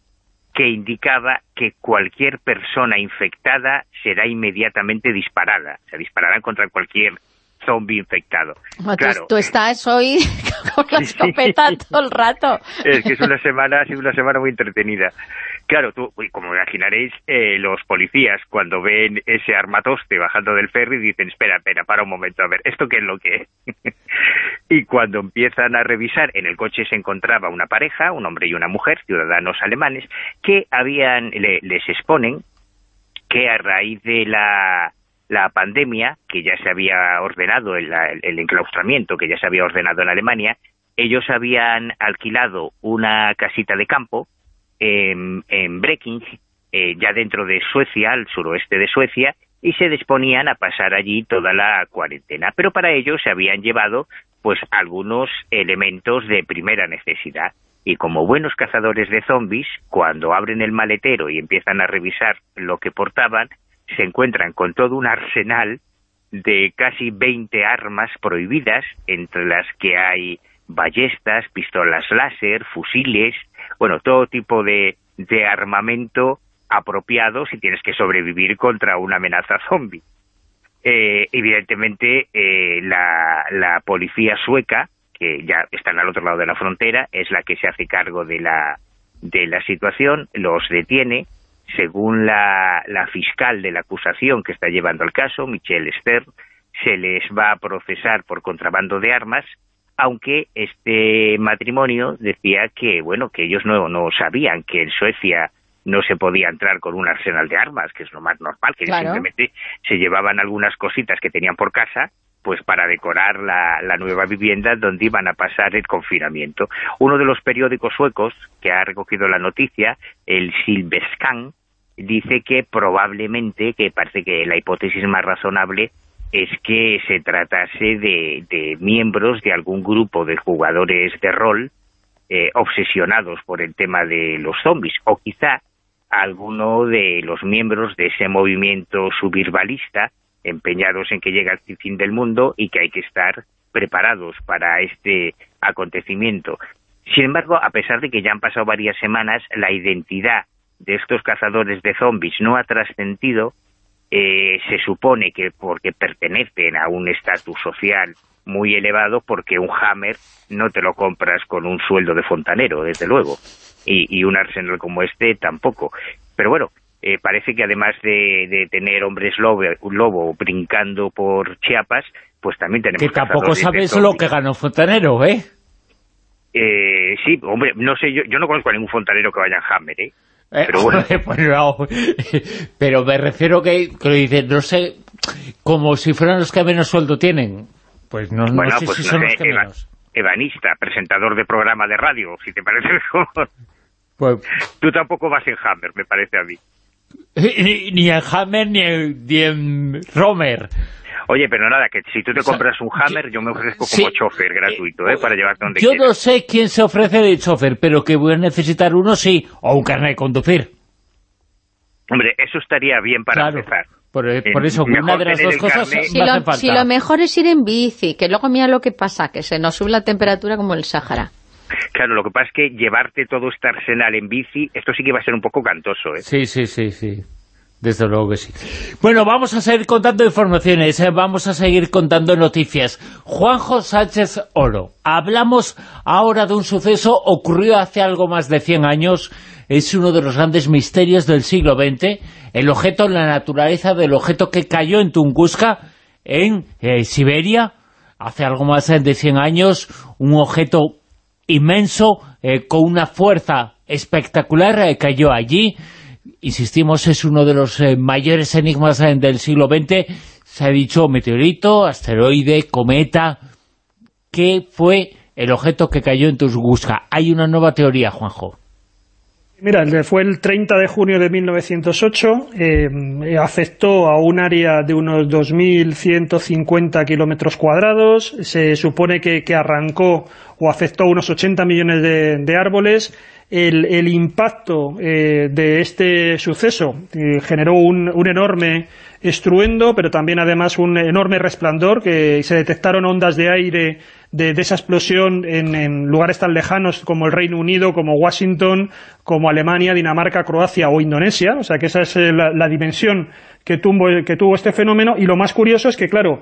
que indicaba que cualquier persona infectada será inmediatamente disparada. Se dispararán contra cualquier zombie infectado. Bueno, claro, tú, tú, estás hoy con la escopeta todo el rato. Es que es una semana, ha sido una semana muy entretenida. Claro, tú, como imaginaréis, eh, los policías cuando ven ese armatoste bajando del ferry dicen, espera, espera, para un momento, a ver, ¿esto qué es lo que es? y cuando empiezan a revisar, en el coche se encontraba una pareja, un hombre y una mujer, ciudadanos alemanes, que habían, le, les exponen que a raíz de la, la pandemia, que ya se había ordenado, el, enclaustramiento que ya se había ordenado en Alemania, ellos habían alquilado una casita de campo en, en Breking, eh, ya dentro de Suecia, al suroeste de Suecia, y se disponían a pasar allí toda la cuarentena. Pero para ello se habían llevado pues algunos elementos de primera necesidad. Y como buenos cazadores de zombies, cuando abren el maletero y empiezan a revisar lo que portaban, se encuentran con todo un arsenal de casi 20 armas prohibidas, entre las que hay ballestas, pistolas láser, fusiles, bueno, todo tipo de, armamento apropiado si tienes que sobrevivir contra una amenaza zombie. Eh, evidentemente, eh, la, la policía sueca, que ya están al otro lado de la frontera, es la que se hace cargo de la, de la situación, los detiene, según la, la fiscal de la acusación que está llevando el caso, Michelle Stern, se les va a procesar por contrabando de armas, aunque este matrimonio decía que, bueno, que ellos no, no sabían que en Suecia no se podía entrar con un arsenal de armas, que es lo más normal, que claro. simplemente se llevaban algunas cositas que tenían por casa, pues para decorar la, la, nueva vivienda donde iban a pasar el confinamiento. Uno de los periódicos suecos que ha recogido la noticia, el Silveskan, dice que probablemente, que parece que la hipótesis más razonable es que se tratase de, de miembros de algún grupo de jugadores de rol eh, obsesionados por el tema de los zombies, o quizá alguno de los miembros de ese movimiento subirbalista empeñados en que llega el fin del mundo y que hay que estar preparados para este acontecimiento. Sin embargo, a pesar de que ya han pasado varias semanas, la identidad de estos cazadores de zombies no ha trascendido, eh, se supone que porque pertenecen a un estatus social muy elevado porque un Hammer no te lo compras con un sueldo de fontanero, desde luego, y, un Arsenal como este tampoco. Pero bueno, eh, parece que además de, tener hombres lobo, lobo brincando por Chiapas, pues también tenemos... Que tampoco sabes lo que ganó Fontanero, ¿eh? ¿eh? sí, hombre, no sé, yo, yo no conozco a ningún fontanero que vaya en Hammer, ¿eh? Eh pero bueno. Pues pero me refiero que, que dicen, no sé, como si fueran los que menos sueldo tienen. Pues no, sé pues si son los que menos. Evanista, presentador de programa de radio, si te parece mejor. Pues, Tú tampoco vas en Hammer, me parece a mí. Ni, en Hammer ni en, Romer. Oye, pero nada, que si tú te compras un Hammer, yo me ofrezco como chofer gratuito, ¿eh? Para llevarte donde Yo no sé quién se ofrece de chofer, pero que voy a necesitar uno sí, o un carnet de conducir. Hombre, eso estaría bien para empezar. Por, eh, eso, una de las dos cosas si, lo, si lo mejor es ir en bici, que luego mira lo que pasa, que se nos sube la temperatura como el Sáhara. Claro, lo que pasa es que llevarte todo este arsenal en bici, esto sí que va a ser un poco cantoso, ¿eh? Sí, sí, sí, sí. Desde luego que sí. Bueno, vamos a seguir contando informaciones, ¿eh? vamos a seguir contando noticias. Juanjo Sánchez Oro, hablamos ahora de un suceso ocurrido hace algo más de 100 años, es uno de los grandes misterios del siglo XX, el objeto, la naturaleza del objeto que cayó en Tunguska, en eh, Siberia, hace algo más de 100 años, un objeto inmenso, eh, con una fuerza espectacular, eh, cayó allí. Insistimos, es uno de los eh, mayores enigmas del siglo XX. Se ha dicho meteorito, asteroide, cometa. ¿Qué fue el objeto que cayó en Tunguska? Hay una nueva teoría, Juanjo. Mira, fue el 30 de junio de 1908, afectó a un área de unos 2.150 kilómetros cuadrados, se supone que, que arrancó o afectó unos 80 millones de, árboles. El, impacto eh, de este suceso eh, generó un, enorme estruendo, pero también además un enorme resplandor, que se detectaron ondas de aire de, esa explosión en, lugares tan lejanos como el Reino Unido, como Washington, como Alemania, Dinamarca, Croacia o Indonesia, o sea que esa es eh, la, dimensión que tuvo, que tuvo este fenómeno, y lo más curioso es que, claro,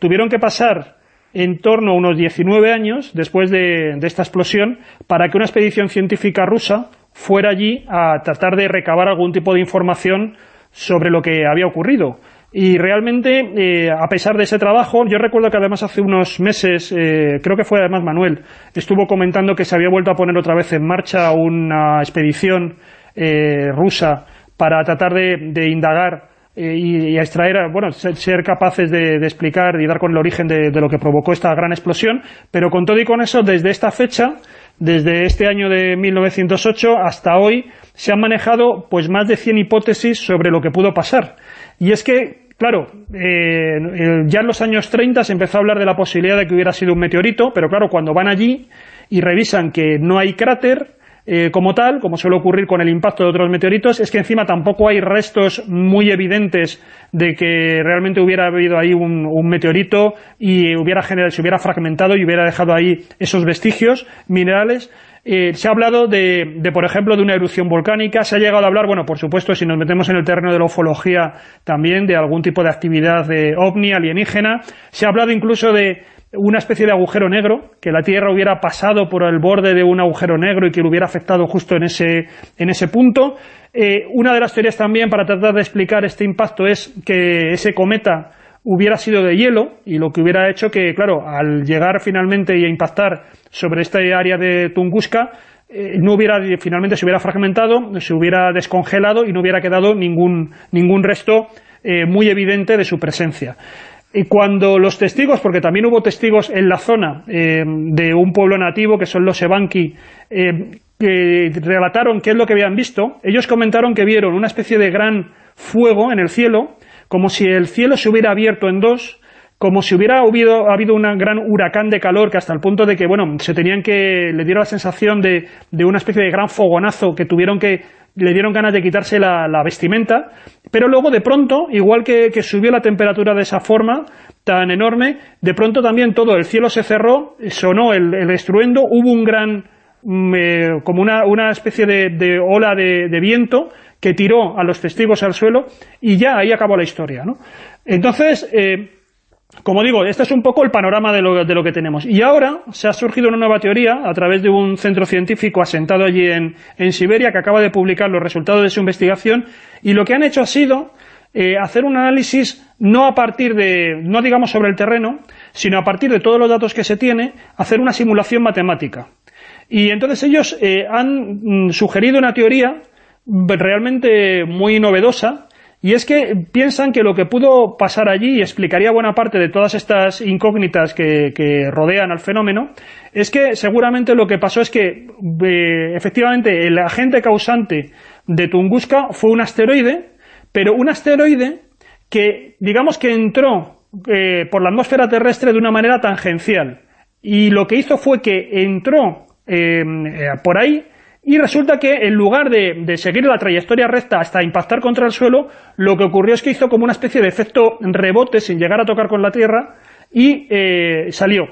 tuvieron que pasar en torno a unos 19 años después de, esta explosión para que una expedición científica rusa fuera allí a tratar de recabar algún tipo de información sobre lo que había ocurrido. Y realmente, eh, a pesar de ese trabajo, yo recuerdo que además hace unos meses, eh, creo que fue además Manuel, estuvo comentando que se había vuelto a poner otra vez en marcha una expedición eh, rusa para tratar de indagar eh, y, extraer, bueno, ser, capaces de, explicar y dar con el origen de, lo que provocó esta gran explosión, pero con todo y con eso, desde esta fecha, desde este año de 1908 hasta hoy, se han manejado pues más de 100 hipótesis sobre lo que pudo pasar. Y es que Claro, eh, ya en los años 30 se empezó a hablar de la posibilidad de que hubiera sido un meteorito, pero claro, cuando van allí y revisan que no hay cráter, eh, como tal, como suele ocurrir con el impacto de otros meteoritos, es que encima tampoco hay restos muy evidentes de que realmente hubiera habido ahí un, meteorito y hubiera generado, se hubiera fragmentado y hubiera dejado ahí esos vestigios minerales. Se ha hablado de, de, por ejemplo, de una erupción volcánica, se ha llegado a hablar, bueno, por supuesto, si nos metemos en el terreno de la ufología, también de algún tipo de actividad de ovni, alienígena, se ha hablado incluso de, una especie de agujero negro, que la Tierra hubiera pasado por el borde de un agujero negro y que lo hubiera afectado justo en ese, en ese punto. Eh, una de las teorías también para tratar de explicar este impacto es que ese cometa hubiera sido de hielo y lo que hubiera hecho que, claro, al llegar finalmente y a impactar sobre esta área de Tunguska, eh, no hubiera, finalmente se hubiera fragmentado, se hubiera descongelado y no hubiera quedado ningún, ningún resto eh, muy evidente de su presencia. Y cuando los testigos, porque también hubo testigos en la zona eh, de un pueblo nativo, que son los Ebanki, que relataron qué es lo que habían visto, ellos comentaron que vieron una especie de gran fuego en el cielo, como si el cielo se hubiera abierto en dos, como si hubiera habido, habido un gran huracán de calor que hasta el punto de que, bueno, se tenían que, le dieron la sensación de, de una especie de gran fogonazo que tuvieron que le dieron ganas de quitarse la, vestimenta, pero luego de pronto, igual que, subió la temperatura de esa forma tan enorme, de pronto también todo el cielo se cerró, sonó el, estruendo, hubo un gran, mm, eh, como una, una, especie de, ola de, viento que tiró a los testigos al suelo y ya ahí acabó la historia. ¿no? Entonces, eh, como digo, este es un poco el panorama de lo, de lo, que tenemos. Y ahora se ha surgido una nueva teoría a través de un centro científico asentado allí en, en Siberia que acaba de publicar los resultados de su investigación y lo que han hecho ha sido eh, hacer un análisis no a partir de, no digamos sobre el terreno, sino a partir de todos los datos que se tiene, hacer una simulación matemática. Y entonces ellos eh, han mm, sugerido una teoría realmente muy novedosa, y es que piensan que lo que pudo pasar allí, y explicaría buena parte de todas estas incógnitas que, rodean al fenómeno, es que seguramente lo que pasó es que eh, efectivamente el agente causante de Tunguska fue un asteroide, pero un asteroide que digamos que entró eh, por la atmósfera terrestre de una manera tangencial, y lo que hizo fue que entró eh, por ahí y resulta que en lugar de, seguir la trayectoria recta hasta impactar contra el suelo, lo que ocurrió es que hizo como una especie de efecto rebote sin llegar a tocar con la Tierra y eh, salió.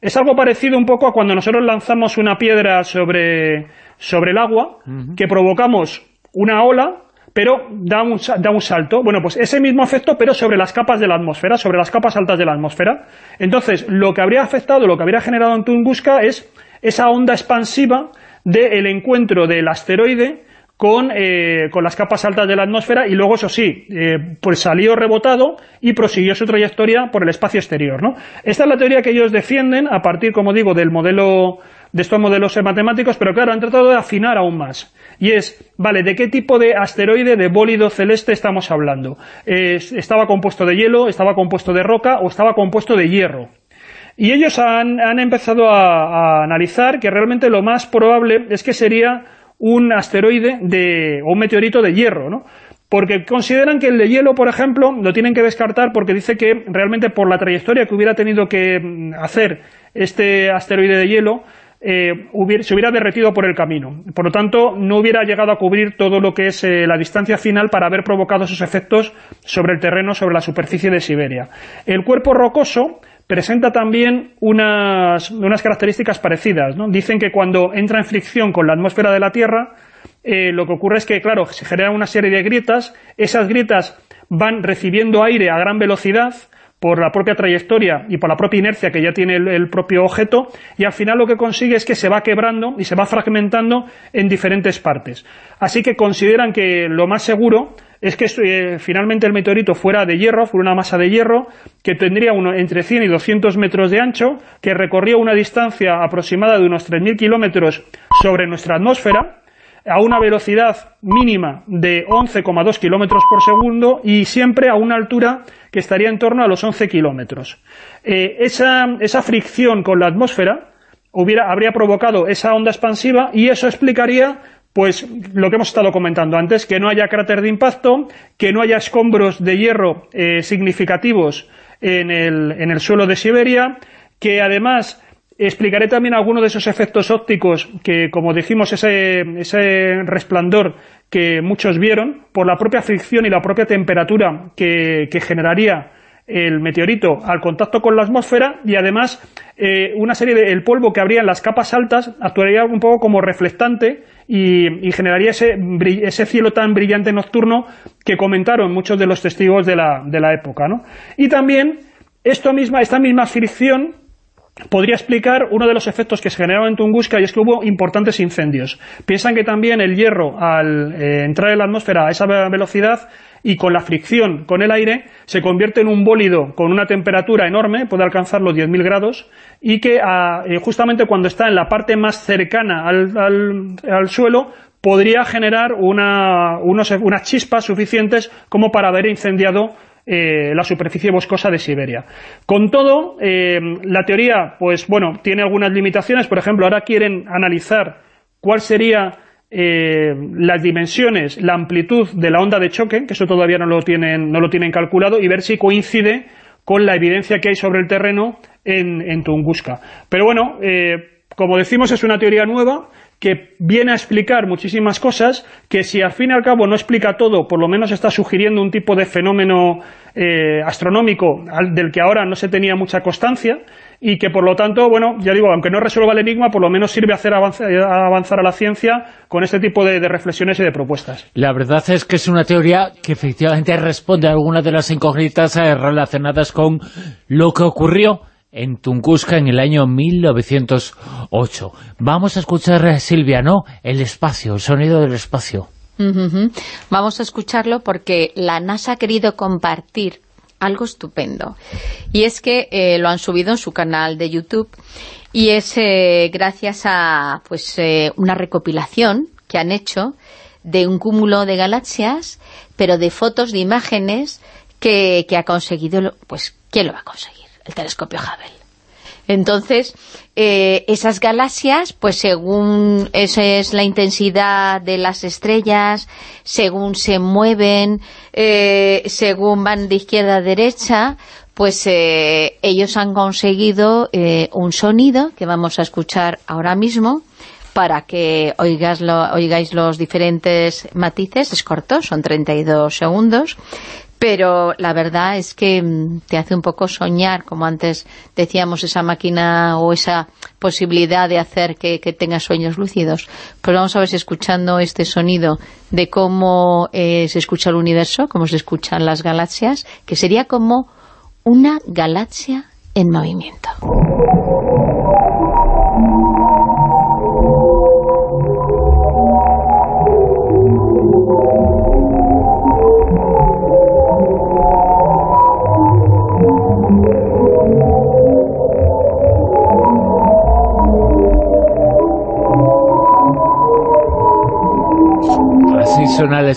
Es algo parecido un poco a cuando nosotros lanzamos una piedra sobre, sobre el agua, que provocamos una ola, pero da un, da un salto. Bueno, pues ese mismo efecto, pero sobre las capas de la atmósfera, sobre las capas altas de la atmósfera. Entonces, lo que habría afectado, lo que habría generado en Tunguska es esa onda expansiva del encuentro del asteroide con, eh, con, las capas altas de la atmósfera y luego, eso sí, eh, pues salió rebotado y prosiguió su trayectoria por el espacio exterior. ¿no? Esta es la teoría que ellos defienden a partir, como digo, del modelo de estos modelos matemáticos, pero claro, han tratado de afinar aún más. Y es, vale, ¿de qué tipo de asteroide, de bólido celeste estamos hablando? ¿Estaba compuesto de hielo, estaba compuesto de roca o estaba compuesto de hierro? Y ellos han, empezado a, analizar que realmente lo más probable es que sería un asteroide de, o un meteorito de hierro, ¿no? Porque consideran que el de hielo, por ejemplo, lo tienen que descartar porque dice que realmente por la trayectoria que hubiera tenido que mm, hacer este asteroide de hielo, eh, se hubiera derretido por el camino. Por lo tanto, no hubiera llegado a cubrir todo lo que es eh, la distancia final para haber provocado esos efectos sobre el terreno, sobre la superficie de Siberia. El cuerpo rocoso presenta también unas, características parecidas. Dicen que cuando entra en fricción con la atmósfera de la Tierra, eh, lo que ocurre es que, claro, se generan una serie de grietas, esas grietas van recibiendo aire a gran velocidad, por la propia trayectoria y por la propia inercia que ya tiene el, propio objeto y al final lo que consigue es que se va quebrando y se va fragmentando en diferentes partes. Así que consideran que lo más seguro es que eh, finalmente el meteorito fuera de hierro, fuera una masa de hierro, que tendría uno, entre 100 y 200 metros de ancho, que recorría una distancia aproximada de unos 3.000 kilómetros sobre nuestra atmósfera, a una velocidad mínima de 11,2 kilómetros por segundo y siempre a una altura que estaría en torno a los 11 kilómetros. Eh, esa, esa fricción con la atmósfera hubiera, habría provocado esa onda expansiva y eso explicaría pues lo que hemos estado comentando antes, que no haya cráter de impacto, que no haya escombros de hierro eh, significativos en el, en el suelo de Siberia, que además explicaré también algunos de esos efectos ópticos que, como dijimos, ese, ese resplandor que muchos vieron, por la propia fricción y la propia temperatura que, que generaría el meteorito al contacto con la atmósfera y además eh, una serie de el polvo que habría en las capas altas actuaría un poco como reflectante y, generaría ese, ese, cielo tan brillante nocturno que comentaron muchos de los testigos de la, de la época. ¿no? Y también esto misma, esta misma fricción podría explicar uno de los efectos que se generaron en Tunguska y es que hubo importantes incendios. Piensan que también el hierro, al eh, entrar en la atmósfera a esa velocidad, y con la fricción con el aire se convierte en un bólido con una temperatura enorme, puede alcanzar los 10.000 grados, y que ah, eh, justamente cuando está en la parte más cercana al, suelo podría generar unas chispas suficientes como para haber incendiado eh, la superficie boscosa de Siberia. Con todo, eh, la teoría, pues bueno, tiene algunas limitaciones. Por ejemplo, ahora quieren analizar cuál sería eh, las dimensiones, la amplitud de la onda de choque, que eso todavía no lo tienen, no lo tienen calculado, y ver si coincide con la evidencia que hay sobre el terreno en, Tunguska. Pero bueno, eh, como decimos, es una teoría nueva que viene a explicar muchísimas cosas, que si al fin y al cabo no explica todo, por lo menos está sugiriendo un tipo de fenómeno eh, astronómico del que ahora no se tenía mucha constancia, y que por lo tanto, bueno, ya digo, aunque no resuelva el enigma, por lo menos sirve hacer avanzar a la ciencia con este tipo de, de, reflexiones y de propuestas. La verdad es que es una teoría que efectivamente responde a algunas de las incógnitas eh, relacionadas con lo que ocurrió en Tunguska en el año 1908. Vamos a escuchar, eh, Silvia, ¿no? El espacio, el sonido del espacio. Vamos a escucharlo porque la NASA ha querido compartir algo estupendo. Y es que eh, lo han subido en su canal de YouTube y es eh, gracias a pues una recopilación que han hecho de un cúmulo de galaxias, pero de fotos, de imágenes que, que ha conseguido, pues, ¿quién lo va a conseguir? El telescopio Hubble. Entonces, eh, esas galaxias, pues según esa es la intensidad de las estrellas, según se mueven, eh, según van de izquierda a derecha, pues eh, ellos han conseguido un sonido que vamos a escuchar ahora mismo para que oigáis, oigáis los diferentes matices, es corto, son 32 segundos, pero la verdad es que mm, te hace un poco soñar, como antes decíamos, esa máquina o esa posibilidad de hacer que, tengas sueños lúcidos. Pues vamos a ver si escuchando este sonido de cómo eh, se escucha el universo, cómo se escuchan las galaxias, que sería como una galaxia en movimiento.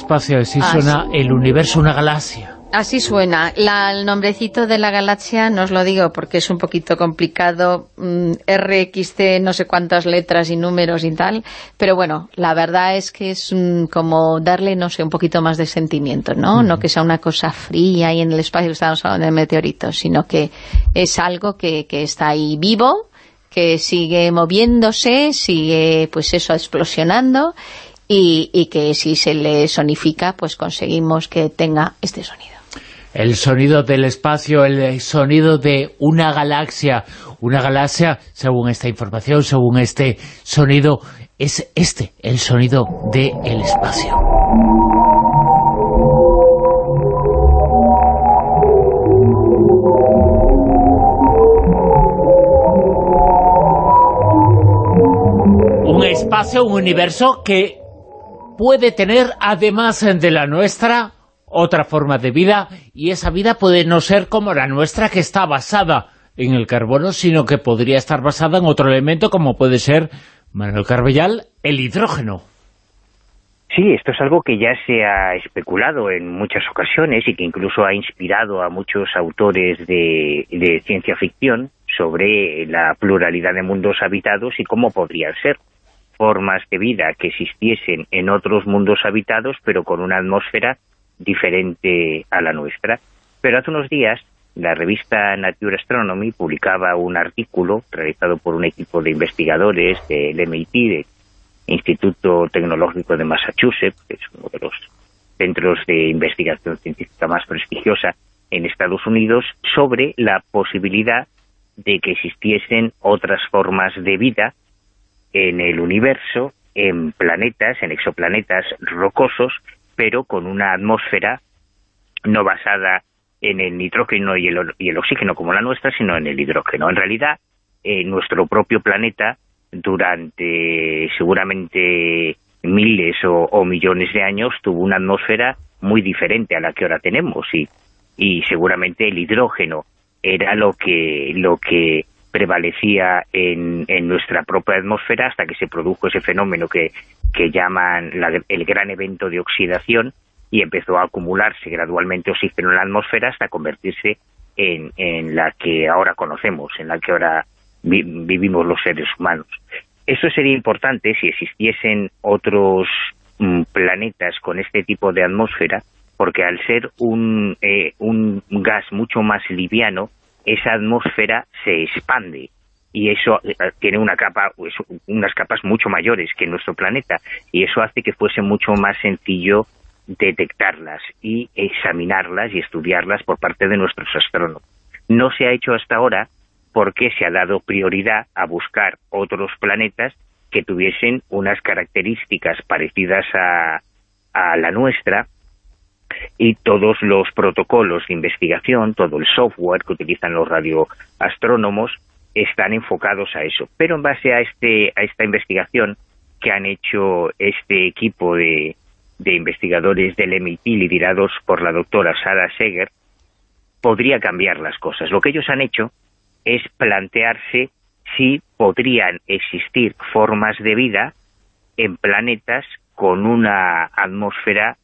Espacio, así suena el universo, una galaxia. Así suena. el nombrecito de la galaxia, no os lo digo porque es un poquito complicado, mm, RXC, no sé cuántas letras y números y tal, pero bueno, la verdad es que es como darle, no sé, un poquito más de sentimiento, ¿no? No que sea una cosa fría y en el espacio estamos hablando de meteoritos, sino que es algo que, que está ahí vivo, que sigue moviéndose, sigue, pues eso, explosionando y, que si se le sonifica, pues conseguimos que tenga este sonido. El sonido del espacio, el sonido de una galaxia. Una galaxia, según esta información, según este sonido, es este, el sonido del espacio. Un espacio, un universo que puede tener, además de la nuestra, otra forma de vida, y esa vida puede no ser como la nuestra, que está basada en el carbono, sino que podría estar basada en otro elemento, como puede ser, Manuel Carbellal, el hidrógeno. Sí, esto es algo que ya se ha especulado en muchas ocasiones y que incluso ha inspirado a muchos autores de, de ciencia ficción sobre la pluralidad de mundos habitados y cómo podrían ser formas de vida que existiesen en otros mundos habitados, pero con una atmósfera diferente a la nuestra. Pero hace unos días, la revista Nature Astronomy publicaba un artículo realizado por un equipo de investigadores del MIT, del Instituto Tecnológico de Massachusetts, que es uno de los centros de investigación científica más prestigiosa en Estados Unidos, sobre la posibilidad de que existiesen otras formas de vida en el universo, en planetas, en exoplanetas rocosos, pero con una atmósfera no basada en el nitrógeno y el, oxígeno como la nuestra, sino en el hidrógeno. En realidad, en nuestro propio planeta, durante seguramente miles o, millones de años, tuvo una atmósfera muy diferente a la que ahora tenemos y, y seguramente el hidrógeno era lo que prevalecía en, nuestra propia atmósfera hasta que se produjo ese fenómeno que, llaman el gran evento de oxidación y empezó a acumularse gradualmente oxígeno en la atmósfera hasta convertirse en, en la que ahora conocemos, en la que ahora vivimos los seres humanos. Eso sería importante si existiesen otros mm, planetas con este tipo de atmósfera, porque al ser un, eh, un gas mucho más liviano, esa atmósfera se expande y eso eh, tiene una capa, pues, unas capas mucho mayores que nuestro planeta, y eso hace que fuese mucho más sencillo detectarlas y examinarlas y estudiarlas por parte de nuestros astrónomos. No se ha hecho hasta ahora porque se ha dado prioridad a buscar otros planetas que tuviesen unas características parecidas a, a la nuestra y todos los protocolos de investigación, todo el software que utilizan los radioastrónomos están enfocados a eso. Pero en base a, este, a esta investigación que han hecho este equipo de, de investigadores del MIT liderados por la doctora Sara Seger, podría cambiar las cosas. Lo que ellos han hecho es plantearse si podrían existir formas de vida en planetas con una atmósfera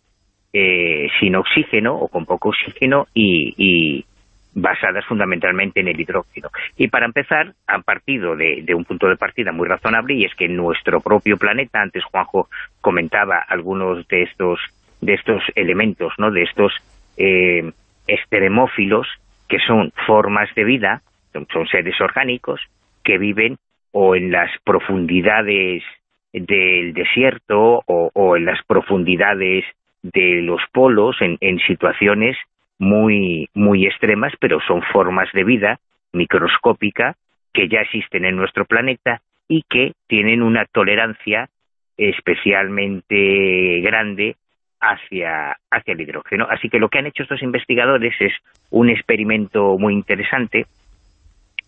eh, sin oxígeno o con poco oxígeno y, basadas fundamentalmente en el hidrógeno. Y para empezar, han partido de, un punto de partida muy razonable y es que nuestro propio planeta, antes Juanjo comentaba algunos de estos de estos elementos, ¿no? de estos eh, extremófilos que son formas de vida, son, seres orgánicos que viven o en las profundidades del desierto o, en las profundidades de los polos en, en situaciones muy, muy extremas, pero son formas de vida microscópica que ya existen en nuestro planeta y que tienen una tolerancia especialmente grande hacia, hacia el hidrógeno. Así que lo que han hecho estos investigadores es un experimento muy interesante.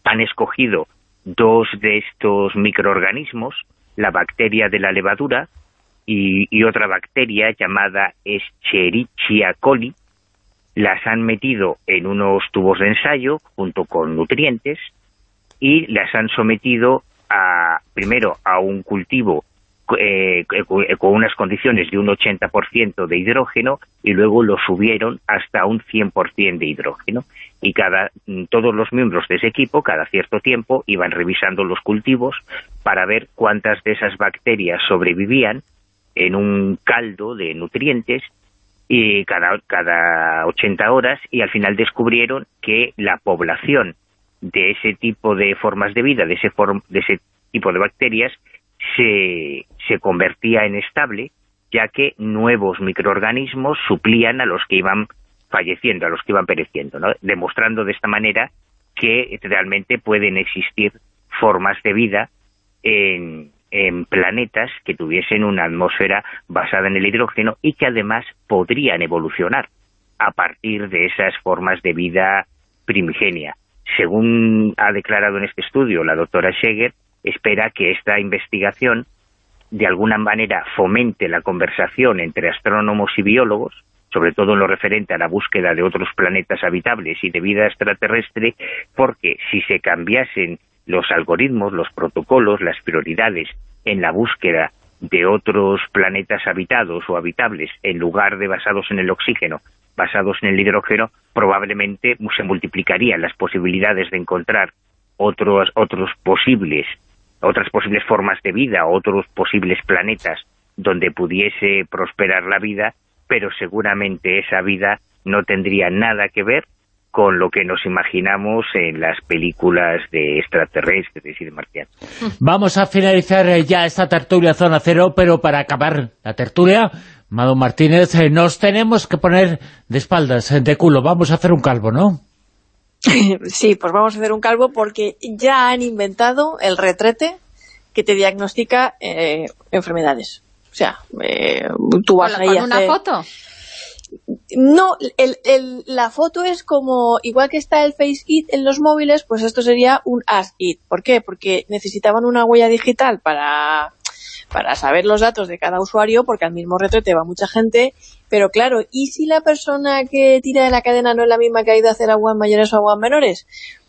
Han escogido dos de estos microorganismos, la bacteria de la levadura y, y otra bacteria llamada Escherichia coli, las han metido en unos tubos de ensayo junto con nutrientes y las han sometido a primero a un cultivo eh, con unas condiciones de un 80% de hidrógeno y luego lo subieron hasta un 100% de hidrógeno. Y cada todos los miembros de ese equipo cada cierto tiempo iban revisando los cultivos para ver cuántas de esas bacterias sobrevivían en un caldo de nutrientes y cada, cada 80 horas y al final descubrieron que la población de ese tipo de formas de vida, de ese, de ese tipo de bacterias, se, se convertía en estable, ya que nuevos microorganismos suplían a los que iban falleciendo, a los que iban pereciendo, ¿no? demostrando de esta manera que realmente pueden existir formas de vida en, en planetas que tuviesen una atmósfera basada en el hidrógeno y que además podrían evolucionar a partir de esas formas de vida primigenia. Según ha declarado en este estudio la doctora Scheger, espera que esta investigación de alguna manera fomente la conversación entre astrónomos y biólogos, sobre todo en lo referente a la búsqueda de otros planetas habitables y de vida extraterrestre, porque si se cambiasen los algoritmos, los protocolos, las prioridades en la búsqueda de otros planetas habitados o habitables en lugar de basados en el oxígeno, basados en el hidrógeno, probablemente se multiplicarían las posibilidades de encontrar otros, otros posibles, otras posibles formas de vida, otros posibles planetas donde pudiese prosperar la vida, pero seguramente esa vida no tendría nada que ver con lo que nos imaginamos en las películas de extraterrestres y de marcianos. Vamos a finalizar eh, ya esta tertulia Zona Cero, pero para acabar la tertulia, Mado Martínez, eh, nos tenemos que poner de espaldas, eh, de culo, vamos a hacer un calvo, ¿no? Sí, pues vamos a hacer un calvo porque ya han inventado el retrete que te diagnostica enfermedades. O sea, tú vas ahí a una foto? No, el, el, la foto es como, igual que está el Face It en los móviles, pues esto sería un As It. ¿Por qué? Porque necesitaban una huella digital para, para saber los datos de cada usuario, porque al mismo retrete va mucha gente, pero claro, ¿y si la persona que tira de la cadena no es la misma que ha ido a hacer aguas mayores o aguas menores?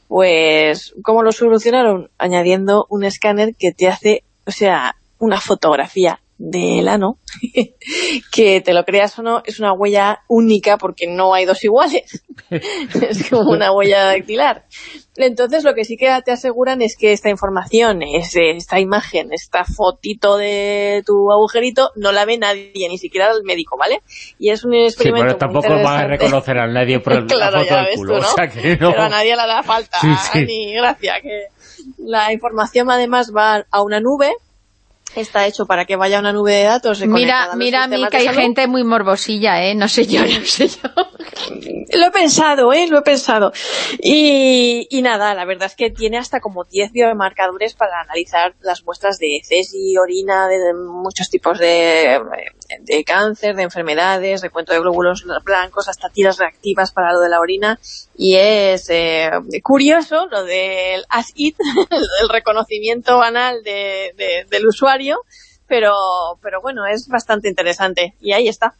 Pues, ¿cómo lo solucionaron? Añadiendo un escáner que te hace, o sea, una fotografía del ano, que te lo creas o no, es una huella única porque no hay dos iguales. es como una huella dactilar. Entonces lo que sí que te aseguran es que esta información, esta imagen, esta fotito de tu agujerito, no la ve nadie, ni siquiera el médico, ¿vale? Y es un experimento sí, pero tampoco va a reconocer a nadie por el, claro, la foto ya ves Tú, ¿no? Pero a nadie le da falta, ni gracia, que la información además va a una nube está hecho para que vaya una nube de datos. Mira, mira a mí que hay gente muy morbosilla, ¿eh? No sé yo, no sé yo. Lo he pensado, ¿eh? Lo he pensado. Y, y nada, la verdad es que tiene hasta como 10 biomarcadores para analizar las muestras de heces y orina de, muchos tipos de, de cáncer, de enfermedades, de cuento de glóbulos blancos, hasta tiras reactivas para lo de la orina. Y es eh, curioso lo del ASIT, el reconocimiento banal de, de, del usuario, pero, pero bueno, es bastante interesante. Y ahí está.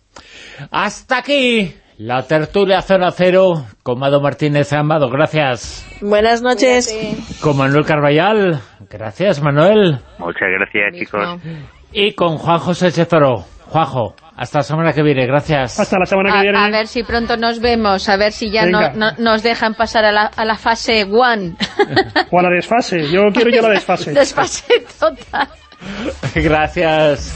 Hasta aquí la tertulia Zona Cero con Mado Martínez Amado. Gracias. Buenas noches. Con Manuel Carballal. Gracias, Manuel. Muchas gracias, chicos. Y con Juan José Chezoro. Juanjo, hasta la semana que viene, gracias. Hasta la semana que a, viene. A ver si pronto nos vemos, a ver si ya no, no, nos dejan pasar a la, a la fase one. O a la desfase, yo quiero ya la desfase. desfase total. gracias.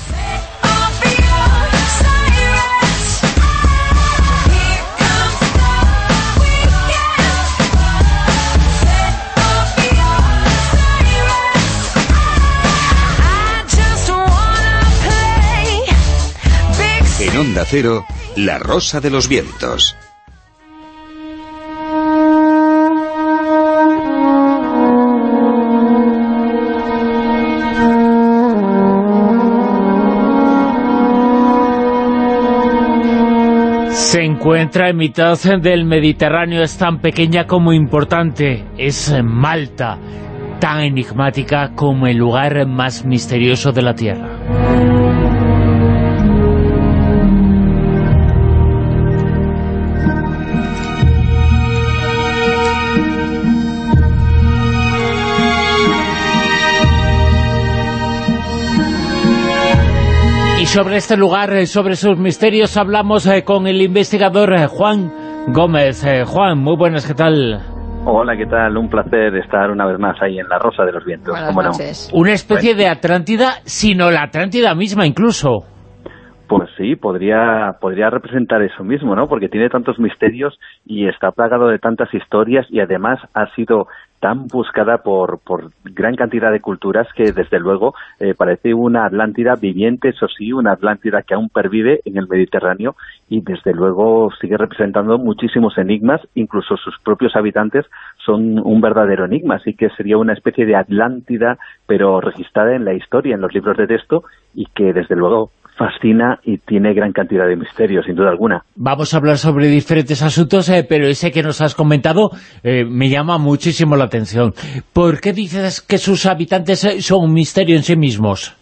En Onda Cero, La Rosa de los Vientos. Se encuentra en mitad del Mediterráneo, es tan pequeña como importante, es Malta, tan enigmática como el lugar más misterioso de la Tierra. Sobre este lugar, eh, sobre sus misterios, hablamos eh, con el investigador eh, Juan Gómez. Eh, Juan, muy buenas, ¿qué tal? Hola, ¿qué tal? Un placer estar una vez más ahí en la Rosa de los Vientos. Buenas ¿cómo no? Una especie de Atlántida, sino la Atlántida misma incluso. Pues sí, podría, podría representar eso mismo, ¿no? Porque tiene tantos misterios y está plagado de tantas historias y además ha sido tan buscada por, por gran cantidad de culturas que desde luego eh, parece una Atlántida viviente, eso sí, una Atlántida que aún pervive en el Mediterráneo y desde luego sigue representando muchísimos enigmas, incluso sus propios habitantes son un verdadero enigma, así que sería una especie de Atlántida pero registrada en la historia, en los libros de texto y que desde luego fascina y tiene gran cantidad de misterios, sin duda alguna. Vamos a hablar sobre diferentes asuntos, eh, pero ese que nos has comentado eh, me llama muchísimo la atención. ¿Por qué dices que sus habitantes eh, son un misterio en sí mismos?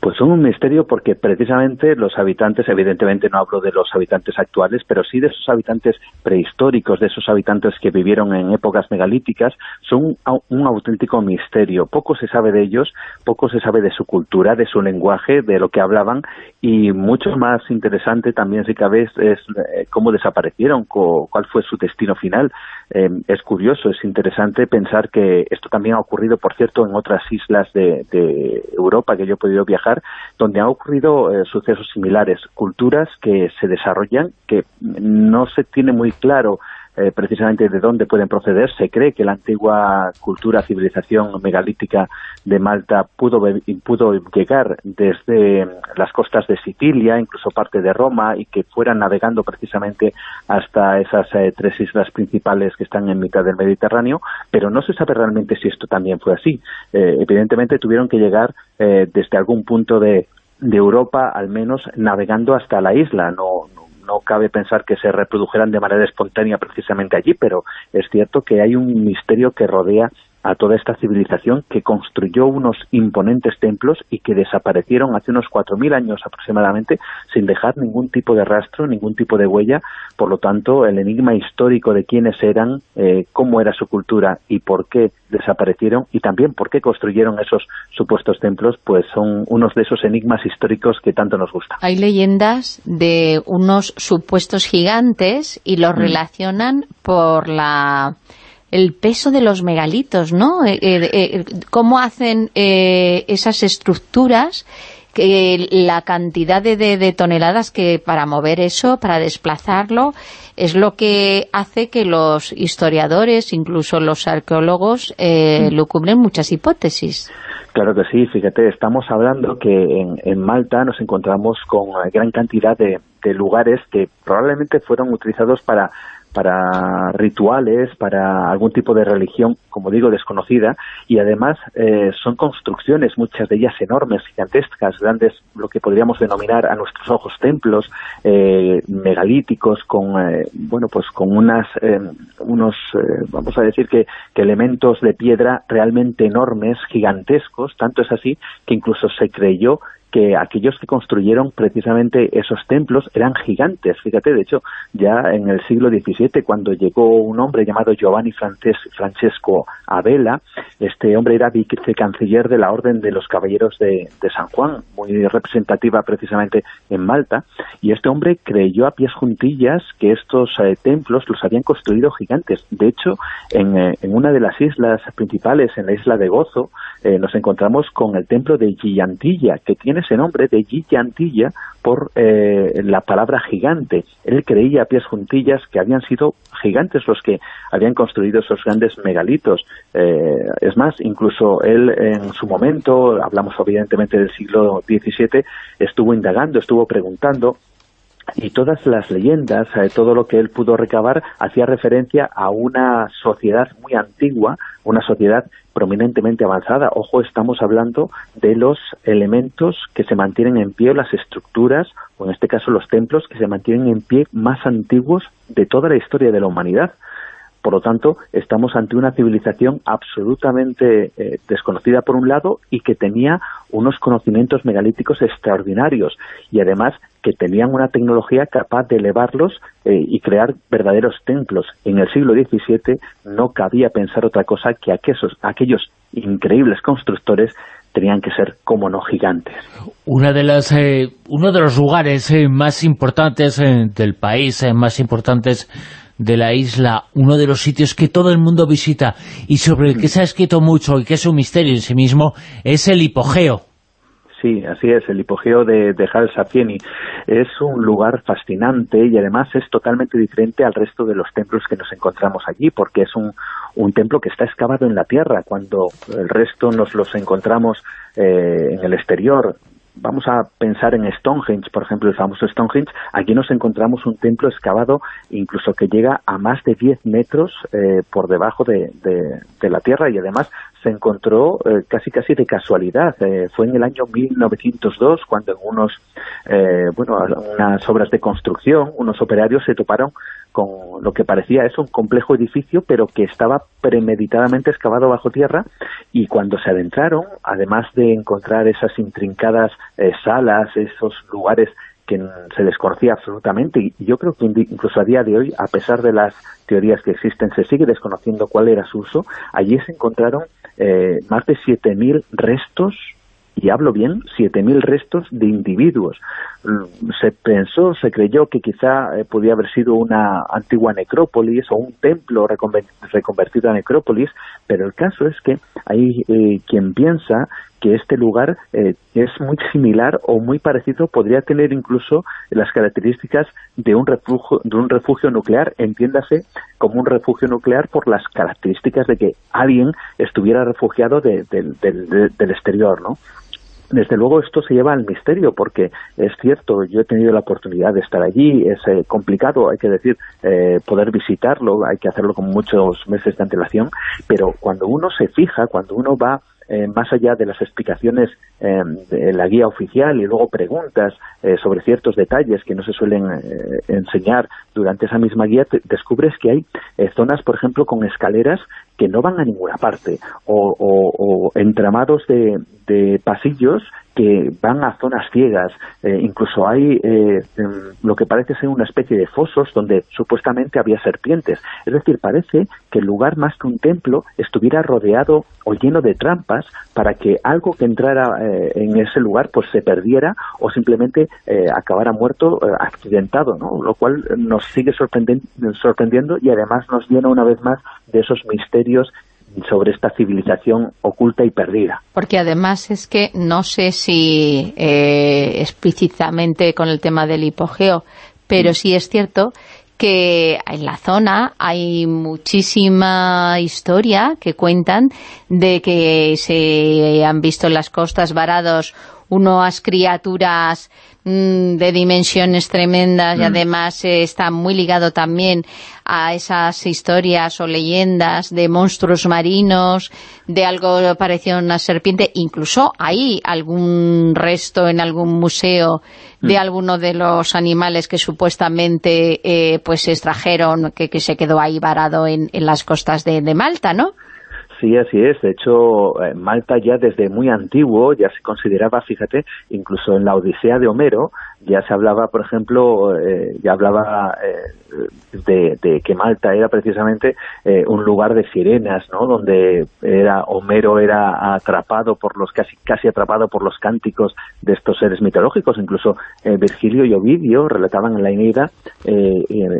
Pues son un misterio porque precisamente los habitantes, evidentemente no hablo de los habitantes actuales, pero sí de esos habitantes prehistóricos, de esos habitantes que vivieron en épocas megalíticas, son un, auténtico misterio. Poco se sabe de ellos, poco se sabe de su cultura, de su lenguaje, de lo que hablaban, y mucho más interesante también, si cabe, es, eh, cómo desaparecieron, cuál fue su destino final. Eh, es curioso, es interesante pensar que esto también ha ocurrido, por cierto, en otras islas de, de Europa que yo he podido viajar, donde han ocurrido eh, sucesos similares, culturas que se desarrollan, que no se tiene muy claro eh, precisamente de dónde pueden proceder. Se cree que la antigua cultura, civilización megalítica de Malta pudo, pudo llegar desde las costas de Sicilia, incluso parte de Roma, y que fueran navegando precisamente hasta esas eh, tres islas principales que están en mitad del Mediterráneo, pero no se sabe realmente si esto también fue así. Eh, evidentemente tuvieron que llegar eh, desde algún punto de, de Europa, al menos navegando hasta la isla. No, no cabe pensar que se reprodujeran de manera espontánea precisamente allí, pero es cierto que hay un misterio que rodea a toda esta civilización que construyó unos imponentes templos y que desaparecieron hace unos 4.000 años aproximadamente sin dejar ningún tipo de rastro, ningún tipo de huella. Por lo tanto, el enigma histórico de quiénes eran, eh, cómo era su cultura y por qué desaparecieron y también por qué construyeron esos supuestos templos, pues son unos de esos enigmas históricos que tanto nos gustan. Hay leyendas de unos supuestos gigantes y los Mm. relacionan por la el peso de los megalitos, ¿no? Eh, eh, eh, cómo hacen eh, esas estructuras que la cantidad de, de, toneladas que para mover eso, para desplazarlo, es lo que hace que los historiadores, incluso los arqueólogos, eh, lo cubren muchas hipótesis. Claro que sí, fíjate, estamos hablando que en, en Malta nos encontramos con gran cantidad de, de lugares que probablemente fueron utilizados para para rituales, para algún tipo de religión, como digo, desconocida, y además eh, son construcciones, muchas de ellas enormes, gigantescas, grandes, lo que podríamos denominar a nuestros ojos templos, eh, megalíticos, con, eh, bueno, pues con unas, unos, vamos a decir que, que elementos de piedra realmente enormes, gigantescos, tanto es así que incluso se creyó que aquellos que construyeron precisamente esos templos eran gigantes. Fíjate, de hecho, ya en el siglo XVII, cuando llegó un hombre llamado Giovanni Francesco Abela, este hombre era vicecanciller de la Orden de los Caballeros de, San Juan, muy representativa precisamente en Malta, y este hombre creyó a pies juntillas que estos eh, templos los habían construido gigantes. De hecho, en, eh, en, una de las islas principales, en la isla de Gozo, eh, nos encontramos con el templo de Gigantilla, que tiene ese nombre de Gigantilla por eh, la palabra gigante. Él creía a pies juntillas que habían sido gigantes los que habían construido esos grandes megalitos. Eh, es más, incluso él en su momento, hablamos evidentemente del siglo XVII, estuvo indagando, estuvo preguntando y todas las leyendas, eh, todo lo que él pudo recabar, hacía referencia a una sociedad muy antigua, una sociedad prominentemente avanzada. Ojo, estamos hablando de los elementos que se mantienen en pie, las estructuras, o en este caso los templos, que se mantienen en pie más antiguos de toda la historia de la humanidad. Por lo tanto, estamos ante una civilización absolutamente eh, desconocida por un lado y que tenía unos conocimientos megalíticos extraordinarios y además que tenían una tecnología capaz de elevarlos eh, y crear verdaderos templos. En el siglo XVII no cabía pensar otra cosa que aquellos, increíbles constructores tenían que ser como no gigantes. Una de las, eh, uno de los lugares más importantes del país, más importantes de la isla, uno de los sitios que todo el mundo visita y sobre el que se ha escrito mucho y que es un misterio en sí mismo, es el hipogeo. Sí, así es, el hipogeo de, de Hal Es un lugar fascinante y además es totalmente diferente al resto de los templos que nos encontramos allí, porque es un, un templo que está excavado en la tierra, cuando el resto nos los encontramos eh, en el exterior, vamos a pensar en Stonehenge, por ejemplo, el famoso Stonehenge, aquí nos encontramos un templo excavado incluso que llega a más de 10 metros eh, por debajo de, de, la tierra y además se encontró eh, casi casi de casualidad. Eh, fue en el año 1902 cuando en unos, bueno, unas obras de construcción, unos operarios se toparon con lo que parecía eso, un complejo edificio, pero que estaba premeditadamente excavado bajo tierra y cuando se adentraron, además de encontrar esas intrincadas eh, salas, esos lugares que se desconocía absolutamente y yo creo que incluso a día de hoy, a pesar de las teorías que existen, se sigue desconociendo cuál era su uso, allí se encontraron eh, más de 7.000 restos y hablo bien, 7.000 restos de individuos. Mm, se pensó, se creyó que quizá eh, podía haber sido una antigua necrópolis o un templo reconvertido a necrópolis, pero el caso es que hay eh, quien piensa que este lugar eh, es muy similar o muy parecido, podría tener incluso las características de un refugio, de un refugio nuclear, entiéndase como un refugio nuclear por las características de que alguien estuviera refugiado del exterior, ¿no? Desde luego esto se lleva al misterio porque es cierto, yo he tenido la oportunidad de estar allí, es eh, complicado, hay que decir, eh, poder visitarlo, hay que hacerlo con muchos meses de antelación, pero cuando uno se fija, cuando uno va eh, más allá de las explicaciones eh, la guía oficial y luego preguntas eh, sobre ciertos detalles que no se suelen enseñar durante esa misma guía, descubres que hay zonas, por ejemplo, con escaleras que no van a ninguna parte o, o entramados de, de pasillos que van a zonas ciegas, eh, incluso hay eh, em, lo que parece ser una especie de fosos donde supuestamente había serpientes. Es decir, parece que el lugar más que un templo estuviera rodeado o lleno de trampas para que algo que entrara eh, en ese lugar pues se perdiera o simplemente acabara muerto, accidentado, ¿no? lo cual nos sigue sorprendiendo y además nos llena una vez más de esos misterios sobre esta civilización oculta y perdida. Porque además es que no sé si eh, explícitamente con el tema del hipogeo, pero sí es cierto que en la zona hay muchísima historia que cuentan de que se han visto en las costas varados unas criaturas mm, de dimensiones tremendas y mm. además eh, está muy ligado también a esas historias o leyendas de monstruos marinos, de algo parecido a una serpiente, incluso hay algún resto en algún museo de mm. alguno de los animales que supuestamente eh, pues se extrajeron, que, se quedó ahí varado en, las costas de Malta, ¿no? Sí, así es. De hecho, eh, Malta ya desde muy antiguo ya se consideraba, fíjate, incluso en la Odisea de Homero, ya se hablaba, por ejemplo, eh, ya hablaba eh, de, que Malta era precisamente un lugar de sirenas, ¿no? Donde era Homero era atrapado por los casi casi atrapado por los cánticos de estos seres mitológicos. Incluso Virgilio y Ovidio relataban en la Eneida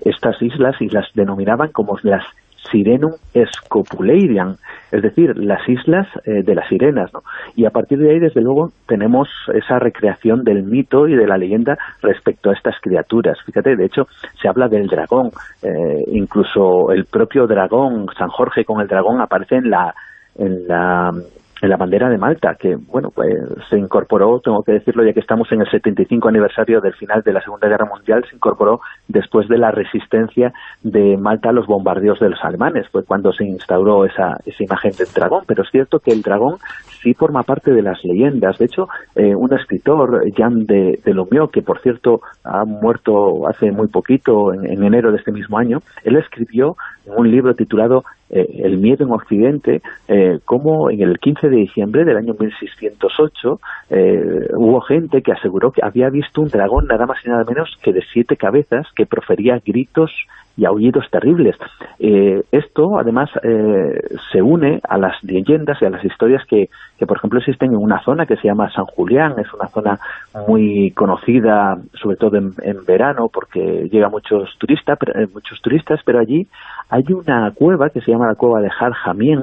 estas islas y las denominaban como las Sirenum Scopuleidian, es decir, las islas eh, de las sirenas. ¿no? Y a partir de ahí, desde luego, tenemos esa recreación del mito y de la leyenda respecto a estas criaturas. Fíjate, de hecho, se habla del dragón, eh, incluso el propio dragón, San Jorge con el dragón, aparece en la, en la en la bandera de Malta, que bueno pues se incorporó, tengo que decirlo ya que estamos en el 75 aniversario del final de la Segunda Guerra Mundial, se incorporó después de la resistencia de Malta a los bombardeos de los alemanes, fue cuando se instauró esa, esa imagen del dragón, pero es cierto que el dragón sí forma parte de las leyendas, de hecho eh, un escritor, Jan de, de que por cierto ha muerto hace muy poquito, en, en enero de este mismo año, él escribió un libro titulado eh, El miedo en Occidente, eh, como en el 15 de diciembre del año 1608 eh, hubo gente que aseguró que había visto un dragón nada más y nada menos que de siete cabezas que profería gritos y aullidos terribles. Eh, esto, además, eh, se une a las leyendas y a las historias que, que, por ejemplo, existen en una zona que se llama San Julián. Es una zona muy conocida, sobre todo en, verano, porque llega muchos turistas, eh, muchos turistas, pero allí hay una cueva que se llama la cueva de Jarjamien,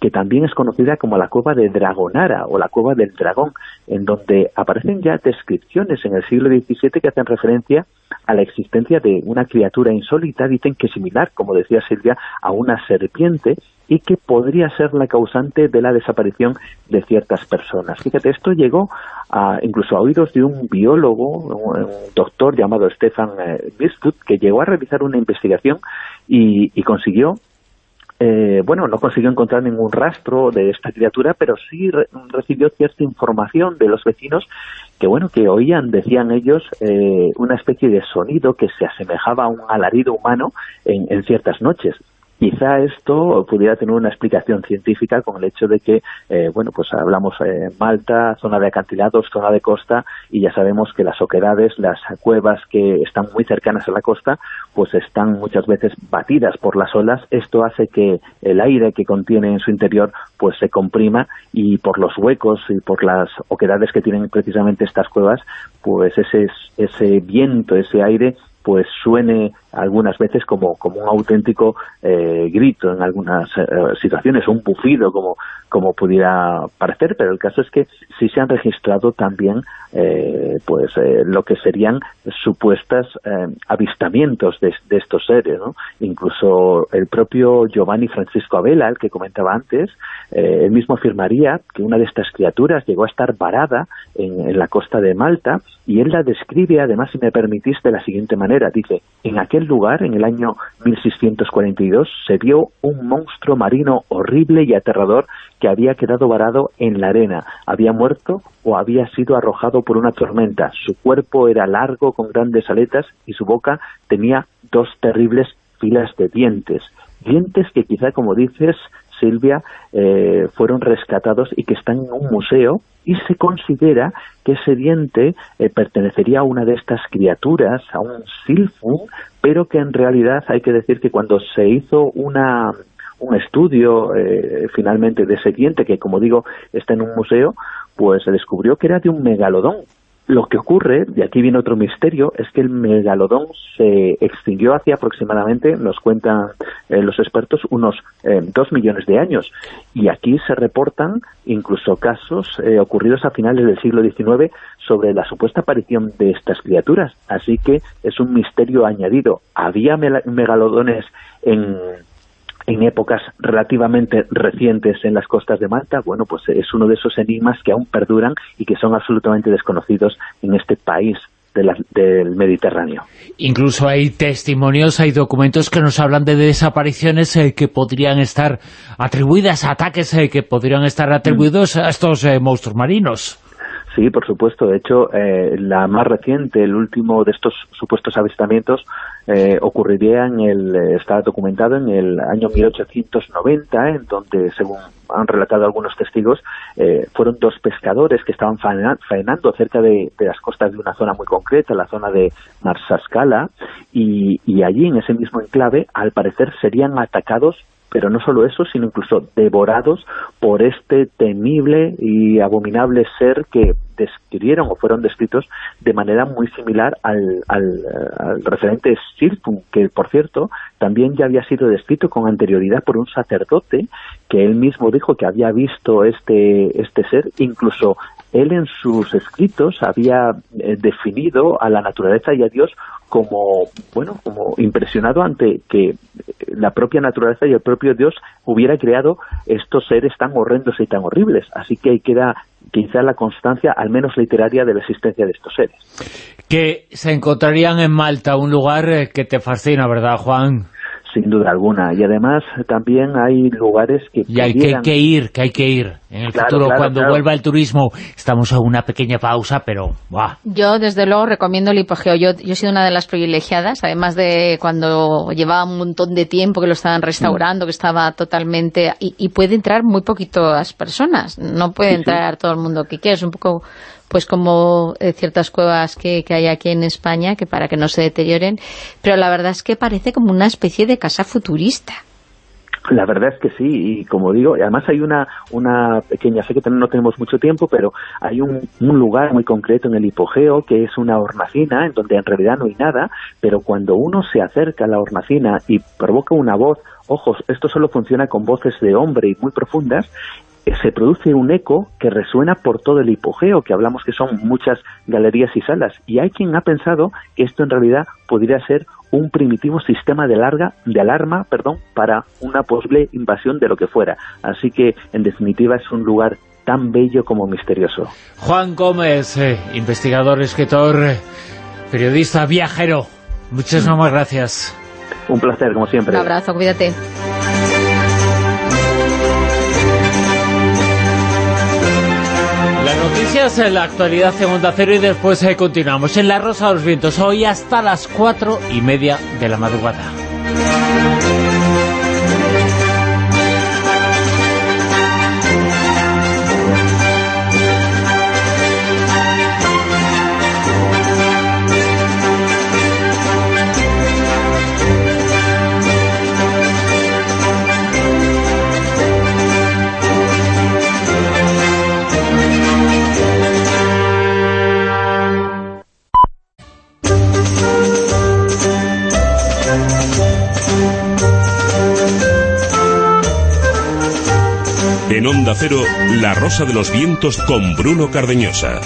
que también es conocida como la cueva de Dragonara o la cueva del dragón, en donde aparecen ya descripciones en el siglo XVII que hacen referencia a la existencia de una criatura insólita, dicen que similar, como decía Silvia, a una serpiente y que podría ser la causante de la desaparición de ciertas personas. Fíjate, esto llegó a, incluso a oídos de un biólogo, un, doctor llamado Stefan eh, que llegó a realizar una investigación y consiguió eh, bueno, no consiguió encontrar ningún rastro de esta criatura, pero sí recibió cierta información de los vecinos que, bueno, que oían, decían ellos, eh, una especie de sonido que se asemejaba a un alarido humano en ciertas noches. Quizá esto pudiera tener una explicación científica con el hecho de que, eh, bueno, pues hablamos eh, Malta, zona de acantilados, zona de costa, y ya sabemos que las oquedades, las cuevas que están muy cercanas a la costa, pues están muchas veces batidas por las olas. Esto hace que el aire que contiene en su interior, pues se comprima y por los huecos y por las oquedades que tienen precisamente estas cuevas, pues ese, ese viento, ese aire pues suene algunas veces como, como un auténtico eh, grito en algunas eh, situaciones, un bufido como, como pudiera parecer, pero el caso es que sí se han registrado también eh, pues lo que serían supuestas avistamientos de, estos seres, ¿no? Incluso el propio Giovanni Francisco Abela, el que comentaba antes, él mismo afirmaría que una de estas criaturas llegó a estar varada en, en la costa de Malta y él la describe además, si me permitís, de la siguiente manera. Dice, en aquel lugar, en el año 1642, se vio un monstruo marino horrible y aterrador que había quedado varado en la arena. Había muerto o había sido arrojado por una tormenta. Su cuerpo era largo con grandes aletas y su boca tenía dos terribles filas de dientes. Dientes que quizá, como dices, Silvia, eh, fueron rescatados y que están en un museo y se considera que ese diente eh, pertenecería a una de estas criaturas, a un silfun, pero que en realidad hay que decir que cuando se hizo una, un estudio eh, finalmente de ese diente, que como digo está en un museo, pues se descubrió que era de un megalodón, lo que ocurre, y aquí viene otro misterio, es que el megalodón se extinguió hace aproximadamente, nos cuentan eh, los expertos, unos eh, dos millones de años. Y aquí se reportan incluso casos eh, ocurridos a finales del siglo XIX sobre la supuesta aparición de estas criaturas. Así que es un misterio añadido. ¿Había megalodones en en épocas relativamente recientes en las costas de Malta, bueno, pues es uno de esos enigmas que aún perduran y que son absolutamente desconocidos en este país del Mediterráneo. Incluso hay testimonios, hay documentos que nos hablan de desapariciones eh, que podrían estar atribuidas, a ataques eh, que podrían estar atribuidos a estos eh, monstruos marinos. Sí, por supuesto. De hecho, eh, la más reciente, el último de estos supuestos avistamientos, eh, ocurriría en el, eh, está documentado en el año 1890, en donde, según han relatado algunos testigos, fueron dos pescadores que estaban faenando cerca de, las costas de una zona muy concreta, la zona de Marsascala, y, y allí, en ese mismo enclave, al parecer serían atacados pero no solo eso, sino incluso devorados por este temible y abominable ser que describieron o fueron descritos de manera muy similar al, al, referente Sirpun, que por cierto también ya había sido descrito con anterioridad por un sacerdote que él mismo dijo que había visto este, este ser, incluso él en sus escritos había eh, definido a la naturaleza y a Dios como, bueno, como impresionado ante que la propia naturaleza y el propio Dios hubiera creado estos seres tan horrendos y tan horribles. Así que ahí queda quizá la constancia, al menos literaria, de la existencia de estos seres. Que se encontrarían en Malta, un lugar eh, que te fascina, ¿verdad, Juan? Sin duda alguna. Y además también hay lugares que... Y hay que, ir, que hay que ir. En el futuro, cuando vuelva el turismo, estamos a una pequeña pausa, pero... Yo, desde luego, recomiendo el hipogeo. Yo, yo he sido una de las privilegiadas, además de cuando llevaba un montón de tiempo que lo estaban restaurando, que estaba totalmente... Y, puede entrar muy poquitas personas. No puede entrar todo el mundo que quiera. Es un poco pues como eh, ciertas cuevas que, hay aquí en España, que para que no se deterioren, pero la verdad es que parece como una especie de casa futurista. La verdad es que sí, y como digo, además hay una, una pequeña, sé que no tenemos mucho tiempo, pero hay un, un, lugar muy concreto en el hipogeo que es una hornacina, en donde en realidad no hay nada, pero cuando uno se acerca a la hornacina y provoca una voz, ojos, esto solo funciona con voces de hombre y muy profundas, se produce un eco que resuena por todo el hipogeo, que hablamos que son muchas galerías y salas, y hay quien ha pensado que esto en realidad podría ser un primitivo sistema de, larga, de alarma perdón, para una posible invasión de lo que fuera. Así que, en definitiva, es un lugar tan bello como misterioso. Juan Gómez, eh, investigador, escritor, periodista, viajero. Muchísimas gracias. Un placer, como siempre. Un abrazo, cuídate. En la actualidad segunda Cero y después eh, continuamos en La Rosa de los Vientos, hoy hasta las cuatro y media de la madrugada. La Rosa de los Vientos con Bruno Cardeñosa.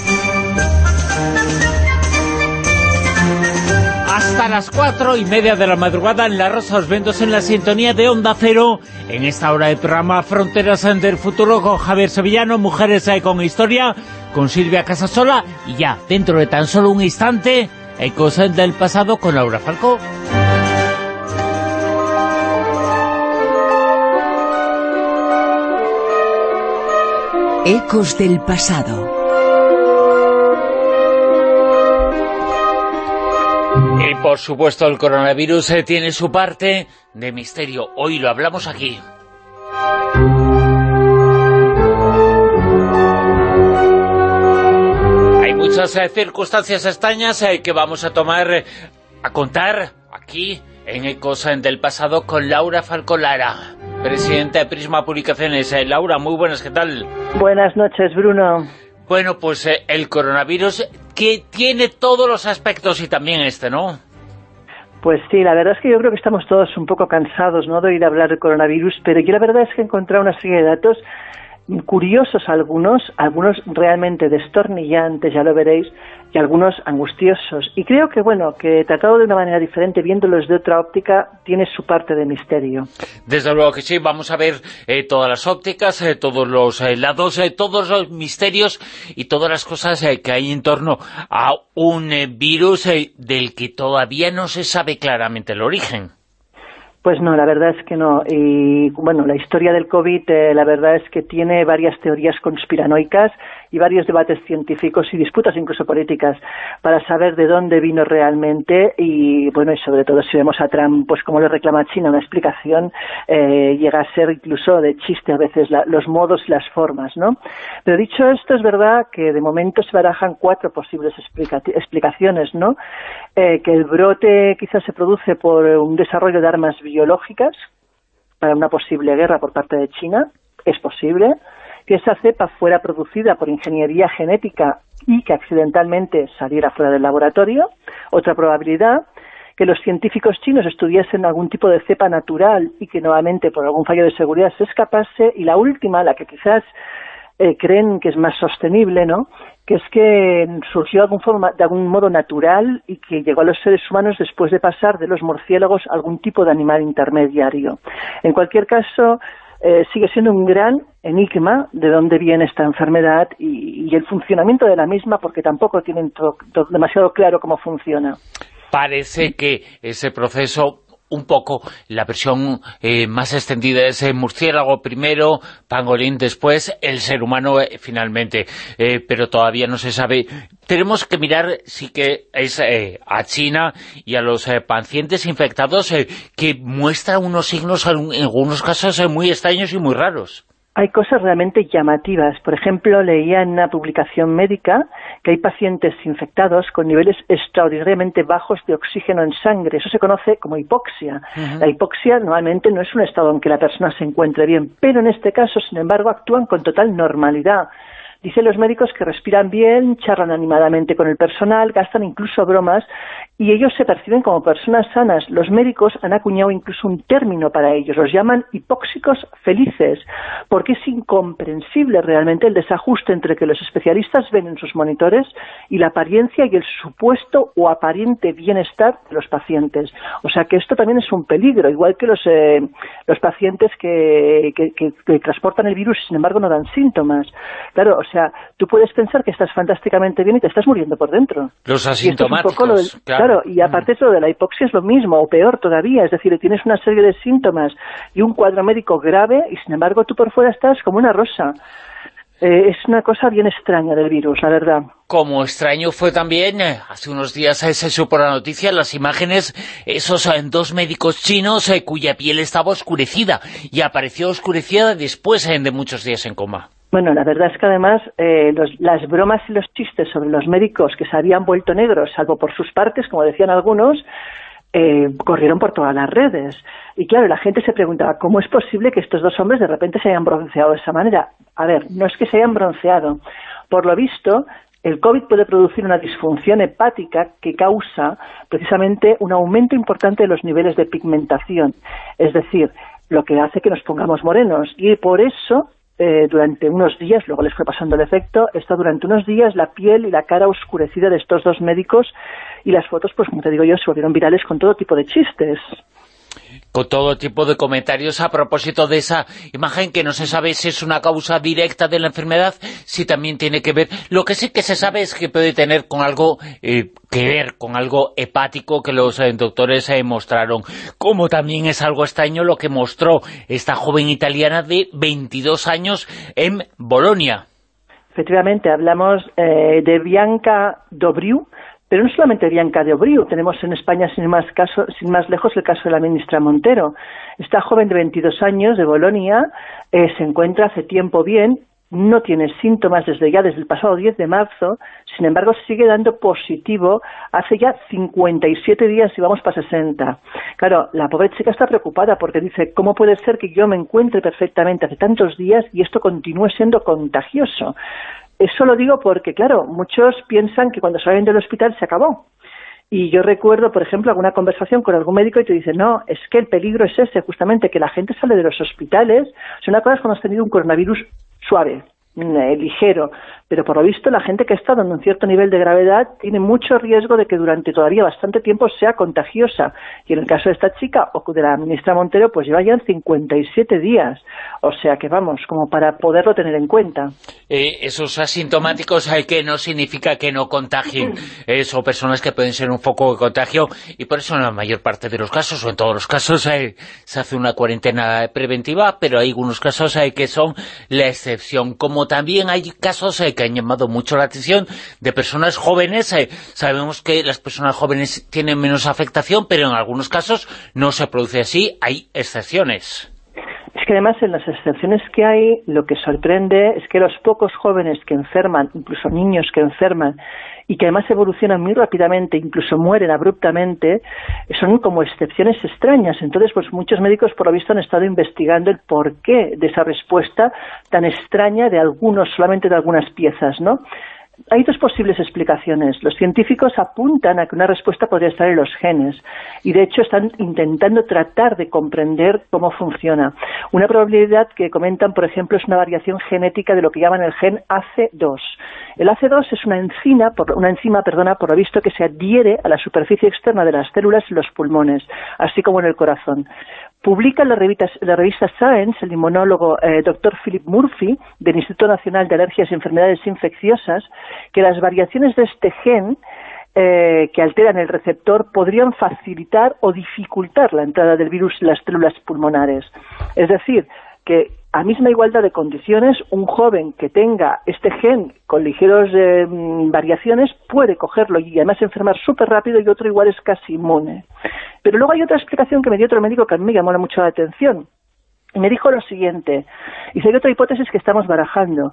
Hasta las cuatro y media de la madrugada en La Rosa de los Vientos en la sintonía de Onda Cero. En esta hora de programa Fronteras del Futuro con Javier Sevillano, Mujeres con Historia, con Silvia Casasola y ya, dentro de tan solo un instante, Ecos del Pasado con Laura Falcó. Ecos del pasado. Y por supuesto el coronavirus eh, tiene su parte de misterio. Hoy lo hablamos aquí. Hay muchas eh, circunstancias extrañas eh, que vamos a tomar, a contar aquí en Ecos del pasado con Laura Falcolara presidenta de Prisma Publicaciones. Eh, Laura, muy buenas, ¿qué tal? Buenas noches, Bruno. Bueno, pues eh, el coronavirus que tiene todos los aspectos y también este, ¿no? Pues sí, la verdad es que yo creo que estamos todos un poco cansados ¿no? de oír hablar del coronavirus, pero yo la verdad es que he encontrado una serie de datos curiosos algunos, algunos realmente destornillantes, ya lo veréis, y algunos angustiosos. Y creo que, bueno, que tratado de una manera diferente, viéndolos de otra óptica, tiene su parte de misterio. Desde luego que sí, vamos a ver eh, todas las ópticas, eh, todos los eh, lados, todos los misterios y todas las cosas que hay en torno a un virus del que todavía no se sabe claramente el origen. Pues no, la verdad es que no. Y bueno, la historia del COVID, eh, la verdad es que tiene varias teorías conspiranoicas y varios debates científicos y disputas incluso políticas para saber de dónde vino realmente y bueno, y sobre todo si vemos a Trump, pues como le reclama China una explicación, eh, llega a ser incluso de chiste a veces los modos y las formas, ¿no? Pero dicho esto, es verdad que de momento se barajan cuatro posibles explicaciones, ¿no? Eh, que el brote quizás se produce por un desarrollo de armas biológicas para una posible guerra por parte de China, es posible, que esa cepa fuera producida por ingeniería genética y que accidentalmente saliera fuera del laboratorio. Otra probabilidad, que los científicos chinos estudiasen algún tipo de cepa natural y que nuevamente por algún fallo de seguridad se escapase. Y la última, la que quizás eh, creen que es más sostenible, ¿no? que es que surgió de, algún forma, de algún modo natural y que llegó a los seres humanos después de pasar de los murciélagos a algún tipo de animal intermediario. En cualquier caso, eh, sigue siendo un gran enigma de dónde viene esta enfermedad y, el funcionamiento de la misma, porque tampoco tienen demasiado claro cómo funciona. Parece que ese proceso un poco la versión eh, más extendida es el murciélago primero, pangolín después, el ser humano eh, finalmente, pero todavía no se sabe. Tenemos que mirar sí que es a China y a los pacientes infectados que muestran unos signos en algunos casos muy extraños y muy raros hay cosas realmente llamativas. Por ejemplo, leía en una publicación médica que hay pacientes infectados con niveles extraordinariamente bajos de oxígeno en sangre. Eso se conoce como hipoxia. La hipoxia normalmente no es un estado en que la persona se encuentre bien, pero en este caso, sin embargo, actúan con total normalidad. Dicen los médicos que respiran bien, charlan animadamente con el personal, gastan incluso bromas y ellos se perciben como personas sanas. Los médicos han acuñado incluso un término para ellos, los llaman hipóxicos felices, porque es incomprensible realmente el desajuste entre que los especialistas ven en sus monitores y la apariencia y el supuesto o aparente bienestar de los pacientes. O sea que esto también es un peligro, igual que los, eh, los pacientes que, que, transportan el virus y sin embargo no dan síntomas. Claro, sea, tú puedes pensar que estás fantásticamente bien y te estás muriendo por dentro. Los asintomáticos, claro y aparte eso de la hipoxia es lo mismo, o peor todavía, es decir, tienes una serie de síntomas y un cuadro médico grave y sin embargo tú por fuera estás como una rosa. Eh, es una cosa bien extraña del virus, la verdad. Como extraño fue también, eh, hace unos días eh, se supo la noticia, las imágenes, esos dos médicos chinos cuya piel estaba oscurecida y apareció oscurecida después de muchos días en coma. Bueno, la verdad es que además eh, las bromas y los chistes sobre los médicos que se habían vuelto negros, salvo por sus partes, como decían algunos, eh, corrieron por todas las redes. Y claro, la gente se preguntaba, ¿cómo es posible que estos dos hombres de repente se hayan bronceado de esa manera? A ver, no es que se hayan bronceado. Por lo visto, el COVID puede producir una disfunción hepática que causa precisamente un aumento importante de los niveles de pigmentación. Es decir, lo que hace que nos pongamos morenos. Y por eso eh, durante unos días, luego les fue pasando el efecto, está durante unos días la piel y la cara oscurecida de estos dos médicos y las fotos, pues como te digo yo, se volvieron virales con todo tipo de chistes todo tipo de comentarios a propósito de esa imagen que no se sabe si es una causa directa de la enfermedad, si también tiene que ver. Lo que sí que se sabe es que puede tener con algo eh, que ver, con algo hepático que los eh, doctores eh, mostraron. Como también es algo extraño lo que mostró esta joven italiana de 22 años en Bolonia. Efectivamente, hablamos de Bianca Dobriu, pero no solamente Bianca de Obriu, tenemos en España sin más, caso, sin más lejos el caso de la ministra Montero. Esta joven de 22 años de Bolonia eh, se encuentra hace tiempo bien, no tiene síntomas desde ya, desde el pasado 10 de marzo, sin embargo sigue dando positivo hace ya 57 días y vamos para 60. Claro, la pobre chica está preocupada porque dice, ¿cómo puede ser que yo me encuentre perfectamente hace tantos días y esto continúe siendo contagioso? Eso lo digo porque, claro, muchos piensan que cuando salen del hospital se acabó. Y yo recuerdo, por ejemplo, alguna conversación con algún médico y te dice, no, es que el peligro es ese, justamente, que la gente sale de los hospitales. O una cosa es cuando has tenido un coronavirus suave, eh, ligero, pero por lo visto la gente que ha estado en un cierto nivel de gravedad tiene mucho riesgo de que durante todavía bastante tiempo sea contagiosa. Y en el caso de esta chica o de la ministra Montero, pues lleva ya 57 días. O sea que vamos, como para poderlo tener en cuenta. Eh, esos asintomáticos hay que no significa que no contagien. Eso, personas que pueden ser un foco de contagio y por eso en la mayor parte de los casos, o en todos los casos, eh, se hace una cuarentena preventiva, pero hay algunos casos eh, que son la excepción. Como también hay casos que han llamado mucho la atención de personas jóvenes. Eh, sabemos que las personas jóvenes tienen menos afectación, pero en algunos casos no se produce así. Hay excepciones. Es que además en las excepciones que hay, lo que sorprende es que los pocos jóvenes que enferman, incluso niños que enferman, y que además evolucionan muy rápidamente, incluso mueren abruptamente, son como excepciones extrañas. Entonces, pues muchos médicos, por lo visto, han estado investigando el porqué de esa respuesta tan extraña de algunos, solamente de algunas piezas, ¿no? Hay dos posibles explicaciones. Los científicos apuntan a que una respuesta podría estar en los genes y de hecho están intentando tratar de comprender cómo funciona. Una probabilidad que comentan, por ejemplo, es una variación genética de lo que llaman el gen AC2. El AC2 es una enzima, una enzima, perdona, por lo visto que se adhiere a la superficie externa de las células en los pulmones, así como en el corazón. Publica en la revista, Science el inmunólogo eh, Dr. Philip Murphy del Instituto Nacional de Alergias y Enfermedades Infecciosas que las variaciones de este gen eh, que alteran el receptor podrían facilitar o dificultar la entrada del virus en las células pulmonares. Es decir, que a misma igualdad de condiciones, un joven que tenga este gen con ligeras eh, variaciones puede cogerlo y además enfermar súper rápido y otro igual es casi inmune. Pero luego hay otra explicación que me dio otro médico que a mí me llamó mucho la atención. Y me dijo lo siguiente, y hay otra hipótesis que estamos barajando,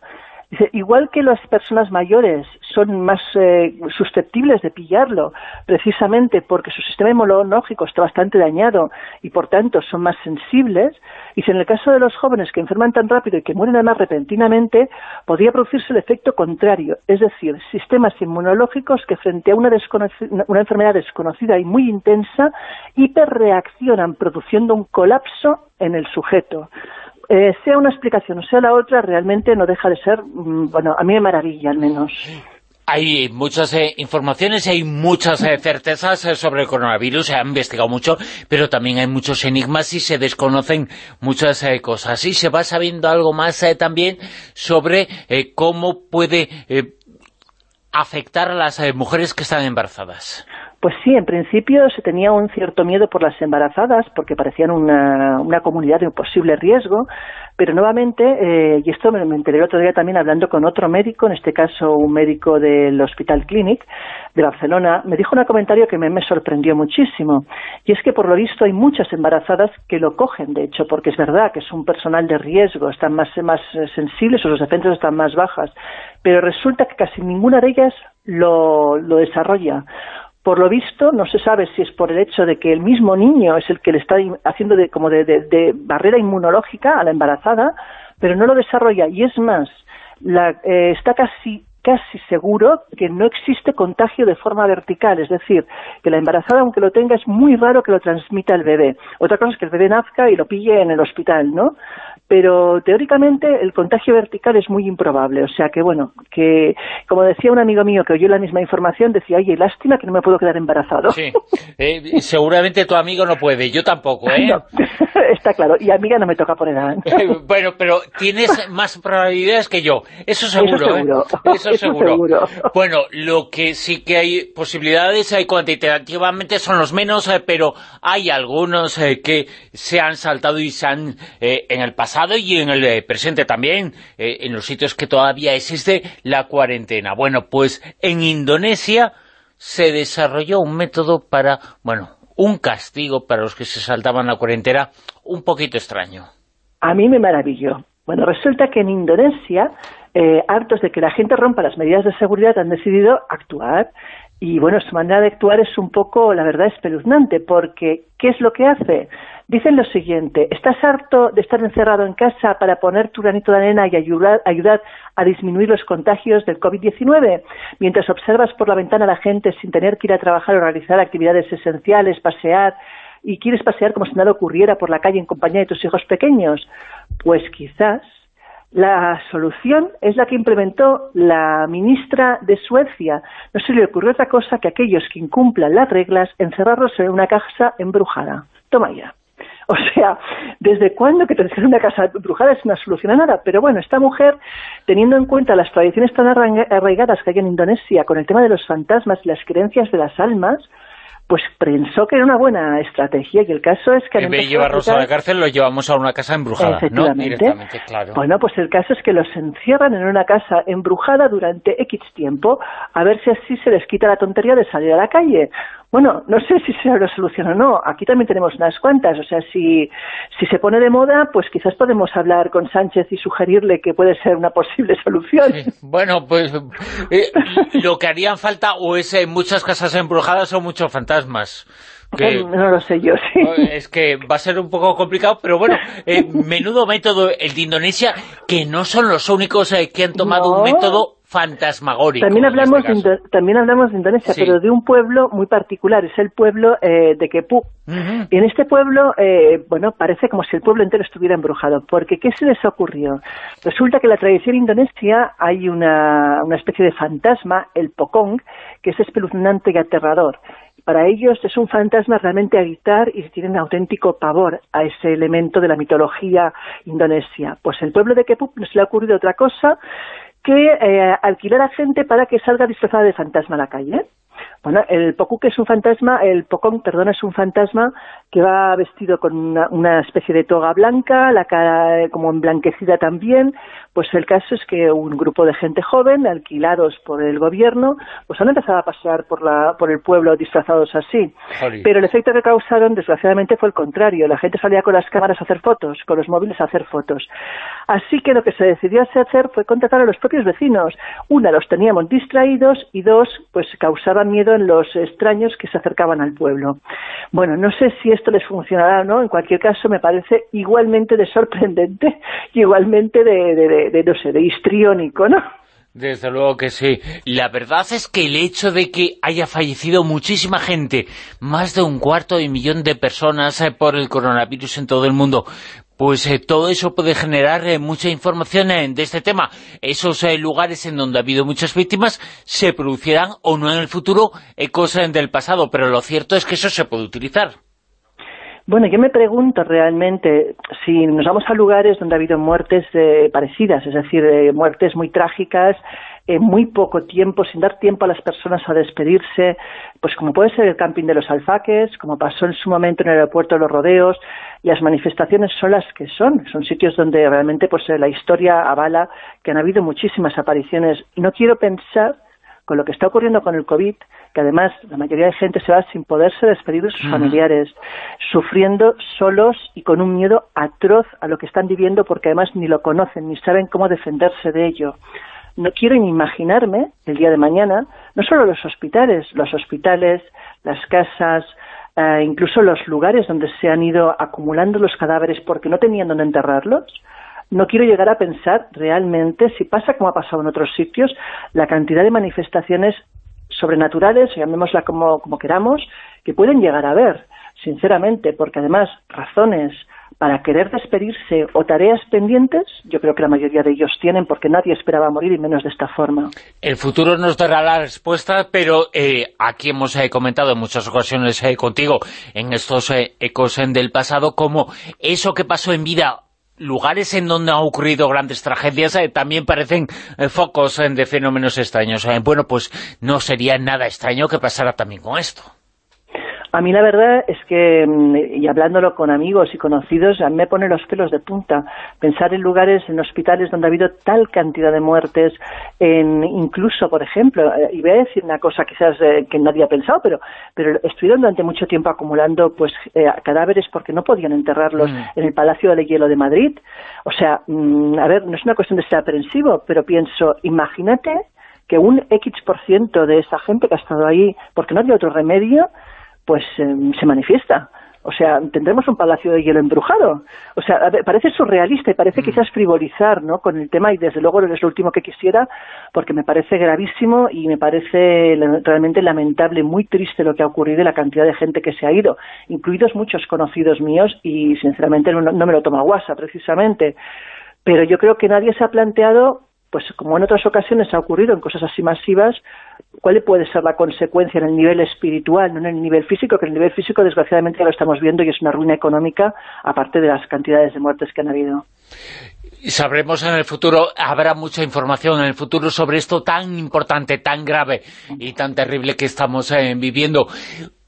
Igual que las personas mayores son más eh, susceptibles de pillarlo, precisamente porque su sistema inmunológico está bastante dañado y por tanto son más sensibles, y si en el caso de los jóvenes que enferman tan rápido y que mueren además repentinamente, podría producirse el efecto contrario, es decir, sistemas inmunológicos que frente a una, una enfermedad desconocida y muy intensa, hiperreaccionan produciendo un colapso en el sujeto. Eh, sea una explicación o sea la otra, realmente no deja de ser, mm, bueno, a mí me maravilla al menos. Hay muchas eh, informaciones, hay muchas eh, certezas sobre el coronavirus, se ha investigado mucho, pero también hay muchos enigmas y se desconocen muchas cosas. Y se va sabiendo algo más también sobre cómo puede afectar a las mujeres que están embarazadas. Pues sí, en principio se tenía un cierto miedo por las embarazadas porque parecían una, una comunidad de un posible riesgo, pero nuevamente, eh, y esto me, enteré el otro día también hablando con otro médico, en este caso un médico del Hospital Clinic de Barcelona, me dijo un comentario que me, sorprendió muchísimo, y es que por lo visto hay muchas embarazadas que lo cogen, de hecho, porque es verdad que es un personal de riesgo, están más, más sensibles o sus defensas están más bajas, pero resulta que casi ninguna de ellas lo, lo desarrolla por lo visto, no se sabe si es por el hecho de que el mismo niño es el que le está haciendo de, como de, barrera inmunológica a la embarazada, pero no lo desarrolla. Y es más, eh, está casi casi seguro que no existe contagio de forma vertical, es decir, que la embarazada, aunque lo tenga, es muy raro que lo transmita el bebé. Otra cosa es que el bebé nazca y lo pille en el hospital, ¿no? Pero teóricamente el contagio vertical es muy improbable, o sea que bueno, que como decía un amigo mío que oyó la misma información, decía, oye, lástima que no me puedo quedar embarazado. Sí, eh, seguramente tu amigo no puede, yo tampoco, ¿eh? está claro, y amiga no me toca por edad. bueno, pero tienes más probabilidades que yo, eso seguro, eso seguro. ¿eh? Eso, seguro. Bueno, lo que sí que hay posibilidades, hay cuantitativamente son los menos, eh, pero hay algunos que se han saltado y se han, en el pasado, y en el eh, presente también, eh, en los sitios que todavía existe la cuarentena. Bueno, pues en Indonesia se desarrolló un método para, bueno, un castigo para los que se saltaban la cuarentena un poquito extraño. A mí me maravilló. Bueno, resulta que en Indonesia, eh, hartos de que la gente rompa las medidas de seguridad, han decidido actuar. Y bueno, su manera de actuar es un poco, la verdad, espeluznante, porque ¿qué es lo que hace? Dicen lo siguiente, ¿estás harto de estar encerrado en casa para poner tu granito de arena y ayudar, ayudar a disminuir los contagios del COVID-19? Mientras observas por la ventana a la gente sin tener que ir a trabajar o realizar actividades esenciales, pasear, y quieres pasear como si nada ocurriera por la calle en compañía de tus hijos pequeños, pues quizás la solución es la que implementó la ministra de Suecia. No se le ocurrió otra cosa que aquellos que incumplan las reglas encerrarlos en una casa embrujada. Toma ya. O sea, ¿desde cuándo que tener una casa embrujada es una solución a nada? Pero bueno, esta mujer, teniendo en cuenta las tradiciones tan arraigadas que hay en Indonesia con el tema de los fantasmas y las creencias de las almas, pues pensó que era una buena estrategia y el caso es que... En vez de llevarlos a la cárcel, los llevamos a una casa embrujada, Efectivamente. claro. Bueno, pues el caso es que los encierran en una casa embrujada durante X tiempo, a ver si así se les quita la tontería de salir a la calle. Bueno, no sé si será una solución o no. Aquí también tenemos unas cuantas. O sea, si, si se pone de moda, pues quizás podemos hablar con Sánchez y sugerirle que puede ser una posible solución. Bueno, pues eh, lo que harían falta o es en muchas casas embrujadas o muchos fantasmas. no lo sé yo, sí. Es que va a ser un poco complicado, pero bueno, eh, menudo método el de Indonesia, que no son los únicos eh, que han tomado un método fantasmagórico. También hablamos, de, también hablamos de Indonesia, pero de un pueblo muy particular, es el pueblo eh, de Kepú. Y en este pueblo, eh, bueno, parece como si el pueblo entero estuviera embrujado, porque ¿qué se les ocurrió? Resulta que en la tradición indonesia hay una, una especie de fantasma, el Pokong, que es espeluznante y aterrador para ellos es un fantasma realmente a gritar y tienen auténtico pavor a ese elemento de la mitología indonesia. Pues el pueblo de Kepú no se le ha ocurrido otra cosa que eh, alquilar a gente para que salga disfrazada de fantasma a la calle. Bueno, el Poku, es un fantasma, el Pocón, perdón, es un fantasma que va vestido con una, especie de toga blanca, la cara eh, como emblanquecida también. Pues el caso es que un grupo de gente joven, alquilados por el gobierno, pues han empezado a pasear por, la, por el pueblo disfrazados así. Pero el efecto que causaron, desgraciadamente, fue el contrario. La gente salía con las cámaras a hacer fotos, con los móviles a hacer fotos. Así que lo que se decidió hacer fue contratar a los propios vecinos. Una, los teníamos distraídos y dos, pues causaban miedo los extraños que se acercaban al pueblo. Bueno, no sé si esto les funcionará o no, en cualquier caso me parece igualmente de sorprendente y igualmente de, de, no sé, de histriónico, ¿no? Desde luego que sí. La verdad es que el hecho de que haya fallecido muchísima gente, más de un cuarto de millón de personas eh, por el coronavirus en todo el mundo, pues eh, todo eso puede generar eh, mucha información eh, de este tema. Esos lugares en donde ha habido muchas víctimas se producirán o no en el futuro cosas del pasado, pero lo cierto es que eso se puede utilizar. Bueno, yo me pregunto realmente si nos vamos a lugares donde ha habido muertes parecidas, es decir, muertes muy trágicas en muy poco tiempo, sin dar tiempo a las personas a despedirse, pues como puede ser el camping de los alfaques, como pasó en su momento en el aeropuerto de los rodeos, las manifestaciones son las que son, son sitios donde realmente pues la historia avala que han habido muchísimas apariciones. Y no quiero pensar con lo que está ocurriendo con el COVID, que además la mayoría de gente se va sin poderse despedir de sus familiares, sufriendo solos y con un miedo atroz a lo que están viviendo porque además ni lo conocen, ni saben cómo defenderse de ello. No quiero ni imaginarme el día de mañana, no solo los hospitales, los hospitales, las casas, eh, incluso los lugares donde se han ido acumulando los cadáveres porque no tenían donde enterrarlos, no quiero llegar a pensar realmente, si pasa como ha pasado en otros sitios, la cantidad de manifestaciones sobrenaturales, llamémosla como, como queramos, que pueden llegar a haber, sinceramente, porque además razones para querer despedirse o tareas pendientes, yo creo que la mayoría de ellos tienen, porque nadie esperaba morir y menos de esta forma. El futuro nos dará la respuesta, pero eh, aquí hemos eh, comentado en muchas ocasiones eh, contigo, en estos ecos del pasado, como eso que pasó en vida lugares en donde han ocurrido grandes tragedias también parecen focos de fenómenos extraños. bueno, pues no sería nada extraño que pasara también con esto. A mí la verdad es que, mm, y hablándolo con amigos y conocidos, a mí me pone los pelos de punta. Pensar en lugares, en hospitales donde ha habido tal cantidad de muertes, en incluso, por ejemplo, eh, y voy a decir una cosa quizás eh, que nadie ha pensado, pero, pero estuvieron durante mucho tiempo acumulando pues eh, cadáveres porque no podían enterrarlos mm. en el Palacio de Hielo de Madrid. O sea, mm, a ver, no es una cuestión de ser aprensivo, pero pienso, imagínate que un X por ciento de esa gente que ha estado ahí, porque no había otro remedio, pues em, se manifiesta. O sea, tendremos un palacio de hielo embrujado. O sea, parece surrealista y parece mm. quizás frivolizar ¿no? con el tema y desde luego es lo último que quisiera porque me parece gravísimo y me parece realmente lamentable, muy triste lo que ha ocurrido y la cantidad de gente que se ha ido, incluidos muchos conocidos míos y sinceramente no, no me lo toma guasa precisamente. Pero yo creo que nadie se ha planteado pues como en otras ocasiones ha ocurrido en cosas así masivas, ¿cuál puede ser la consecuencia en el nivel espiritual, no en el nivel físico? Que en el nivel físico, desgraciadamente, ya lo estamos viendo y es una ruina económica, aparte de las cantidades de muertes que han habido. Sabremos en el futuro, habrá mucha información en el futuro sobre esto tan importante, tan grave y tan terrible que estamos eh, viviendo.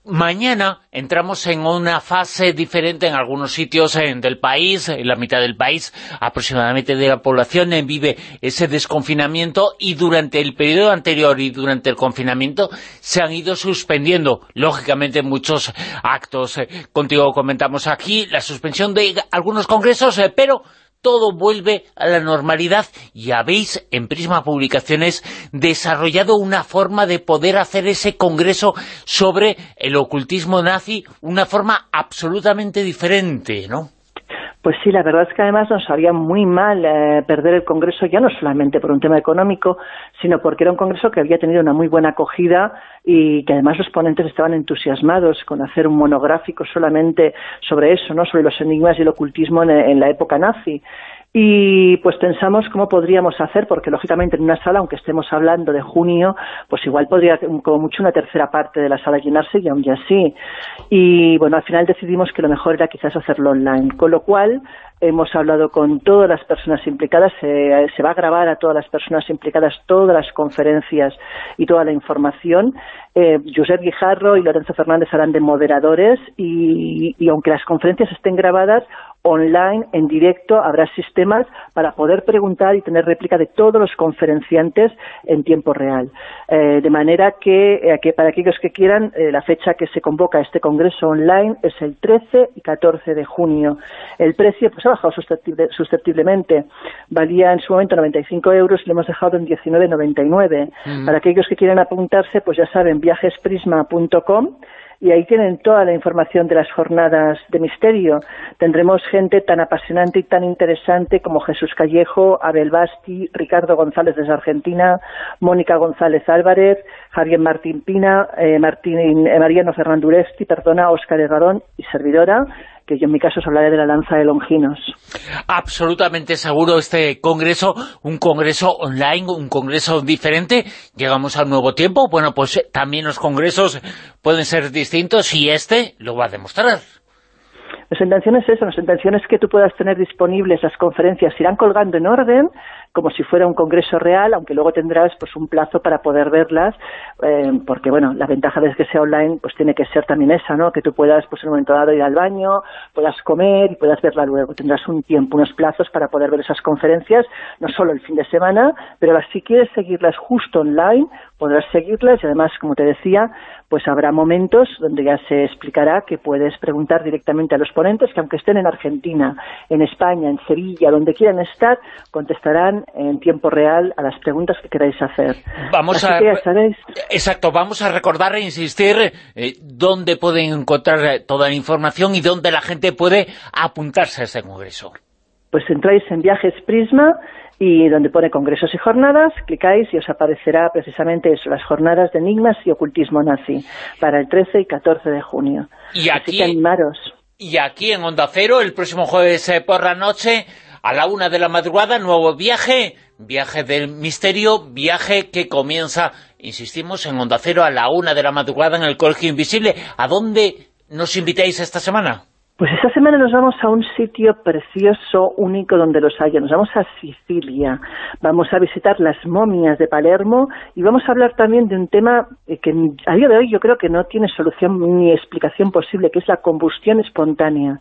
Mañana entramos en una fase diferente en algunos sitios del país, en la mitad del país aproximadamente de la población vive ese desconfinamiento y durante el periodo anterior y durante el confinamiento se han ido suspendiendo, lógicamente, muchos actos. Eh, contigo comentamos aquí la suspensión de algunos congresos, eh, pero todo vuelve a la normalidad y habéis en Prisma Publicaciones desarrollado una forma de poder hacer ese congreso sobre el ocultismo nazi, una forma absolutamente diferente, ¿no? Pues sí, la verdad es que además nos sabía muy mal eh, perder el Congreso, ya no solamente por un tema económico, sino porque era un Congreso que había tenido una muy buena acogida y que además los ponentes estaban entusiasmados con hacer un monográfico solamente sobre eso, no sobre los enigmas y el ocultismo en la época nazi. Y pues pensamos cómo podríamos hacer, porque lógicamente en una sala, aunque estemos hablando de junio, pues igual podría como mucho una tercera parte de la sala llenarse y aún ya así. Y bueno, al final decidimos que lo mejor era quizás hacerlo online, con lo cual hemos hablado con todas las personas implicadas, se, va a grabar a todas las personas implicadas todas las conferencias y toda la información. Eh, Josep Guijarro y Lorenzo Fernández harán de moderadores y, y aunque las conferencias estén grabadas, online, en directo, habrá sistemas para poder preguntar y tener réplica de todos los conferenciantes en tiempo real. Eh, de manera que, eh, que, para aquellos que quieran, eh, la fecha que se convoca este congreso online es el 13 y 14 de junio. El precio pues ha bajado susceptiblemente. Valía en su momento 95 euros y lo hemos dejado en 19,99. Mm. Para aquellos que quieran apuntarse, pues ya saben, viajesprisma.com y ahí tienen toda la información de las jornadas de misterio. Tendremos gente tan apasionante y tan interesante como Jesús Callejo, Abel Basti, Ricardo González desde Argentina, Mónica González Álvarez, Javier Martín Pina, eh, Martín, eh, Mariano Fernando Uresti, perdona, Óscar Herradón y servidora, que yo en mi caso os hablaré de la lanza de Longinos. Absolutamente seguro este congreso, un congreso online, un congreso diferente. Llegamos a un nuevo tiempo, bueno, pues también los congresos pueden ser distintos y este lo va a demostrar. Nuestra intención es eso, nuestra intención es que tú puedas tener disponibles las conferencias, irán colgando en orden, como si fuera un congreso real, aunque luego tendrás pues un plazo para poder verlas, eh, porque bueno, la ventaja de que sea online pues tiene que ser también esa, ¿no? Que tú puedas pues en un momento dado ir al baño, puedas comer y puedas verla luego. Tendrás un tiempo, unos plazos para poder ver esas conferencias, no solo el fin de semana, pero si quieres seguirlas justo online, podrás seguirlas y además, como te decía, pues habrá momentos donde ya se explicará que puedes preguntar directamente a los ponentes que aunque estén en Argentina, en España, en Sevilla, donde quieran estar, contestarán en tiempo real a las preguntas que queráis hacer. Vamos a... Exacto, vamos a recordar e insistir eh, dónde pueden encontrar eh, toda la información y dónde la gente puede apuntarse a ese congreso. Pues entráis en Viajes Prisma y donde pone congresos y jornadas, clicáis y os aparecerá precisamente eso, las jornadas de enigmas y ocultismo nazi para el 13 y 14 de junio. Y aquí, animaros. Y aquí en Onda Cero, el próximo jueves eh, por la noche, a la una de la madrugada, nuevo viaje, viaje del misterio, viaje que comienza, insistimos, en Onda Cero a la una de la madrugada en el Colegio Invisible. ¿A dónde nos invitáis esta semana? Pues esta semana nos vamos a un sitio precioso, único donde los haya. Nos vamos a Sicilia, vamos a visitar las momias de Palermo y vamos a hablar también de un tema eh, que a día de hoy yo creo que no tiene solución ni explicación posible, que es la combustión espontánea.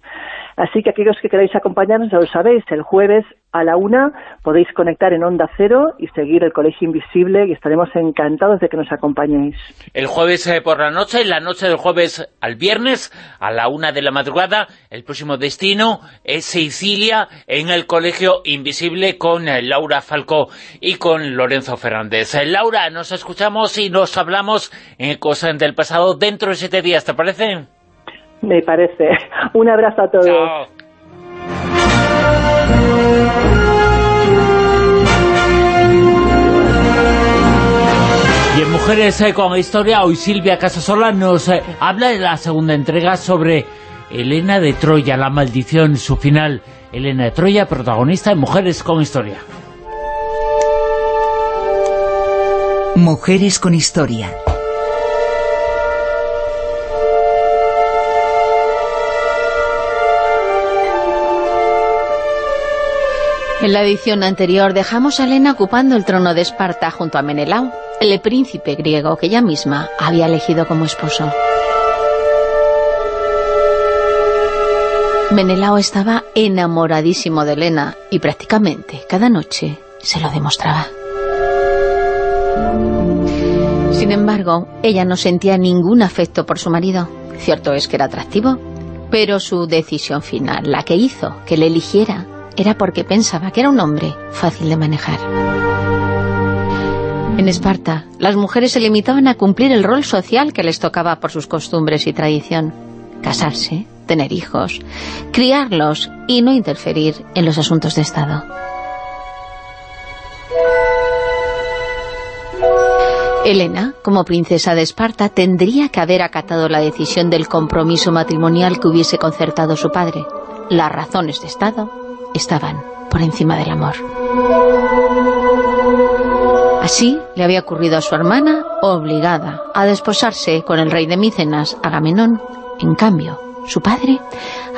Así que aquellos que queráis acompañarnos, ya lo sabéis, el jueves a la una podéis conectar en Onda Cero y seguir el Colegio Invisible y estaremos encantados de que nos acompañéis. El jueves eh, por la noche, la noche del jueves al viernes, a la una de la madrugada, el próximo destino es Sicilia en el Colegio Invisible con eh, Laura Falcó y con Lorenzo Fernández. Eh, Laura, nos escuchamos y nos hablamos en Cosas del Pasado dentro de siete días, ¿te parece? Me parece. Un abrazo a todos. Y en Mujeres eh, con Historia, hoy Silvia Casasola nos eh, habla de la segunda entrega sobre Elena de Troya, la maldición, su final. Elena de Troya, protagonista de Mujeres con Historia. Mujeres con Historia. En la edición anterior dejamos a Elena ocupando el trono de Esparta junto a Menelao, el príncipe griego que ella misma había elegido como esposo. Menelao estaba enamoradísimo de Elena y prácticamente cada noche se lo demostraba. Sin embargo, ella no sentía ningún afecto por su marido. Cierto es que era atractivo, pero su decisión final, la que hizo que le eligiera, era porque pensaba que era un hombre fácil de manejar. En Esparta, las mujeres se limitaban a cumplir el rol social que les tocaba por sus costumbres y tradición. Casarse, tener hijos, criarlos y no interferir en los asuntos de Estado. Elena, como princesa de Esparta, tendría que haber acatado la decisión del compromiso matrimonial que hubiese concertado su padre. Las razones de Estado estaban por encima del amor. Así le había ocurrido a su hermana, obligada a desposarse con el rey de Mícenas, Agamenón. En cambio, su padre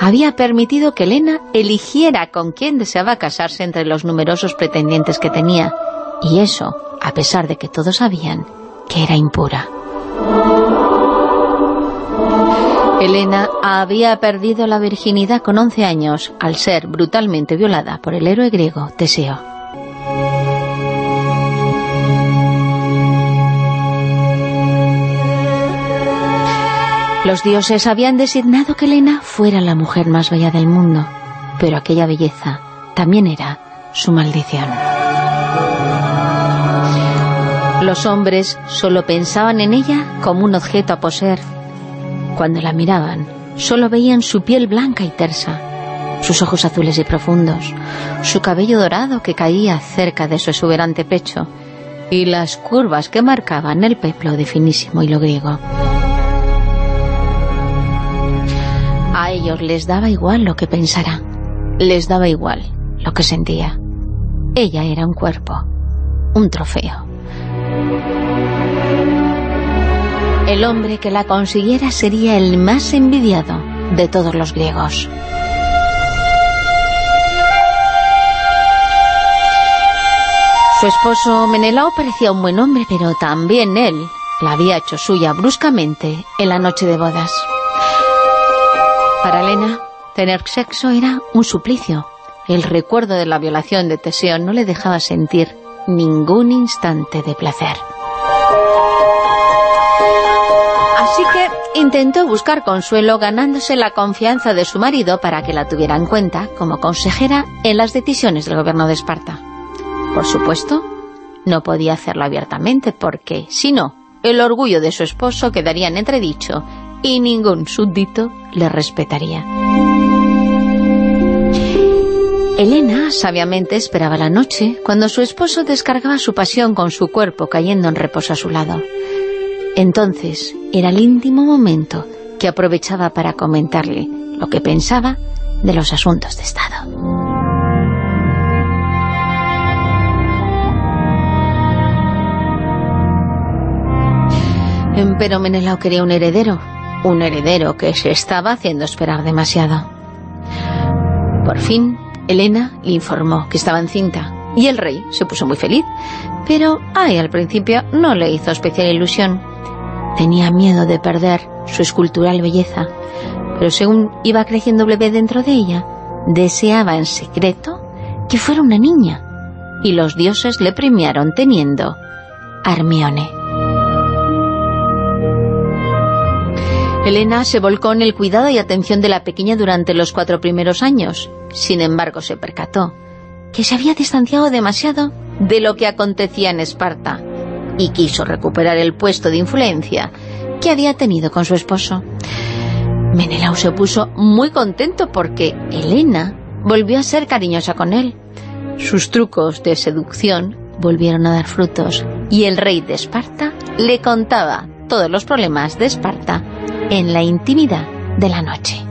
había permitido que Elena eligiera con quién deseaba casarse entre los numerosos pretendientes que tenía, y eso a pesar de que todos sabían que era impura. Elena había perdido la virginidad con 11 años al ser brutalmente violada por el héroe griego Teseo. Los dioses habían designado que Elena fuera la mujer más bella del mundo, pero aquella belleza también era su maldición. Los hombres solo pensaban en ella como un objeto a poseer. Cuando la miraban, solo veían su piel blanca y tersa, sus ojos azules y profundos, su cabello dorado que caía cerca de su exuberante pecho y las curvas que marcaban el peplo de finísimo hilo griego. A ellos les daba igual lo que pensara, les daba igual lo que sentía. Ella era un cuerpo, un trofeo. El hombre que la consiguiera sería el más envidiado de todos los griegos. Su esposo Menelao parecía un buen hombre, pero también él la había hecho suya bruscamente en la noche de bodas. Para Elena, tener sexo era un suplicio. El recuerdo de la violación de Teseo no le dejaba sentir ningún instante de placer. Intentó buscar consuelo ganándose la confianza de su marido para que la tuviera en cuenta como consejera en las decisiones del gobierno de Esparta. Por supuesto, no podía hacerlo abiertamente porque, si no, el orgullo de su esposo quedaría en entredicho y ningún súbdito le respetaría. Elena sabiamente esperaba la noche cuando su esposo descargaba su pasión con su cuerpo cayendo en reposo a su lado. Entonces era el íntimo momento que aprovechaba para comentarle lo que pensaba de los asuntos de Estado. Pero Menelao quería un heredero, un heredero que se estaba haciendo esperar demasiado. Por fin, Elena le informó que estaba encinta y el rey se puso muy feliz, pero ay, al principio no le hizo especial ilusión. Tenía miedo de perder su escultural belleza, pero según iba creciendo bebé dentro de ella, deseaba en secreto que fuera una niña, y los dioses le premiaron teniendo Armione. Elena se volcó en el cuidado y atención de la pequeña durante los cuatro primeros años. Sin embargo, se percató que se había distanciado demasiado de lo que acontecía en Esparta y quiso recuperar el puesto de influencia que había tenido con su esposo. Menelao se puso muy contento porque Helena volvió a ser cariñosa con él. Sus trucos de seducción volvieron a dar frutos y el rey de Esparta le contaba todos los problemas de Esparta en la intimidad de la noche.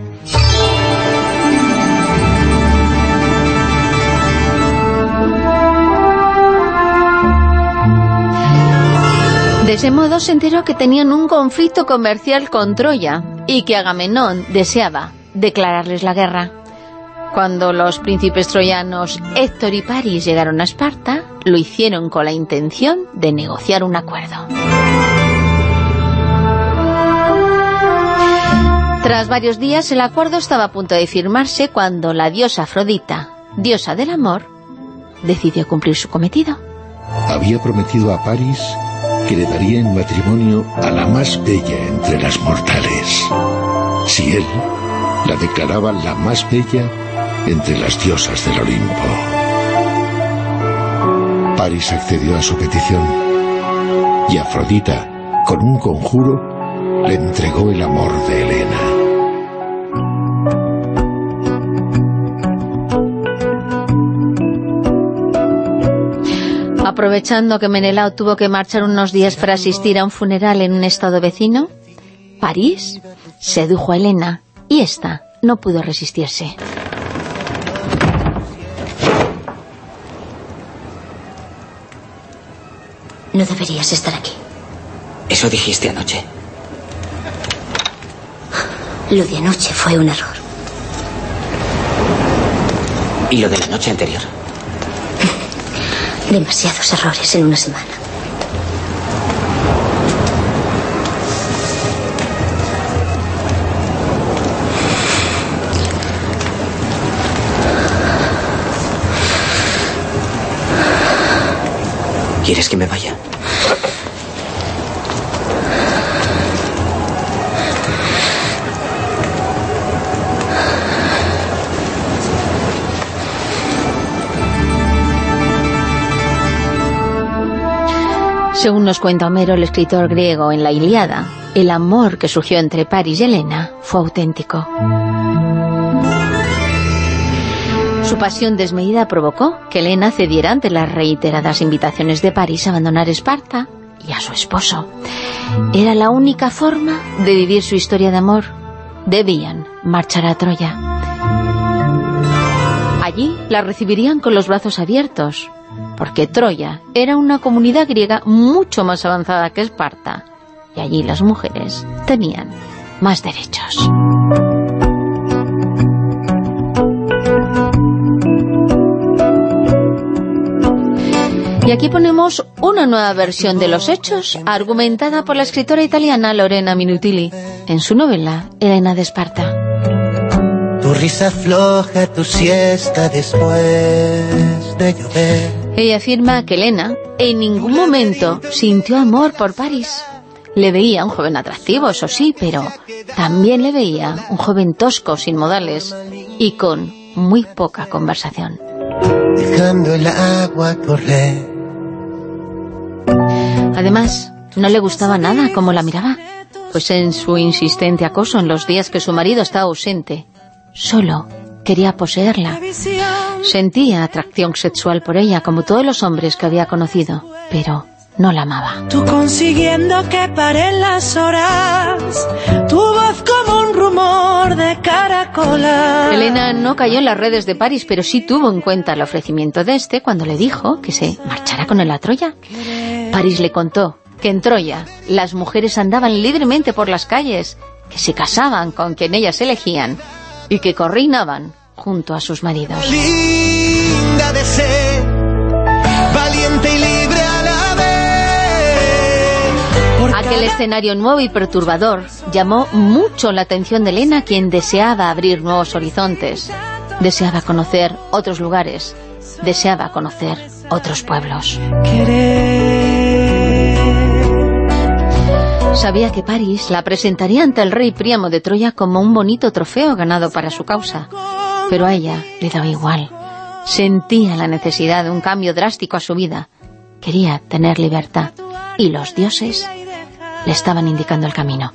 De ese modo se enteró que tenían un conflicto comercial con Troya y que Agamenón deseaba declararles la guerra. Cuando los príncipes troyanos Héctor y Paris llegaron a Esparta, lo hicieron con la intención de negociar un acuerdo. Tras varios días, el acuerdo estaba a punto de firmarse cuando la diosa Afrodita, diosa del amor, decidió cumplir su cometido. Había prometido a Paris que le daría en matrimonio a la más bella entre las mortales. Si él la declaraba la más bella entre las diosas del Olimpo. Paris accedió a su petición y Afrodita, con un conjuro, le entregó el amor de Helena. Aprovechando que Menelao tuvo que marchar unos días para asistir a un funeral en un estado vecino, París sedujo a Helena y ésta no pudo resistirse. No deberías estar aquí. Eso dijiste anoche. Lo de anoche fue un error. ¿Y lo de la noche anterior? Demasiados errores en una semana. ¿Quieres que me vaya? Según nos cuenta Homero, el escritor griego en la Iliada, el amor que surgió entre Paris y Helena fue auténtico. Su pasión desmedida provocó que Helena cediera ante las reiteradas invitaciones de París a abandonar Esparta y a su esposo. Era la única forma de vivir su historia de amor. Debían marchar a Troya. Allí la recibirían con los brazos abiertos, porque Troya era una comunidad griega mucho más avanzada que Esparta, y allí las mujeres tenían más derechos. Y aquí ponemos una nueva versión de los hechos, argumentada por la escritora italiana Lorena Minutili, en su novela Elena de Esparta. Tu risa floja, tu siesta después de llover. Ella afirma que Elena en ningún momento sintió amor por París. Le veía un joven atractivo, eso sí, pero también le veía un joven tosco, sin modales y con muy poca conversación. Dejando el agua correr. Además, no le gustaba nada cómo la miraba, pues en su insistente acoso en los días que su marido estaba ausente, solo quería poseerla. Sentía atracción sexual por ella, como todos los hombres que había conocido, pero no la amaba. Tú consiguiendo que paren las horas, tu voz como un rumor de caracola. Elena no cayó en las redes de París, pero sí tuvo en cuenta el ofrecimiento de este cuando le dijo que se marchara con él a Troya. París le contó que en Troya las mujeres andaban libremente por las calles, que se casaban con quien ellas elegían y que corrinaban junto a sus maridos. Linda de ser, valiente y libre a la vez. Aquel escenario nuevo y perturbador llamó mucho la atención de Elena, quien deseaba abrir nuevos horizontes, deseaba conocer otros lugares, deseaba conocer otros pueblos. Sabía que París la presentaría ante el rey Príamo de Troya como un bonito trofeo ganado para su causa, pero a ella le daba igual. Sentía la necesidad de un cambio drástico a su vida. Quería tener libertad y los dioses le estaban indicando el camino.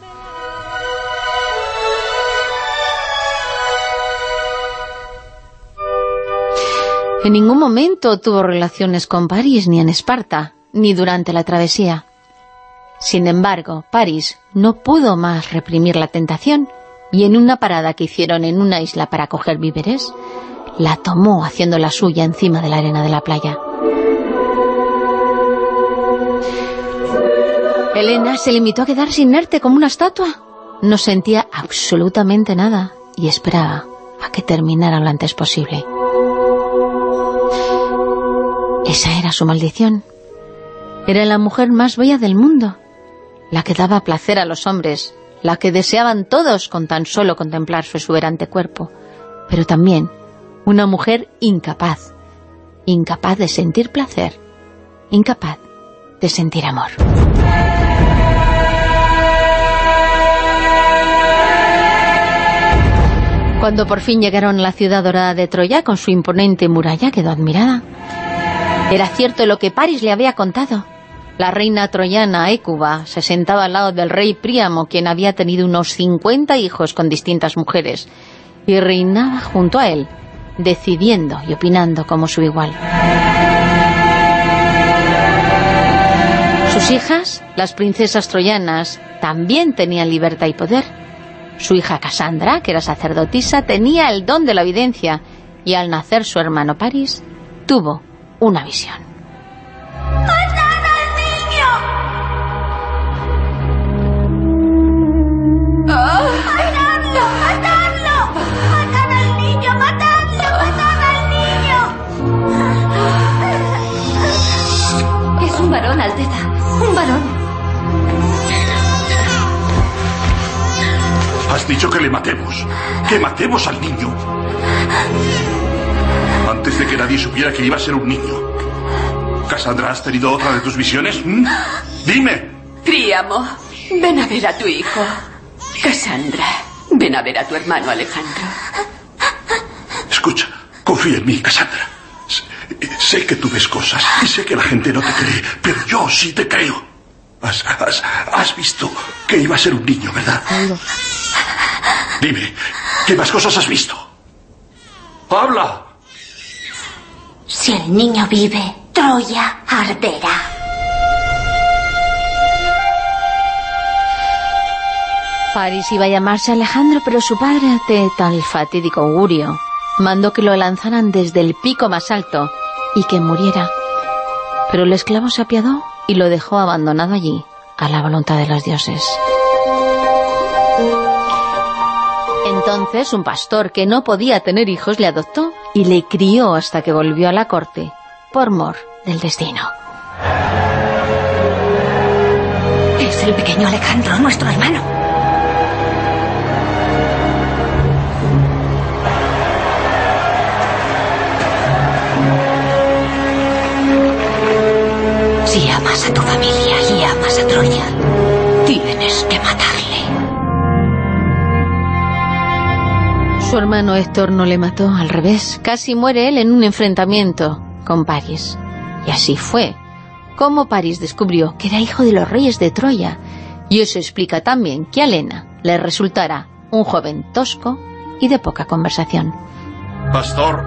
En ningún momento tuvo relaciones con París ni en Esparta, ni durante la travesía. Sin embargo, París no pudo más reprimir la tentación y en una parada que hicieron en una isla para coger víveres, la tomó haciendo la suya encima de la arena de la playa. Elena se limitó a quedarse inerte como una estatua. No sentía absolutamente nada y esperaba a que terminara lo antes posible. Esa era su maldición. Era la mujer más bella del mundo, la que daba placer a los hombres, la que deseaban todos con tan solo contemplar su exuberante cuerpo, pero también una mujer incapaz, incapaz de sentir placer, incapaz de sentir amor. Cuando por fin llegaron a la ciudad dorada de Troya con su imponente muralla, quedó admirada. Era cierto lo que París le había contado. La reina troyana Écuba se sentaba al lado del rey Príamo, quien había tenido unos 50 hijos con distintas mujeres, y reinaba junto a él, decidiendo y opinando como su igual. Sus hijas, las princesas troyanas, también tenían libertad y poder. Su hija Cassandra, que era sacerdotisa, tenía el don de la evidencia y al nacer su hermano París, tuvo una visión. Dicho que le matemos. Que matemos al niño. Antes de que nadie supiera que iba a ser un niño. Cassandra, ¿has tenido otra de tus visiones? ¿Mm? Dime. Príamo, ven a ver a tu hijo. Cassandra, ven a ver a tu hermano Alejandro. Escucha, confía en mí, Cassandra. Sé, que tú ves cosas y sé que la gente no te cree, pero yo sí te creo. Has, has- has visto que iba a ser un niño, ¿verdad? Dime, ¿qué más cosas has visto? ¡Habla! Si el niño vive, Troya arderá. París iba a llamarse Alejandro, pero su padre, de tal fatídico augurio, mandó que lo lanzaran desde el pico más alto y que muriera. Pero el esclavo se apiadó y lo dejó abandonado allí, a la voluntad de los dioses. Entonces un pastor que no podía tener hijos le adoptó y le crió hasta que volvió a la corte, por mor del destino. Es el pequeño Alejandro, nuestro hermano. Si amas a tu familia y amas a Troya, tienes que matarle. Su hermano Héctor no le mató, al revés. Casi muere él en un enfrentamiento con París. Y así fue. Como París descubrió que era hijo de los reyes de Troya. Y eso explica también que a Helena le resultara un joven tosco y de poca conversación. Pastor,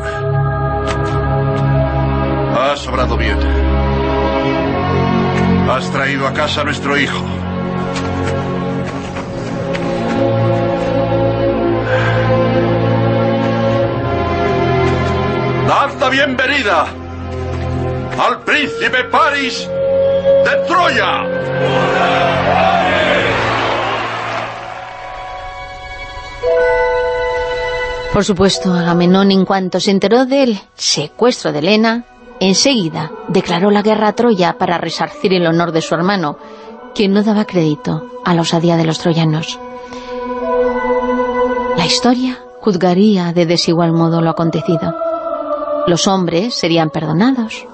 has obrado bien. Has traído a casa a nuestro hijo. Bienvenida al príncipe París de Troya. Por supuesto, Agamenón, en cuanto se enteró del secuestro de Helena, enseguida declaró la guerra a Troya para resarcir el honor de su hermano, quien no daba crédito a la osadía de los troyanos. La historia juzgaría de desigual modo lo acontecido. Los hombres serían perdonados.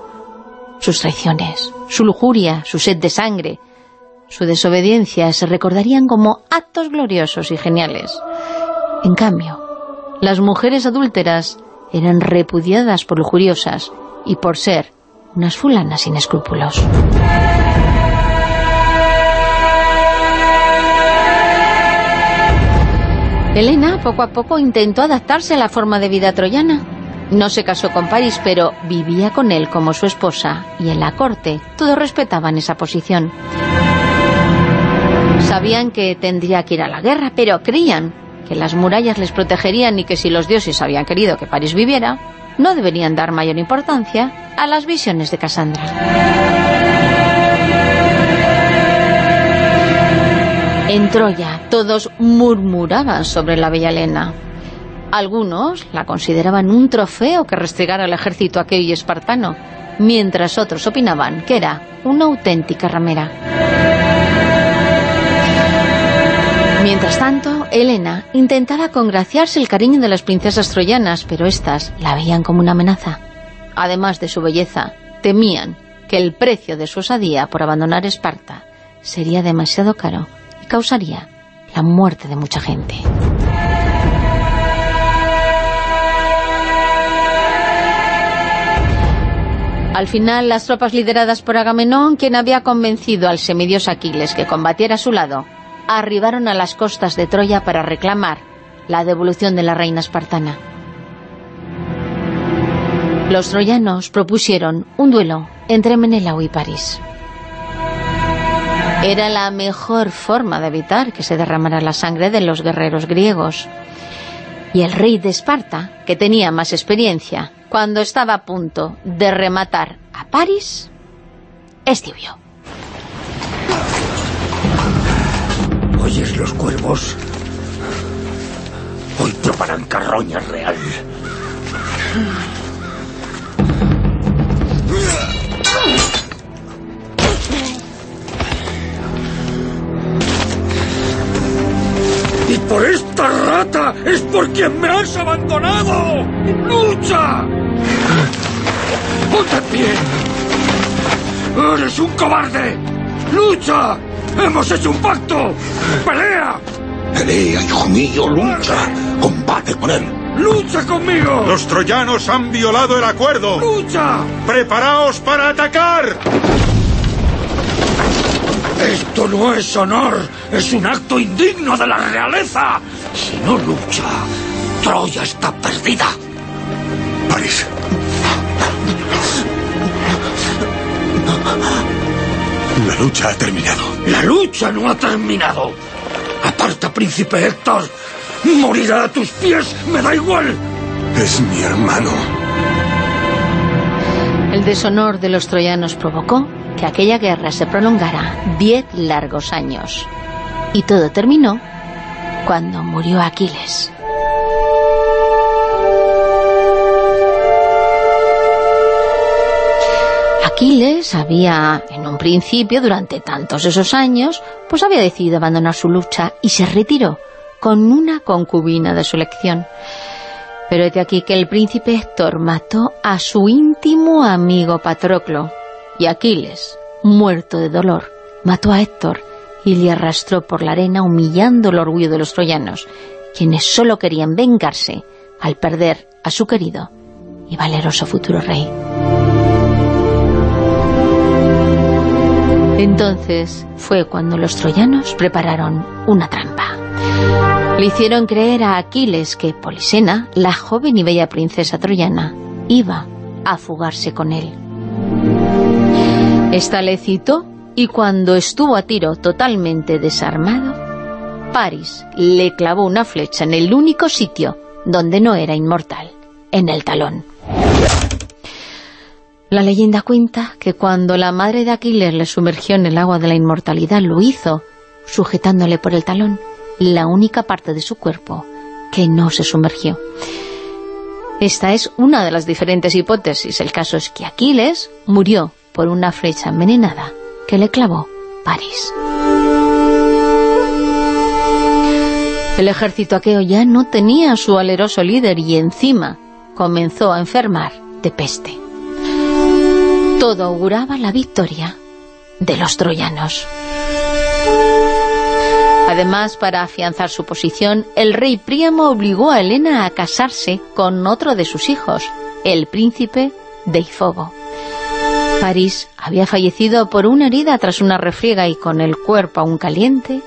Sus traiciones, su lujuria, su sed de sangre, su desobediencia se recordarían como actos gloriosos y geniales. En cambio, las mujeres adúlteras eran repudiadas por lujuriosas y por ser unas fulanas sin escrúpulos. Helena poco a poco intentó adaptarse a la forma de vida troyana. No se casó con París, pero vivía con él como su esposa, y en la corte todos respetaban esa posición. Sabían que tendría que ir a la guerra, pero creían que las murallas les protegerían y que si los dioses habían querido que París viviera, no deberían dar mayor importancia a las visiones de Cassandra. En Troya todos murmuraban sobre la bella Helena. Algunos la consideraban un trofeo que restregar al ejército aquello y espartano, mientras otros opinaban que era una auténtica ramera. Mientras tanto, Helena intentaba congraciarse el cariño de las princesas troyanas, pero éstas la veían como una amenaza. Además de su belleza, temían que el precio de su osadía por abandonar Esparta sería demasiado caro y causaría la muerte de mucha gente. Al final, las tropas lideradas por Agamenón, quien había convencido al semidios Aquiles que combatiera a su lado, arribaron a las costas de Troya para reclamar la devolución de la reina espartana. Los troyanos propusieron un duelo entre Menelao y París. Era la mejor forma de evitar que se derramara la sangre de los guerreros griegos. Y el rey de Esparta, que tenía más experiencia, cuando estaba a punto de rematar a París, estibió. ¿Oyes los cuervos? Hoy troparán carroña real. Por esta rata es por quien me has abandonado! ¡Lucha! ¡Ponte en pie! ¡Eres un cobarde! ¡Lucha! ¡Hemos hecho un pacto! ¡Pelea! Pelea, hijo mío, lucha. Combate con él. ¡Lucha conmigo! Los troyanos han violado el acuerdo. ¡Lucha! ¡Preparaos para atacar! Esto no es honor, es un acto indigno de la realeza. Si no lucha, Troya está perdida. París. La lucha ha terminado. La lucha no ha terminado. Aparta, príncipe Héctor. Morirá a tus pies, me da igual. Es mi hermano. El deshonor de los troyanos provocó que aquella guerra se prolongara diez largos años. Y todo terminó cuando murió Aquiles. Aquiles había, en un principio, durante tantos esos años, pues había decidido abandonar su lucha y se retiró con una concubina de su elección. Pero es de aquí que el príncipe Héctor mató a su íntimo amigo Patroclo, y Aquiles, muerto de dolor, mató a Héctor y le arrastró por la arena humillando el orgullo de los troyanos, quienes solo querían vengarse al perder a su querido y valeroso futuro rey. Entonces fue cuando los troyanos prepararon una trampa. Le hicieron creer a Aquiles que Polisena, la joven y bella princesa troyana, iba a fugarse con él. Esta le citó y cuando estuvo a tiro totalmente desarmado, Paris le clavó una flecha en el único sitio donde no era inmortal, en el talón. La leyenda cuenta que cuando la madre de Aquiles le sumergió en el agua de la inmortalidad lo hizo, sujetándole por el talón, la única parte de su cuerpo que no se sumergió. Esta es una de las diferentes hipótesis. El caso es que Aquiles murió por una flecha envenenada que le clavó París. El ejército aqueo ya no tenía a su valeroso líder y encima comenzó a enfermar de peste. Todo auguraba la victoria de los troyanos. Además, para afianzar su posición, el rey Príamo obligó a Helena a casarse con otro de sus hijos, el príncipe Deifobo. París había fallecido por una herida tras una refriega y con el cuerpo aún caliente,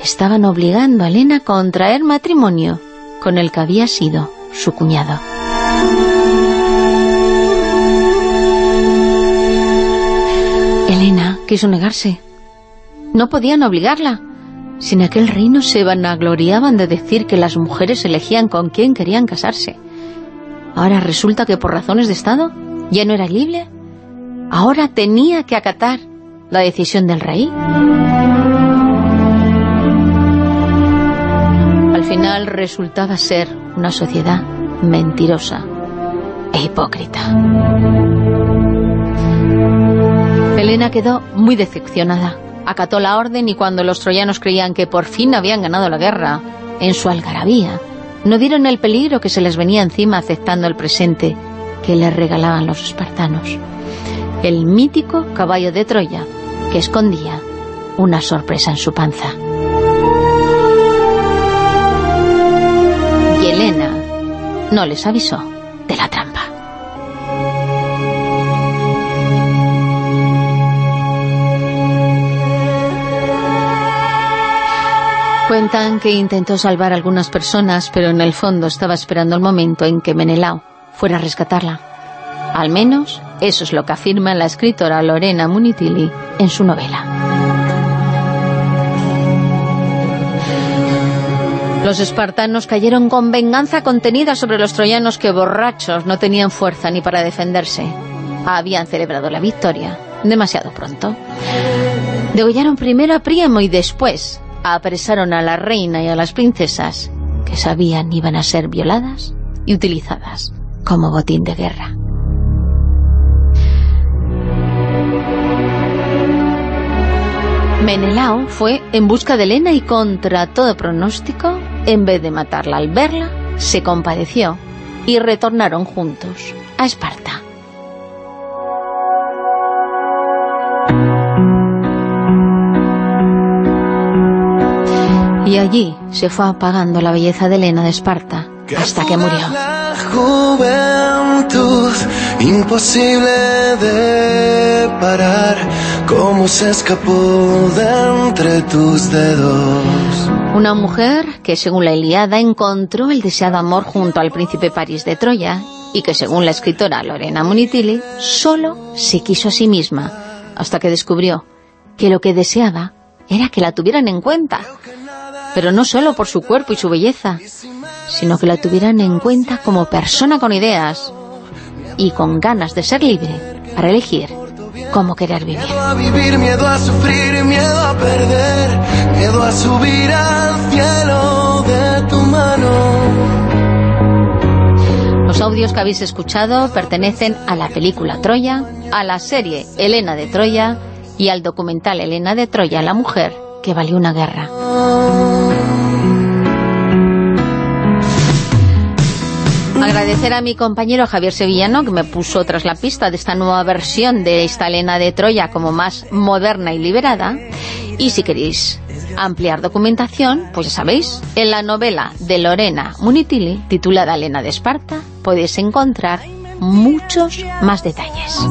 estaban obligando a Elena a contraer matrimonio con el que había sido su cuñado. Elena quiso negarse. No podían obligarla. Si en aquel reino se vanagloriaban de decir que las mujeres elegían con quién querían casarse. Ahora resulta que por razones de Estado ya no era libre Ahora tenía que acatar la decisión del rey. Al final resultaba ser una sociedad mentirosa e hipócrita. Helena quedó muy decepcionada. Acató la orden y cuando los troyanos creían que por fin habían ganado la guerra, en su algarabía, no dieron el peligro que se les venía encima aceptando el presente que les regalaban los espartanos. El mítico caballo de Troya, que escondía una sorpresa en su panza. Y Helena no les avisó de la trampa. Cuentan que intentó salvar a algunas personas, pero en el fondo estaba esperando el momento en que Menelao fuera a rescatarla. Al menos eso es lo que afirma la escritora Lorena Munitili en su novela. Los espartanos cayeron con venganza contenida sobre los troyanos que borrachos no tenían fuerza ni para defenderse. Habían celebrado la victoria demasiado pronto. Degollaron primero a Priamo y después apresaron a la reina y a las princesas que sabían iban a ser violadas y utilizadas como botín de guerra. Menelao fue en busca de Helena y contra todo pronóstico, en vez de matarla al verla, se compadeció y retornaron juntos a Esparta. Y allí se fue apagando la belleza de Helena de Esparta hasta que murió. La juventud, imposible de parar, cómo se escapó de entre tus dedos. Una mujer que, según la Ilíada, encontró el deseado amor junto al príncipe París de Troya y que, según la escritora Lorena Munitili, solo se quiso a sí misma hasta que descubrió que lo que deseaba era que la tuvieran en cuenta, pero no solo por su cuerpo y su belleza, sino que la tuvieran en cuenta como persona con ideas y con ganas de ser libre para elegir cómo querer vivir. Miedo a vivir, miedo a sufrir, miedo a perder, miedo a subir al cielo de tu mano. Los audios que habéis escuchado pertenecen a la película Troya, a la serie Helena de Troya y al documental Helena de Troya, la mujer que valió una guerra. Agradecer a mi compañero Javier Sevillano que me puso tras la pista de esta nueva versión de esta Helena de Troya como más moderna y liberada. Y si queréis ampliar documentación, pues ya sabéis, en la novela de Lorena Munitili, titulada Helena de Esparta, podéis encontrar muchos más detalles.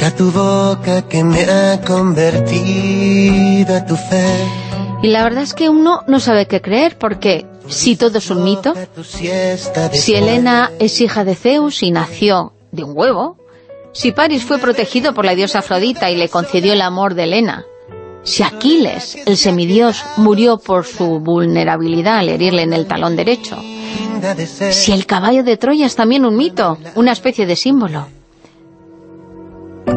Será tu boca que me ha convertido a tu fe. Y la verdad es que uno no sabe qué creer, porque si todo es un mito, si Helena es hija de Zeus y nació de un huevo, si Paris fue protegido por la diosa Afrodita y le concedió el amor de Helena, si Aquiles, el semidios, murió por su vulnerabilidad al herirle en el talón derecho, si el caballo de Troya es también un mito, una especie de símbolo,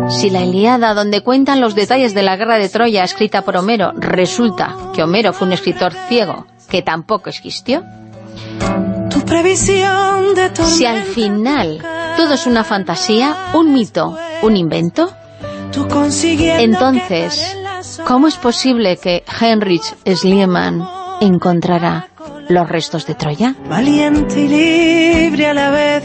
si la Ilíada, donde cuentan los detalles de la guerra de Troya escrita por Homero, resulta que Homero fue un escritor ciego que tampoco existió, Tu previsión de si al final todo es una fantasía, un mito, un invento, entonces, ¿cómo es posible que Heinrich Schliemann encontrara los restos de Troya? valiente y libre a la vez,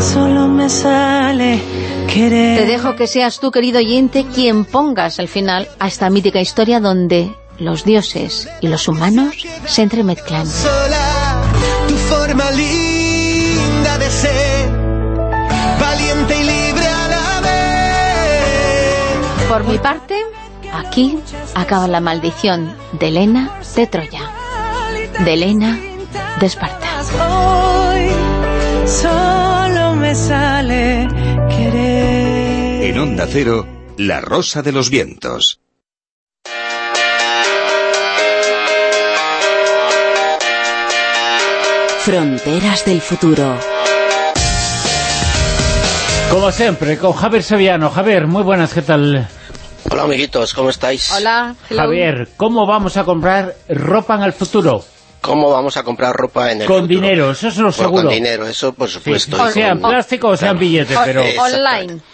solo me sale querer. Te dejo que seas tú, querido oyente, quien pongas el final a esta mítica historia donde los dioses y los humanos se entremezclan. Sola, tu forma linda de ser, valiente y libre a la vez. Por mi parte, aquí acaba la maldición de Helena de Troya. De Helena de Esparta. Hoy solo me sale Onda Cero, La Rosa de los Vientos. Fronteras del futuro. Como siempre, con Javier Sevillano. Javier, muy buenas, ¿qué tal? Hola amiguitos, ¿cómo estáis? Hola, hello. Javier, ¿cómo vamos a comprar ropa en el futuro? ¿Cómo vamos a comprar ropa en el Con futuro? dinero, eso es lo Pues seguro. Con dinero, eso por supuesto. O y sea, en plástico o sea en Claro. billete, pero... Exactamente.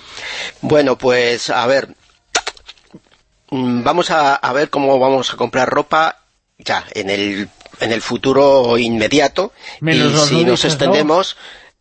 Bueno, pues a ver, mm, vamos a, a ver cómo vamos a comprar ropa ya en el en el futuro inmediato Menos y si nos ¿no?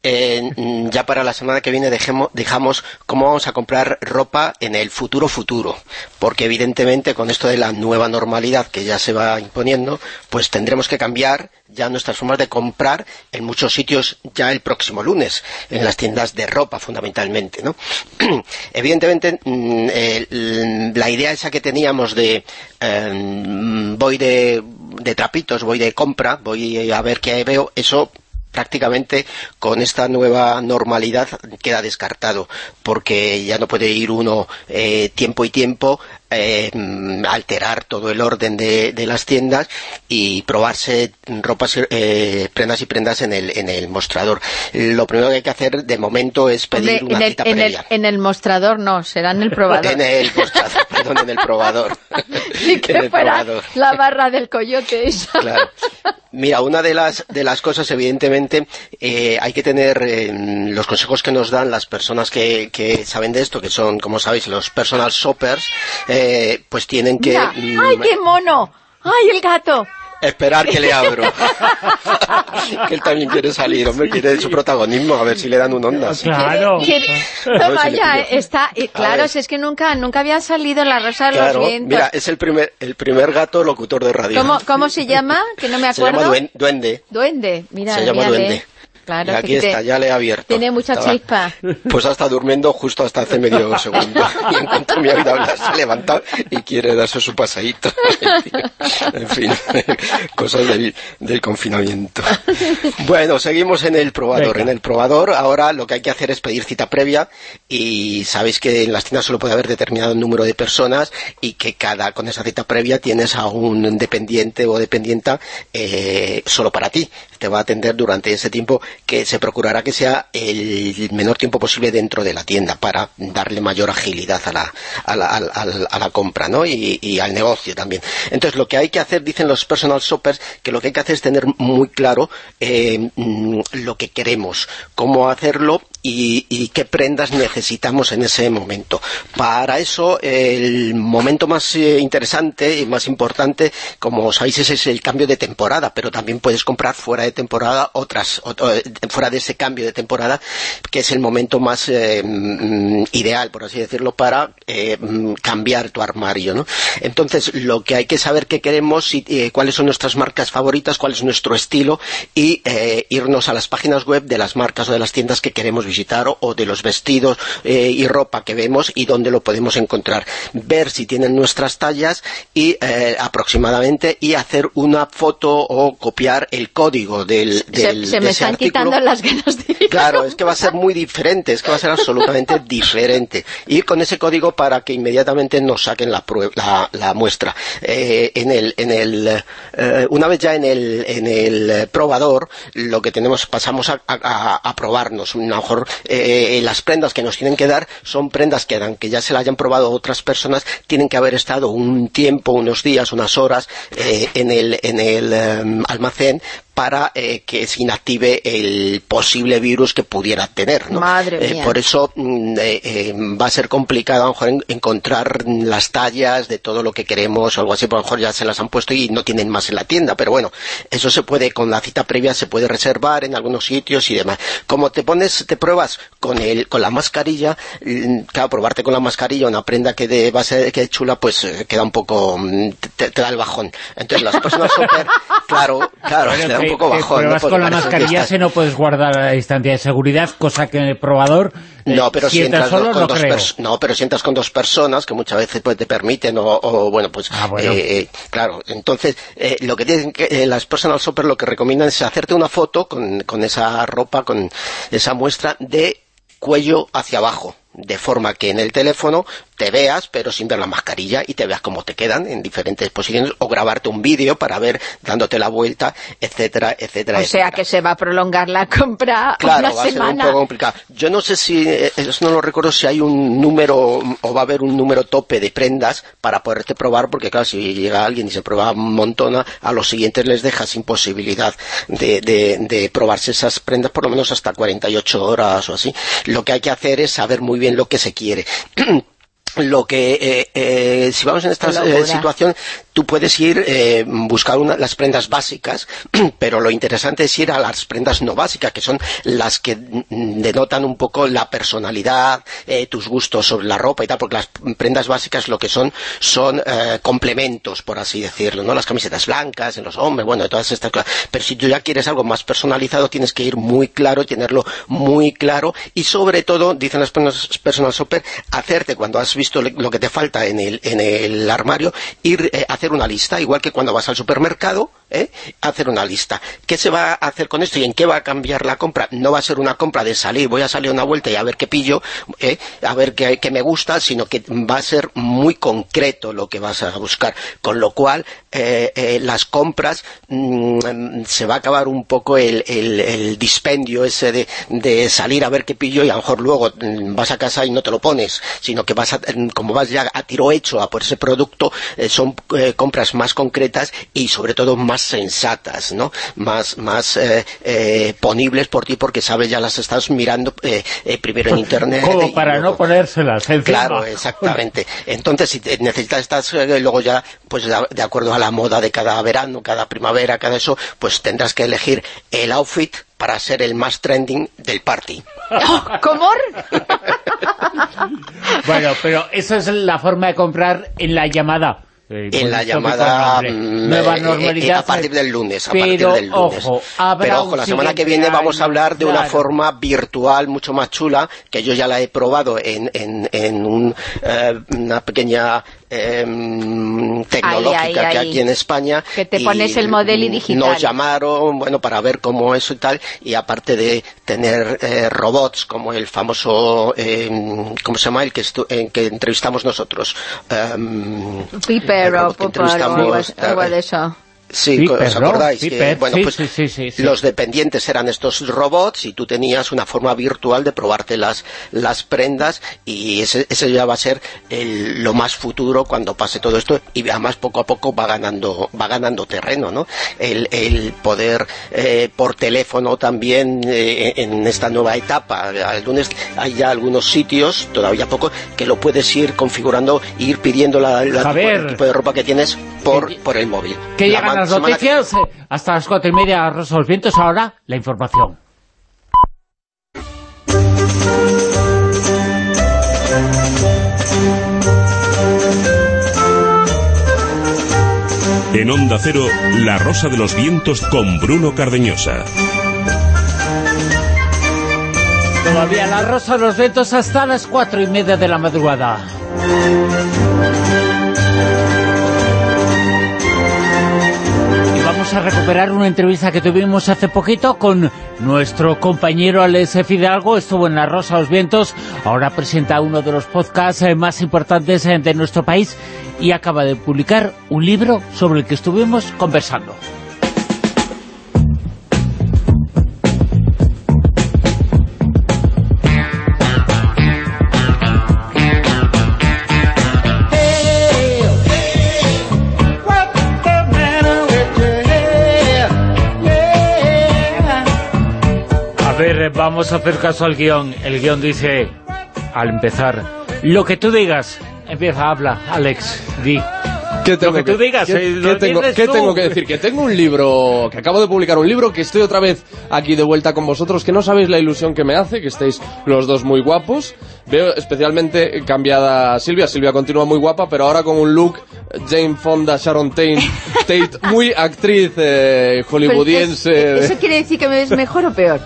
Eh, mm, ya para la semana que viene dejemos, dejamos cómo vamos a comprar ropa en el futuro futuro porque evidentemente con esto de la nueva normalidad que ya se va imponiendo pues tendremos que cambiar ya nuestras formas de comprar en muchos sitios ya el próximo lunes en las tiendas de ropa fundamentalmente ¿no? evidentemente mm, l- la idea esa que teníamos de mm, voy de, de trapitos voy de compra voy a ver qué veo eso prácticamente con esta nueva normalidad queda descartado porque ya no puede ir uno eh, tiempo y tiempo eh, alterar todo el orden de, de las tiendas y probarse ropas eh, prendas y prendas en el, en el mostrador lo primero que hay que hacer de momento es pedir una en, el, cita en, el, previa en el mostrador no, será en el probador. en el mostrador, perdón, en el probador Ni en que el fuera probador. la barra del coyote esa. Claro. Mira, una de las, de las cosas, evidentemente, eh, hay que tener eh, los consejos que nos dan las personas que, que saben de esto, que son, como sabéis, los personal shoppers, eh, pues tienen que Mira, ¡ay, qué mono! ¡Ay, el gato! esperar que le abro. que él también quiere salir, hombre, quiere su protagonismo, a ver si le dan un onda. Claro. Quiere- está... y claro, si es que nunca nunca había salido la rosa de Claro, los vientos. mira, es el primer, el primer gato locutor de radio. ¿Cómo, ¿Cómo se llama? Que no me Se llama acuerdo. duen- duende. Duende, mira, Se llama mírale. duende. Claro, y aquí está, ya le he abierto. Tiene mucha Estaba- chispa. Pues ha estado durmiendo justo hasta hace medio segundo. Y en cuanto me ha oído hablar, se ha levantado y quiere darse su pasadito. En fin, cosas del, del confinamiento. Bueno, seguimos en el probador. Venga. En el probador ahora lo que hay que hacer es pedir cita previa y sabéis que en las tiendas solo puede haber determinado número de personas y que cada con esa cita previa tienes a un dependiente o dependienta eh, solo para ti. Te va a atender durante ese tiempo que se procurará que sea el menor tiempo posible dentro de la tienda para darle mayor agilidad a la, a la, al- al- a la compra ¿no? y, y al negocio también. Entonces lo que hay que hacer, dicen los personal shoppers, que lo que hay que hacer es tener muy claro eh, mm, lo que queremos, cómo hacerlo y, qué prendas necesitamos en ese momento. Para eso, el momento más eh, interesante y más importante, como sabéis, es el cambio de temporada, pero también puedes comprar fuera de temporada otras, ot- eh, fuera de ese cambio de temporada, que es el momento más eh, mm, ideal, por así decirlo, para mm, cambiar tu armario. Entonces, lo que hay que saber qué queremos, y, cuáles son nuestras marcas favoritas, cuál es nuestro estilo, y irnos a las páginas web de las marcas o de las tiendas que queremos visitar, o, o de los vestidos eh, y ropa que vemos y dónde lo podemos encontrar. Ver si tienen nuestras tallas y eh, aproximadamente, y hacer una foto o copiar el código del, Se, del se de me ese están artículo. quitando las ganas de ir. Claro, es que va a ser muy diferente, es que va a ser absolutamente diferente. Ir con ese código para que inmediatamente nos saquen la, prue- la, la muestra. Eh, en el, en el, eh, una vez ya en el, en el probador, lo que tenemos, pasamos a, a- a probarnos. A lo mejor eh, las prendas que nos tienen que dar son prendas que, aunque ya se la hayan probado otras personas, tienen que haber estado un tiempo, unos días, unas horas eh, en el, en el em, almacén para eh, que se inactive el posible virus que pudiera tener. ¿no? Madre Eh, mía. por eso mm, eh, eh, va a ser complicado a lo mejor en- encontrar las tallas de todo lo que queremos o algo así, por lo mejor ya se las han puesto y no tienen más en la tienda, pero bueno, eso se puede, con la cita previa se puede reservar en algunos sitios y demás. Como te pones, te pruebas con el, con la mascarilla, mm, claro, probarte con la mascarilla una prenda que de base que es chula, pues eh, queda un poco, mm, te, te da el bajón. Entonces las personas shopper claro, claro, un poco bajón. ¿no? pruebas Porque con la mascarilla si no puedes guardar la distancia de seguridad, cosa que en el probador, eh, No, pero si entras solo, con no dos no, pero si entras con dos personas que muchas veces pues, te permiten o, o, bueno, pues Ah, bueno. eh, eh, claro, entonces eh, lo que tienen que eh, las personal shopper lo que recomiendan es hacerte una foto con, con esa ropa, con esa muestra de cuello hacia abajo, de forma que en el teléfono te veas, pero sin ver la mascarilla y te veas cómo te quedan en diferentes posiciones o grabarte un vídeo para ver dándote la vuelta, etcétera, etcétera, O etcétera. sea que se va a prolongar la compra Claro, una va a ser un poco complicado. Yo no sé si, eh, eso no lo recuerdo, si hay un número o va a haber un número tope de prendas para poderte probar, porque claro, si llega alguien y se prueba un montón, a- a los siguientes les deja sin posibilidad de, de- de probarse esas prendas por lo menos hasta 48 horas o así. Lo que hay que hacer es saber muy bien lo que se quiere. lo que eh, eh, si vamos en esta eh, situación tú puedes ir eh, buscar una- las prendas básicas pero lo interesante es ir a las prendas no básicas que son las que mm, denotan un poco la personalidad eh, tus gustos sobre la ropa y tal porque las prendas básicas lo que son son eh, complementos por así decirlo no las camisetas blancas en los hombres bueno todas estas cosas. Pero si tú ya quieres algo más personalizado tienes que ir muy claro tenerlo muy claro y sobre todo dicen las personal shopper hacerte cuando has visto lo que te falta en el, en el armario ir eh, a hacer una lista igual que cuando vas al supermercado ¿eh? hacer una lista ¿qué se va a hacer con esto y en qué va a cambiar la compra? no va a ser una compra de salir voy a salir una vuelta y a ver qué pillo ¿eh? a ver qué, me gusta sino que va a ser muy concreto lo que vas a buscar con lo cual eh, eh, las compras mm, se va a acabar un poco el, el- el dispendio ese de, de salir a ver qué pillo y a lo mejor luego mm, vas a casa y no te lo pones, sino que vas a, mm, como vas ya a tiro hecho a por ese producto, eh, son eh, compras más concretas y sobre todo más sensatas, ¿no? Más, más eh, eh, ponibles por ti porque sabes ya las estás mirando eh, eh, primero en internet. Como para no ponérselas encima. Claro, exactamente. Entonces, si te- necesitas estas, eh, luego ya, pues de, de acuerdo a la moda de cada verano, cada primavera, cada eso, pues tendrás que elegir el outfit para ser el más trending del party. ¿Cómo? Bueno, pero esa es la forma de comprar en la llamada. Eh, En con la llamada nombre. mm, nueva eh, eh, normalidad. a partir del lunes, a partir pero, del lunes. ojo, Pero ojo, la semana que viene vamos a hablar de una forma virtual mucho más chula, que yo ya la he probado en, en, en un, eh, una pequeña eh, tecnológica Ahí, ahí, que ahí. aquí en España. Que te pones el modelo y digital. Nos llamaron, bueno, para ver cómo eso y tal, y aparte de tener eh, robots como el famoso, eh, ¿cómo se llama? El que, estu- en que entrevistamos nosotros. Em, Piper o algo, de eso. Sí, ¿os acordáis? Que, bueno, pues los dependientes eran estos robots y tú tenías una forma virtual de probarte las, las prendas y ese, ese ya va a ser el- lo más futuro cuando pase todo esto y además poco a poco va ganando, va ganando terreno, ¿no? El, el poder eh, por teléfono también eh, en esta nueva etapa. El lunes hay ya algunos sitios, todavía poco, que lo puedes ir configurando, e ir pidiendo la, tipo, el tipo de ropa que tienes por, por el móvil. Que La las que- noticias eh, hasta las cuatro y media, Rosa los Vientos, ahora la información. En Onda Cero, La Rosa de los Vientos con Bruno Cardeñosa. Todavía la Rosa de los Vientos hasta las cuatro y media de la madrugada. Vamos a recuperar una entrevista que tuvimos hace poquito con nuestro compañero Alex Fidalgo, estuvo en La Rosa los Vientos, ahora presenta uno de los podcasts eh, más importantes eh, de nuestro país y acaba de publicar un libro sobre el que estuvimos conversando. Ver, vamos a hacer caso al guion. El guion dice, al empezar, lo que tú digas. Empieza, habla, Alex, di. ¿Qué tengo Lo que tú digas, ¿Qué, eh, qué tengo, qué tú. tengo que decir? Que tengo un libro, que acabo de publicar un libro, que estoy otra vez aquí de vuelta con vosotros, que no sabéis la ilusión que me hace, que estéis los dos muy guapos. Veo especialmente cambiada Silvia. Silvia continúa muy guapa, pero ahora con un look Jane Fonda, Sharon Tate, Tate muy actriz eh, hollywoodiense. Pero ¿Eso quiere decir que me ves mejor o peor?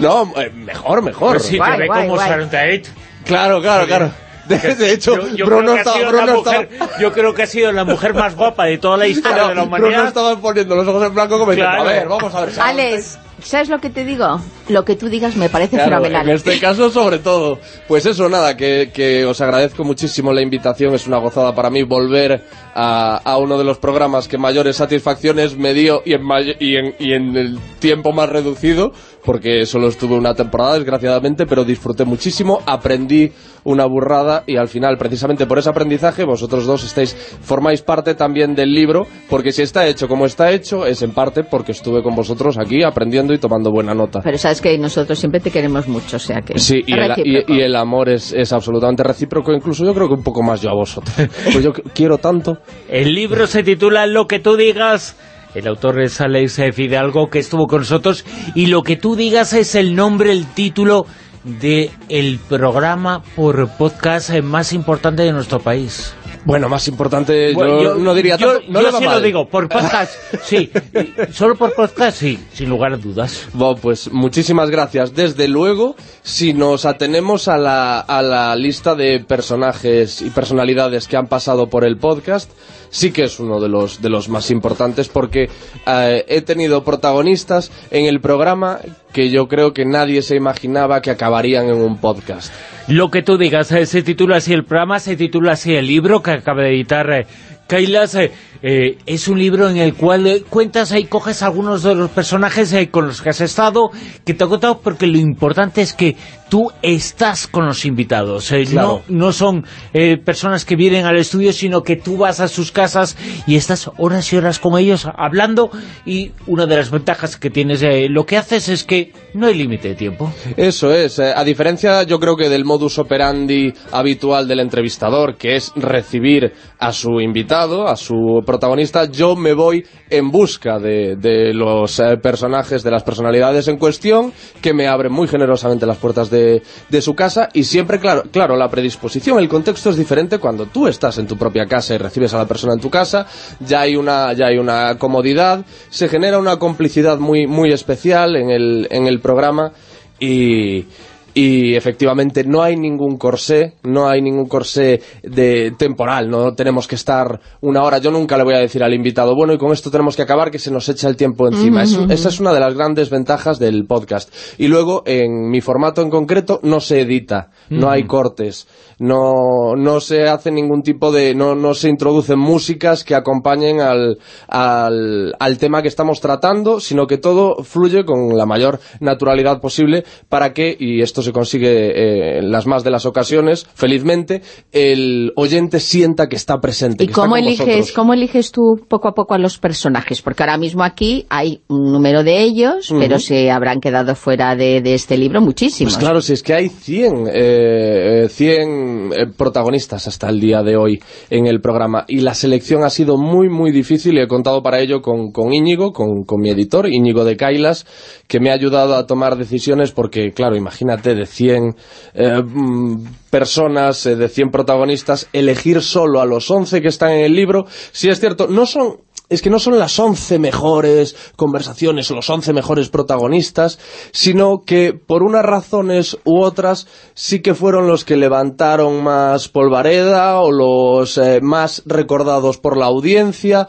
No, eh, mejor, mejor. Pues sí, te Guay, ve guay, como guay. Sharon Tate. Claro, claro, claro. De, de hecho, Yo, yo Bruno creo que ha estaba, sido Bruno la estaba- mujer, yo creo que ha sido la mujer más guapa de toda la historia de la Bruno humanidad. estaba poniendo los ojos en blanco como diciendo, Claro. a ver, vamos a ver. Alex, ¿sabes lo que te digo? Lo que tú digas me parece Claro, fenomenal. en este caso sobre todo. Pues eso, nada, que, que os agradezco muchísimo la invitación, es una gozada para mí volver a, a uno de los programas que mayores satisfacciones me dio y en, y, en, y en el tiempo más reducido, porque solo estuve una temporada, desgraciadamente, pero disfruté muchísimo, aprendí una burrada y al final, precisamente por ese aprendizaje, vosotros dos estáis, formáis parte también del libro, porque si está hecho como está hecho, es en parte porque estuve con vosotros aquí aprendiendo y tomando buena nota. Pero sabes que nosotros siempre te queremos mucho, o sea que Sí, y el, recíproco. y- y el amor es, es absolutamente recíproco, incluso yo creo que un poco más yo a vosotros. Pues yo qu- quiero tanto. El libro se titula Lo que tú digas. El autor es Alex Fidalgo, que estuvo con nosotros. Y lo que tú digas es el nombre, el título de el programa por podcast más importante de nuestro país. Bueno, más importante, Bueno, yo, no diría yo, no yo sí lo digo, por podcast, sí. Solo por podcast, sí, sin lugar a dudas. Bueno, pues muchísimas gracias. Desde luego, si nos atenemos a la, a la lista de personajes y personalidades que han pasado por el podcast, sí que es uno de los, de los más importantes porque eh, he tenido protagonistas en el programa que yo creo que nadie se imaginaba que acabarían en un podcast. Lo que tú digas, eh, se titula así el programa, se titula así el libro que acaba de editar eh, Kailas. eh, es un libro en el cual cuentas y coges algunos de los personajes con los que has estado, que te he contado, porque lo importante es que tú estás con los invitados. eh, Claro. no, no son eh, personas que vienen al estudio, sino que tú vas a sus casas y estás horas y horas con ellos hablando y una de las ventajas que tienes, eh, lo que haces es que no hay límite de tiempo. Eso es, eh, a diferencia yo creo que del modus operandi habitual del entrevistador, que es recibir a su invitado, a su protagonista, yo me voy en busca de, de los eh, personajes, de las personalidades en cuestión, que me abren muy generosamente las puertas de, de su casa y siempre, claro, claro, la predisposición, el contexto es diferente cuando tú estás en tu propia casa y recibes a la persona en tu casa, ya hay una, ya hay una comodidad, se genera una complicidad muy, muy especial en el, en el programa y, y efectivamente no hay ningún corsé, no hay ningún corsé de temporal, no tenemos que estar una hora, yo nunca le voy a decir al invitado, bueno, y con esto tenemos que acabar, que se nos echa el tiempo encima. Es- esa es una de las grandes ventajas del podcast. Y luego, en mi formato en concreto, no se edita, no hay cortes, no, no se hace ningún tipo de, no, no se introducen músicas que acompañen al, al, al tema que estamos tratando, sino que todo fluye con la mayor naturalidad posible para que, y esto se consigue eh, en las más de las ocasiones, felizmente, el oyente sienta que está presente. ¿Y que está cómo con eliges, vosotros. cómo eliges tú poco a poco a los personajes? Porque ahora mismo aquí hay un número de ellos, pero se habrán quedado fuera de, de este libro muchísimos. Pues claro, si es que hay 100, eh, eh, 100 eh, protagonistas hasta el día de hoy en el programa. Y la selección ha sido muy, muy difícil y he contado para ello con, con Íñigo, con, con mi editor, Íñigo de Kailas, que me ha ayudado a tomar decisiones porque, claro, imagínate de 100 eh, mm, personas, eh, de 100 protagonistas, elegir solo a los 11 que están en el libro, si es cierto, no son es que no son las 11 mejores conversaciones o los 11 mejores protagonistas, sino que por unas razones u otras sí que fueron los que levantaron más polvareda o los eh, más recordados por la audiencia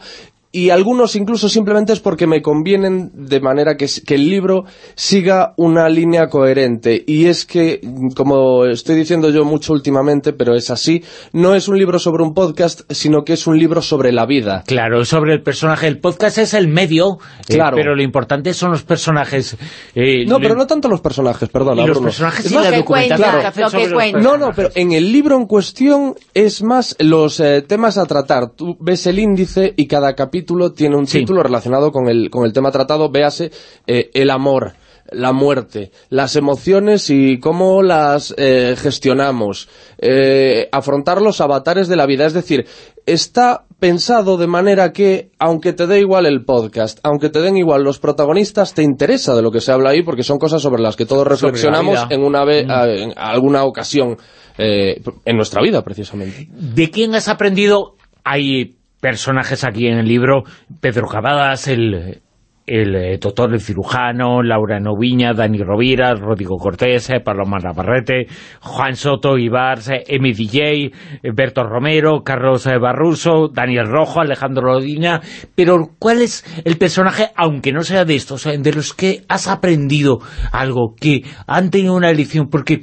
y algunos incluso simplemente es porque me convienen de manera que, el libro siga una línea coherente y es que, mm, como estoy diciendo yo mucho últimamente, pero es así, no es un libro sobre un podcast, sino que es un libro sobre la vida. Claro, sobre el personaje. El podcast es el medio, eh, Claro. pero lo importante son los personajes. Eh, No, lo- pero no tanto los personajes, perdona. Y los Bruno. personajes Es y la cuentan, que los. No, no, pero en el libro en cuestión es más los eh, temas a tratar. Tú ves el índice y cada capítulo tiene un título relacionado con el, con el tema tratado. Véase eh, el amor, la muerte, las emociones y cómo las eh, gestionamos. eh, afrontar los avatares de la vida. Es decir, está pensado de manera que, aunque te dé igual el podcast, aunque te den igual los protagonistas, te interesa de lo que se habla ahí, porque son cosas sobre las que todos reflexionamos en una vez, Mm. en alguna ocasión eh, en nuestra vida, precisamente. ¿De quién has aprendido? Hay personajes aquí en el libro, Pedro Cavadas, el, el eh, doctor, el cirujano, Laura Noviña, Dani Rovira, Rodrigo Cortés, eh, Paloma Navarrete, Juan Soto, Ibars, eh, Emi DJ, Berto Romero, Carlos Barruso, Daniel Rojo, Alejandro Lodina, pero ¿cuál es el personaje, aunque no sea de estos, de los que has aprendido algo, que han tenido una lección? Porque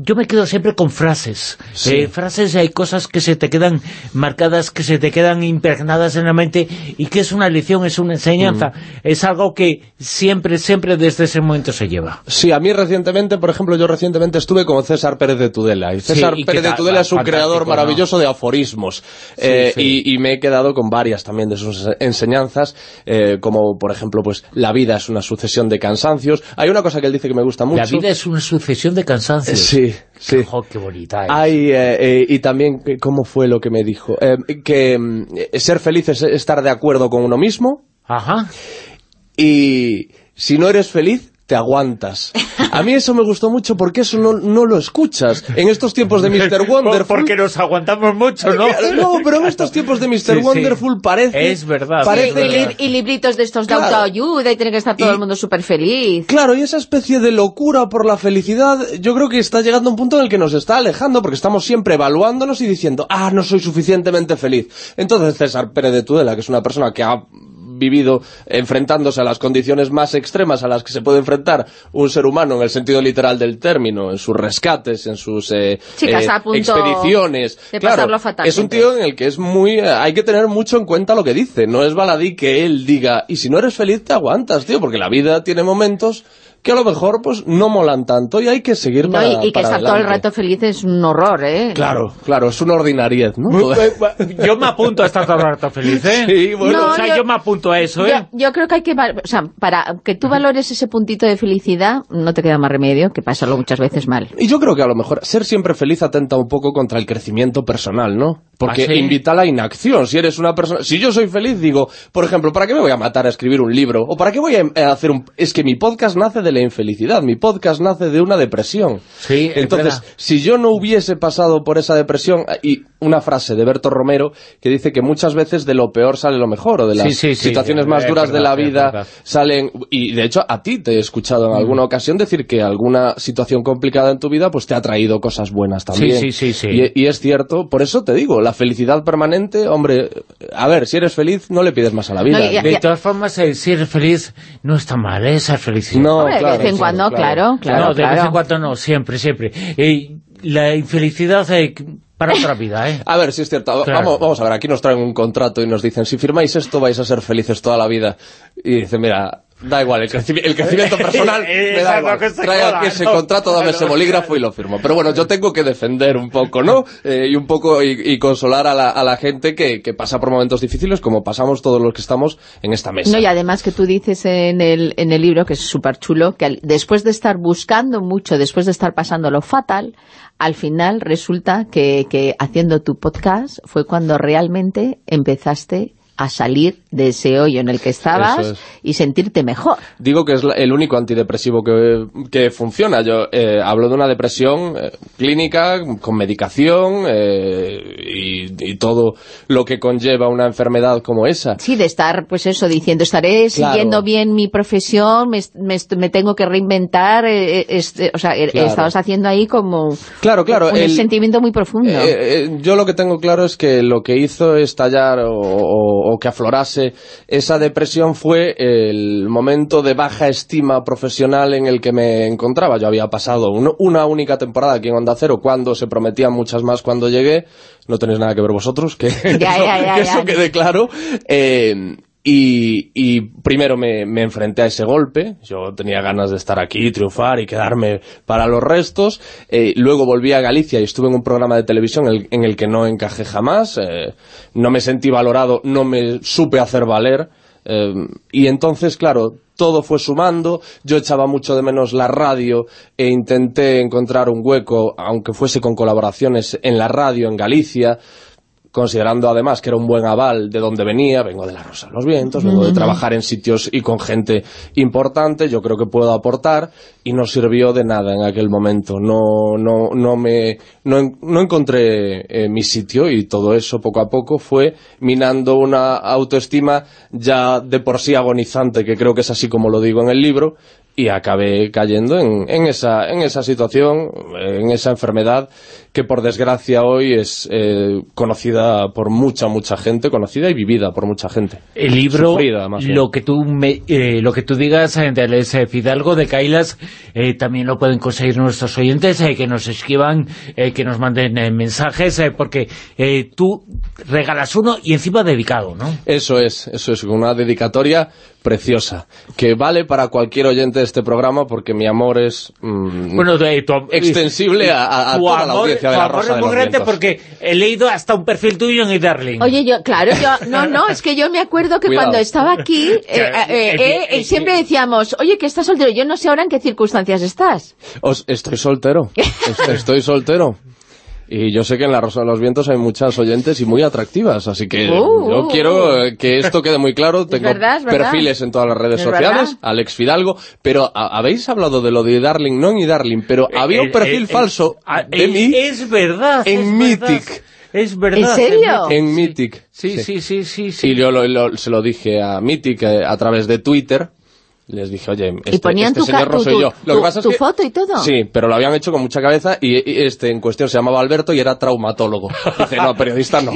yo me quedo siempre con frases. Sí. Eh, frases, hay cosas que se te quedan marcadas, que se te quedan impregnadas en la mente y que es una lección, es una enseñanza. Es algo que siempre, siempre desde ese momento se lleva. Sí, a mí recientemente, por ejemplo, yo recientemente estuve con César Pérez de Tudela. Y Sí, César ¿y qué Pérez de? Tudela es un creador ¿no? maravilloso de aforismos. Sí, Eh, y me he quedado con varias también de sus enseñanzas, eh, como por ejemplo, pues la vida es una sucesión de cansancios. Hay una cosa que él dice que me gusta mucho. La vida es una sucesión de cansancios. Sí, sí. Jo, qué bonita es. Hay, eh, eh, y también, ¿cómo fue lo que me dijo? Eh, que mm, ser feliz es estar de acuerdo con uno mismo. Ajá. Y si no eres feliz, te aguantas. A mí eso me gustó mucho porque eso no, no lo escuchas. En estos tiempos de Mr. Wonderful... Porque nos aguantamos mucho, ¿no? No, pero en estos tiempos de Mr. Sí, sí. Wonderful parece... Es verdad. parece es Y, verdad. y libritos de estos de Claro. autoayuda y tiene que estar todo el mundo súper feliz. Claro, y esa especie de locura por la felicidad, yo creo que está llegando a un punto en el que nos está alejando, porque estamos siempre evaluándonos y diciendo, ah, no soy suficientemente feliz. Entonces César Pérez de Tudela, que es una persona que ha vivido enfrentándose a las condiciones más extremas a las que se puede enfrentar un ser humano en el sentido literal del término, en sus rescates, en sus eh, Chicas, eh, expediciones. Claro, es un tío en el que es muy... eh, hay que tener mucho en cuenta lo que dice, no es baladí que él diga, y si no eres feliz te aguantas, tío, porque la vida tiene momentos que a lo mejor pues no molan tanto y hay que seguir No, para y, y que estar todo el rato feliz es un horror, ¿eh? Claro, claro, es una ordinariedad, ¿no? Yo me apunto a estar todo el rato feliz, ¿eh? Sí, bueno. o sea, yo... yo- me apunto a eso, ¿eh? yo creo que hay que... O sea, para que tú valores ese puntito de felicidad, no te queda más remedio que pasarlo muchas veces mal. Y yo creo que a lo mejor ser siempre feliz atenta un poco contra el crecimiento personal, ¿no? Porque ¿Ah, sí? invita a la inacción. Si eres una persona... Si yo soy feliz, digo, por ejemplo, ¿para qué me voy a matar a escribir un libro? ¿O para qué voy a eh, hacer un...? Es que mi podcast nace de la infelicidad, mi podcast nace de una depresión. Sí, es Entonces, si yo no hubiese pasado por esa depresión... Y una frase de Berto Romero que dice que muchas veces de lo peor sale lo mejor, o de las Sí, sí, sí, situaciones es más duras de la vida salen... Y de hecho, a ti te he escuchado en alguna ocasión decir que alguna situación complicada en tu vida pues te ha traído cosas buenas también. Sí, sí, sí, sí. Y, y es cierto, por eso te digo, la felicidad permanente, hombre, a ver, si eres feliz no le pides más a la vida. No, De todas formas, eh, si eres feliz, no está mal, ¿eh? Ser feliz. No, Hombre, de vez en sí, cuando, claro, claro, no, de vez en cuando no, siempre, siempre. Eh, la infelicidad eh, para otra vida, ¿eh? A ver, si es cierto. Claro. Vamos, vamos a ver, aquí nos traen un contrato y nos dicen, si firmáis esto vais a ser felices toda la vida. Y dicen, mira, da igual, el, creci- el crecimiento personal Eh, me da igual. Trae aquí ese contrato, dame ese bolígrafo y lo firmo. Pero bueno, yo tengo que defender un poco, ¿no? Eh, y un poco, y, y consolar a la, a la gente que, que pasa por momentos difíciles, como pasamos todos los que estamos en esta mesa. No, y además que tú dices en el, en el libro, que es súper chulo, que al- después de estar buscando mucho, después de estar pasando lo fatal, al final resulta que, que haciendo tu podcast fue cuando realmente empezaste a salir de ese hoyo en el que estabas es. y sentirte mejor. Digo que es el único antidepresivo que, que funciona. Yo eh, hablo de una depresión eh, clínica, con medicación eh, y, y todo lo que conlleva una enfermedad como esa. Sí, de estar, pues eso, diciendo, estaré Claro. siguiendo bien mi profesión, me, me, me tengo que reinventar, eh, eh, este, o sea, eh, Claro. estabas haciendo ahí como Claro, claro. un el- sentimiento muy profundo. Yo lo que tengo claro es que lo que hizo estallar o, o- o que aflorase esa depresión fue el momento de baja estima profesional en el que me encontraba. Yo había pasado un- una única temporada aquí en Onda Cero cuando se prometían muchas más cuando llegué. No tenéis nada que ver vosotros, que, Ya, eso, ya, ya, que eso ya. quede claro. Eh, y, y primero me, me enfrenté a ese golpe, yo tenía ganas de estar aquí, triunfar y quedarme para los restos, Eh, luego volví a Galicia y estuve en un programa de televisión en el, que no encajé jamás, eh, no me sentí valorado, no me supe hacer valer, eh, y entonces, claro, todo fue sumando, yo echaba mucho de menos la radio e intenté encontrar un hueco, aunque fuese con colaboraciones en la radio en Galicia, considerando además que era un buen aval de donde venía, vengo de la Rosa de los Vientos, vengo de trabajar en sitios y con gente importante, yo creo que puedo aportar y no sirvió de nada en aquel momento, no, no, no me, no, no encontré eh, mi sitio y todo eso poco a poco fue minando una autoestima ya de por sí agonizante, que creo que es así como lo digo en el libro, y acabé cayendo en, en esa, en esa situación, en esa enfermedad que por desgracia hoy es eh, conocida por mucha, mucha gente, conocida y vivida por mucha gente. El libro, Sufrida, más bien. lo que tú me- eh, lo que tú digas eh, de Alex eh, Fidalgo, de Kailas, eh, también lo pueden conseguir nuestros oyentes, eh, que nos escriban, eh, que nos manden eh, mensajes, eh, porque eh, tú regalas uno y encima dedicado, ¿no? Eso es, eso es, una dedicatoria preciosa, que vale para cualquier oyente de este programa porque mi amor es mm, Bueno, de- tu- extensible a, a- a tu toda la amor- audiencia de tu la amor Rosa es de muy los porque he leído hasta un perfil tuyo en eDarling. Oye, yo, claro, yo, no, no, es que yo me acuerdo que Cuidado. cuando estaba aquí, eh, eh, eh, eh, siempre decíamos, oye, que estás soltero, yo no sé ahora en qué circunstancias estás. Os- estoy soltero, est- estoy soltero. Y yo sé que en La Rosa de los Vientos hay muchas oyentes y muy atractivas, así que Uh, yo uh, quiero eh, que esto quede muy claro. Tengo verdad, es verdad. perfiles en todas las redes Es sociales, verdad. Alex Fidalgo, pero a- habéis hablado de lo de Darling, no en Darling, pero había un Eh, perfil eh, falso ah, de eh, mí Es verdad. en es Mythic. verdad. Es verdad. ¿En serio? En Mythic. Sí, sí, sí, sí. sí. Y yo lo- lo- se lo dije a Mythic eh, a través de Twitter. Les dije, oye, este, y ponían este tu, señor no soy tu- yo. Lo tu- que pasa es tu que foto y todo. Sí, pero lo habían hecho con mucha cabeza y, y este en cuestión se llamaba Alberto y era traumatólogo. Dice, no, periodista no.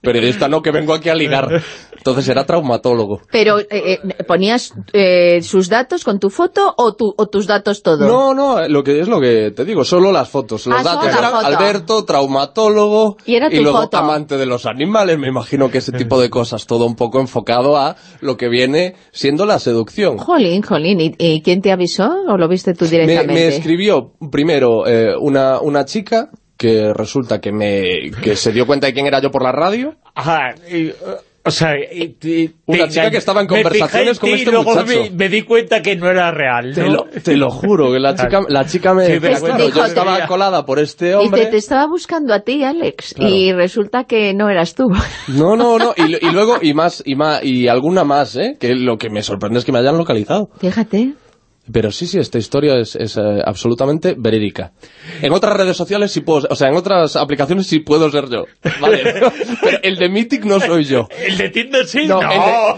Periodista no, que vengo aquí a ligar. Entonces era traumatólogo. Pero, eh, eh, ¿ponías eh, sus datos con tu foto o, tu, o tus datos todo? No, no, lo que es lo que te digo, solo las fotos. Los Ah, datos la eran foto. Alberto, traumatólogo Y era tu luego foto. amante de los animales. Me imagino que ese tipo de cosas, todo un poco enfocado a lo que viene siendo la seducción. Jolín, jolín, ¿y, y quién te avisó o lo viste tú Me, directamente? me escribió primero eh, una, una chica que resulta que me que se dio cuenta de quién era yo por la radio. Ajá, y, uh, o sea... y- y- Una te- chica que estaba en me conversaciones con este y luego muchacho. Me, me di cuenta que no era real, Te ¿no? lo, te lo juro, que la chica, la chica me... Sí, bueno, yo te- estaba colada por este hombre... te estaba buscando a ti, Alex, Claro. y resulta que no eras tú. No, no, no, y, y luego, y más, y más, y alguna más, ¿eh? Que lo que me sorprende es que me hayan localizado. Fíjate. Pero sí, sí, esta historia es, es, eh, absolutamente verídica. En otras redes sociales sí puedo, o sea, en otras aplicaciones sí puedo ser yo, ¿vale? Pero el de Mythic no soy yo. ¿El de Tinder sí? No, No.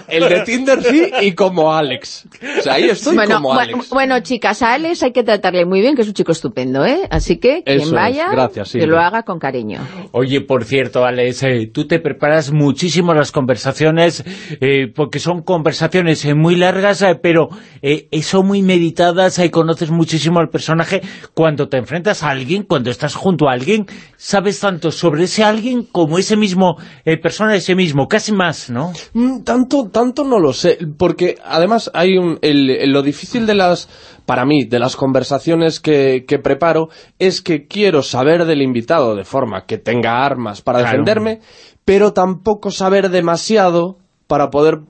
El, de, el de Tinder sí y como Alex. O sea, ahí estoy bueno, como bu- Alex. bueno, chicas, a Alex hay que tratarle muy bien, que es un chico estupendo, ¿eh? Así que Eso quien es, vaya, gracias, que Silvia. lo haga con cariño. Oye, por cierto, Alex, eh, tú te preparas muchísimo las conversaciones, eh, porque son conversaciones eh, muy largas, eh, pero eh, son muy meditadas, eh, conoces muchísimo al personaje. Cuando te enfrentas a alguien, cuando estás junto a alguien, sabes tanto sobre ese alguien como ese mismo eh, persona, ese mismo, casi más, ¿no? Mm, Tanto, tanto no lo sé, porque además hay un, el- lo difícil de las, para mí, de las conversaciones que, que preparo, es que quiero saber del invitado de forma que tenga armas para Claro. defenderme, pero tampoco saber demasiado para poder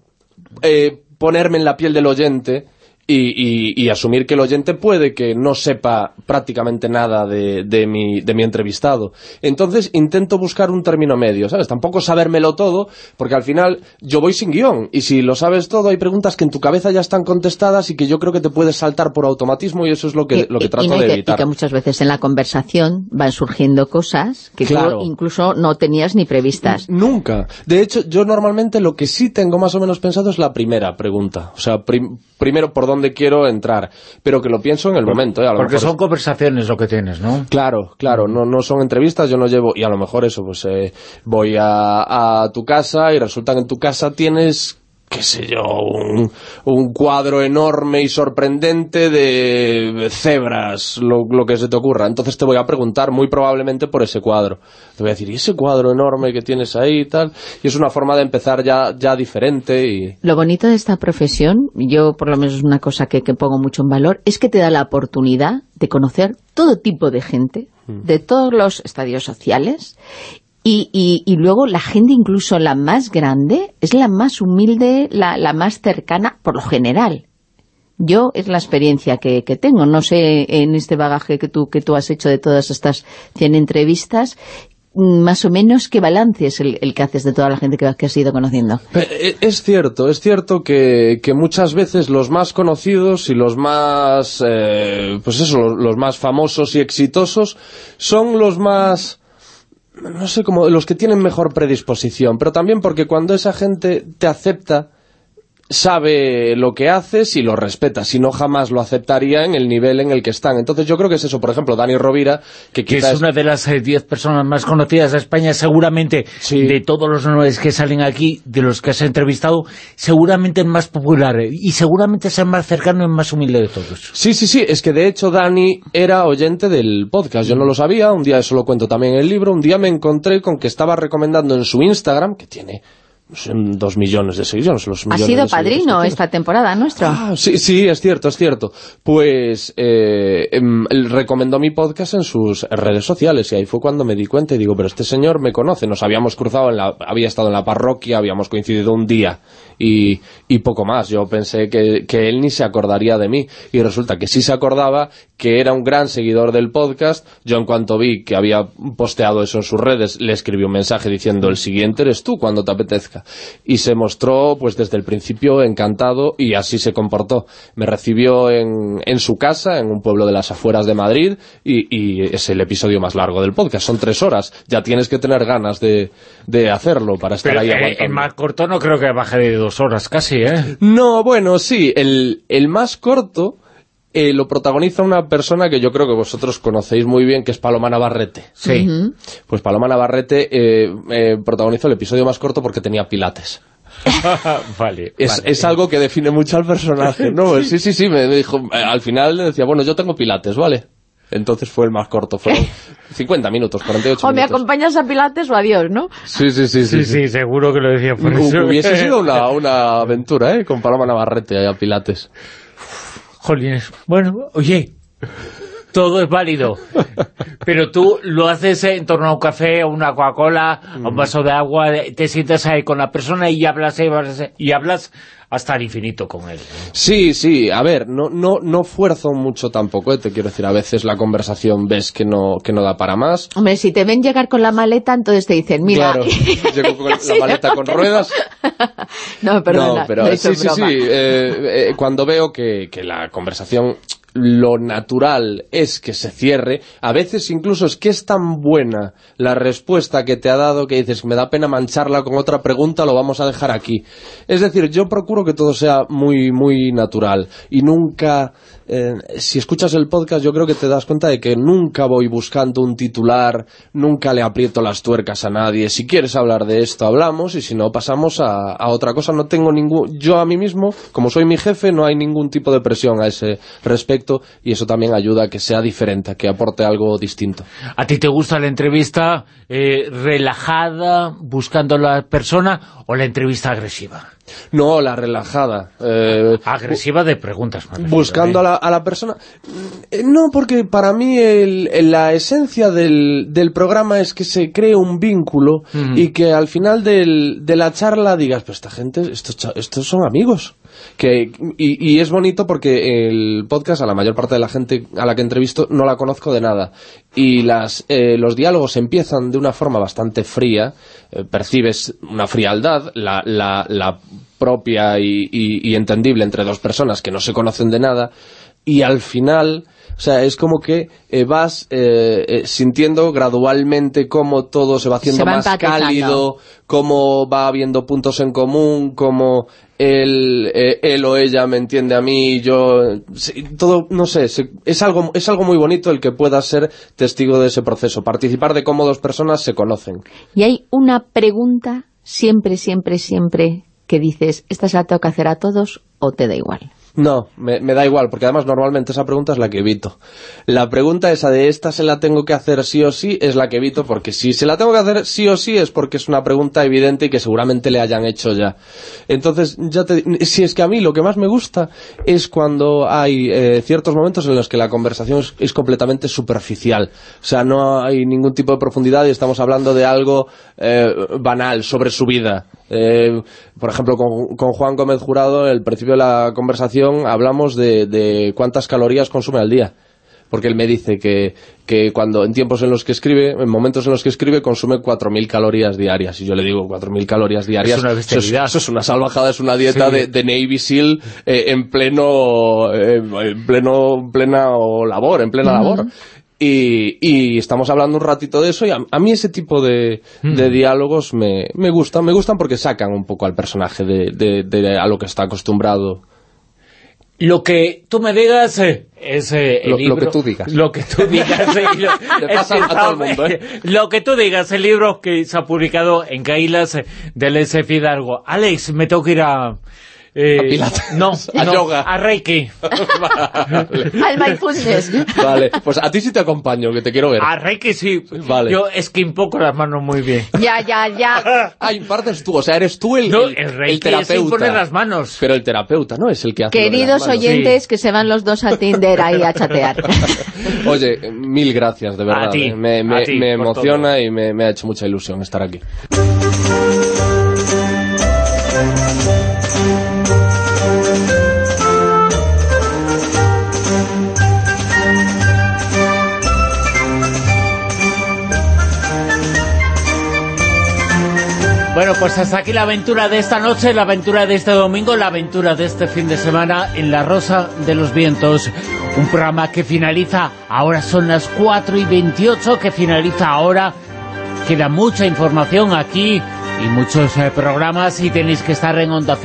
eh, ponerme en la piel del oyente y, y- y asumir que el oyente puede que no sepa prácticamente nada de, de mi, de mi entrevistado. Entonces intento buscar un término medio, ¿sabes? Tampoco sabérmelo todo, porque al final yo voy sin guion, y si lo sabes todo hay preguntas que en tu cabeza ya están contestadas y que yo creo que te puedes saltar por automatismo y eso es lo que, lo que Y- trato y, no, y de que, y evitar. que muchas veces en la conversación van surgiendo cosas que Claro. tú incluso no tenías ni previstas. Nunca. De hecho, yo normalmente lo que sí tengo más o menos pensado es la primera pregunta. O sea, prim- primero por dónde quiero entrar, pero que lo pienso en el momento. ¿eh? A lo Porque mejor son conversaciones lo que tienes, ¿no? Claro, claro, no, no son entrevistas, yo no llevo, y a lo mejor eso, pues eh, voy a, a tu casa y resulta que en tu casa tienes, qué sé yo, un, un cuadro enorme y sorprendente de cebras, lo, lo que se te ocurra. Entonces te voy a preguntar muy probablemente por ese cuadro. Te voy a decir, ¿y ese cuadro enorme que tienes ahí y tal? Y es una forma de empezar ya, ya diferente y... Lo bonito de esta profesión, yo por lo menos es una cosa que, que pongo mucho en valor, es que te da la oportunidad de conocer todo tipo de gente, de todos los estadios sociales, y, y, luego la gente incluso la más grande es la más humilde, la, la más cercana, por lo general. Yo es la experiencia que, que tengo, no sé en este bagaje que tú, que tú has hecho de todas estas 100 entrevistas, mm, más o menos qué balance es el, que haces de toda la gente que, que has ido conociendo. Eh, Es cierto, es cierto que, que muchas veces los más conocidos y los más, eh, pues eso, los más famosos y exitosos son los más, no sé, como los que tienen mejor predisposición, pero también porque cuando esa gente te acepta, sabe lo que haces y lo respeta, si no jamás lo aceptaría en el nivel en el que están. Entonces yo creo que es eso, por ejemplo, Dani Rovira, que que quizás... es una de las 10 personas más conocidas de España, seguramente de todos los nombres que salen aquí, de los que has entrevistado, seguramente el más popular eh, y seguramente es el más cercano y el más humilde de todos. Sí, sí, sí, es que de hecho Dani era oyente del podcast, yo no lo sabía, un día eso lo cuento también en el libro, un día me encontré con que estaba recomendando en su Instagram, que tiene dos millones de seguidores, los Ha millones sido seguidores que padrino esta temporada nuestro. Ah, sí, sí, es cierto, es cierto. Pues eh, em, él recomendó mi podcast en sus redes sociales y ahí fue cuando me di cuenta y digo, pero este señor me conoce, nos habíamos cruzado, en la, había estado en la parroquia, habíamos coincidido un día y, y poco más. Yo pensé que, que él ni se acordaría de mí y resulta que sí se acordaba, que era un gran seguidor del podcast. Yo en cuanto vi que había posteado eso en sus redes, le escribí un mensaje diciendo, el siguiente eres tú cuando te apetezca. Y se mostró pues desde el principio encantado y así se comportó. Me recibió en, en su casa, en un pueblo de las afueras de Madrid y, y es el episodio más largo del podcast. Son tres horas. Ya tienes que tener ganas de, de hacerlo para estar Pero ahí aguantando. el más corto no creo que baje de dos horas casi, ¿eh? No, bueno, sí, el, el más corto eh, lo protagoniza una persona que yo creo que vosotros conocéis muy bien, que es Paloma Navarrete. Sí. Pues Paloma Navarrete eh, eh, protagonizó el episodio más corto porque tenía pilates. vale. Es, vale. es algo que define mucho al personaje, ¿no? Sí, sí, sí, me dijo, eh, al final le decía, bueno, yo tengo pilates, ¿vale? Entonces fue el más corto, fueron 50 minutos, 48 O me minutos. acompañas a Pilates o adiós, ¿no? Sí, sí, sí, sí. Sí, sí, seguro que lo decía por eso. Hubiese sido una, una aventura, ¿eh? Con Paloma Navarrete ahí a pilates. Jolines. Bueno, oye, todo es válido. Pero tú lo haces en torno a un café, a una Coca-Cola, a un vaso de agua, te sientas ahí con la persona y hablas y hablas, y hablas hasta el infinito con él. Sí, sí, a ver, no, no, no fuerzo mucho tampoco, ¿eh? te quiero decir, a veces la conversación ves que no, que no da para más. Hombre, si te ven llegar con la maleta, entonces te dicen, mira... Claro, llego con la maleta con ruedas. No, perdona, no, pero sí, sí, sí, eh, eh, cuando veo que, que la conversación lo natural es que se cierre, a veces incluso es que es tan buena la respuesta que te ha dado que dices, me da pena mancharla con otra pregunta, lo vamos a dejar aquí. Es decir, yo procuro que todo sea muy, muy natural y nunca, eh, si escuchas el podcast yo creo que te das cuenta de que nunca voy buscando un titular, nunca le aprieto las tuercas a nadie, si quieres hablar de esto hablamos y si no pasamos a, otra cosa, no tengo ningún, yo a mí mismo, como soy mi jefe, no hay ningún tipo de presión a ese respecto y eso también ayuda a que sea diferente, a que aporte algo distinto. ¿A ti te gusta la entrevista eh, relajada, buscando la persona, o la entrevista agresiva? No, la relajada. eh, Agresiva de preguntas, buscando ¿eh? a la, a la persona. Eh, No, porque para mí el- la esencia del, del programa es que se cree un vínculo y que al final del- de la charla digas, pues esta gente, estos, estos son amigos. Que, y, es bonito porque el podcast, a la mayor parte de la gente a la que entrevisto, no la conozco de nada. Y las, eh, los diálogos empiezan de una forma bastante fría, eh, percibes una frialdad, la, la, la propia y entendible entre dos personas que no se conocen de nada, y al final, o sea, es como que eh, vas eh, eh, sintiendo gradualmente cómo todo se va haciendo Se va más cálido, cómo va habiendo puntos en común, cómo él, eh, él o ella me entiende a mí, yo, todo, no sé, se- es algo, es algo muy bonito el que puedas ser testigo de ese proceso, participar de cómo dos personas se conocen. Y hay una pregunta siempre, siempre, siempre que dices, ¿esta se la tengo que hacer a todos o te da igual? No, me, me da igual, porque además normalmente esa pregunta es la que evito. La pregunta esa de esta se la tengo que hacer sí o sí es la que evito, porque si se la tengo que hacer sí o sí es porque es una pregunta evidente y que seguramente le hayan hecho ya. Entonces, ya te, si es que a mí lo que más me gusta es cuando hay eh, ciertos momentos en los que la conversación es, completamente superficial. O sea, no hay ningún tipo de profundidad y estamos hablando de algo eh, banal sobre su vida. Eh, por ejemplo, con, con Juan Gómez Jurado, al principio de la conversación hablamos de, de cuántas calorías consume al día. porque él me dice que, que cuando en tiempos en los que escribe, en momentos en los que escribe, consume 4.000 calorías diarias. Y yo le digo, 4.000 calorías diarias. Es una eso, es, eso es una salvajada, es una dieta Sí. de, de Navy SEAL eh, en pleno eh, en pleno plena labor, en plena labor. Y, y estamos hablando un ratito de eso y a, a mí ese tipo de, de diálogos me, me gustan, me gustan porque sacan un poco al personaje de, de- de a lo que está acostumbrado. Lo que tú me digas eh, es eh, el Lo- lo libro... que tú digas. Lo que tú digas. eh, lo, pasa es que a todo el mundo, ¿eh? Lo que tú digas, el libro que se ha publicado en Caílas eh, del S. Fidalgo. Alex, me tengo que ir a... eh, A Pilates. No, A no, yoga. a Reiki. Al mindfulness. Vale, pues a ti sí te acompaño, que te quiero ver. A Reiki sí. Vale. Yo es que impoco las manos muy bien. Ya, ya, ya. Ah, impartes tú, o sea, eres tú el, No, el, el Reiki es terapeuta. imponer las manos. Pero el terapeuta, ¿no? Es el que hace Queridos oyentes, que se van los dos a Tinder ahí a chatear. Oye, mil gracias, de verdad. A ti, eh. me me- a ti, me emociona y me, me ha hecho mucha ilusión estar aquí. Pues hasta aquí la aventura de esta noche, la aventura de este domingo, la aventura de este fin de semana en La Rosa de los Vientos. Un programa que finaliza, ahora son las 4 y 28, que finaliza ahora. Queda mucha información aquí y muchos eh, programas y tenéis que estar en onda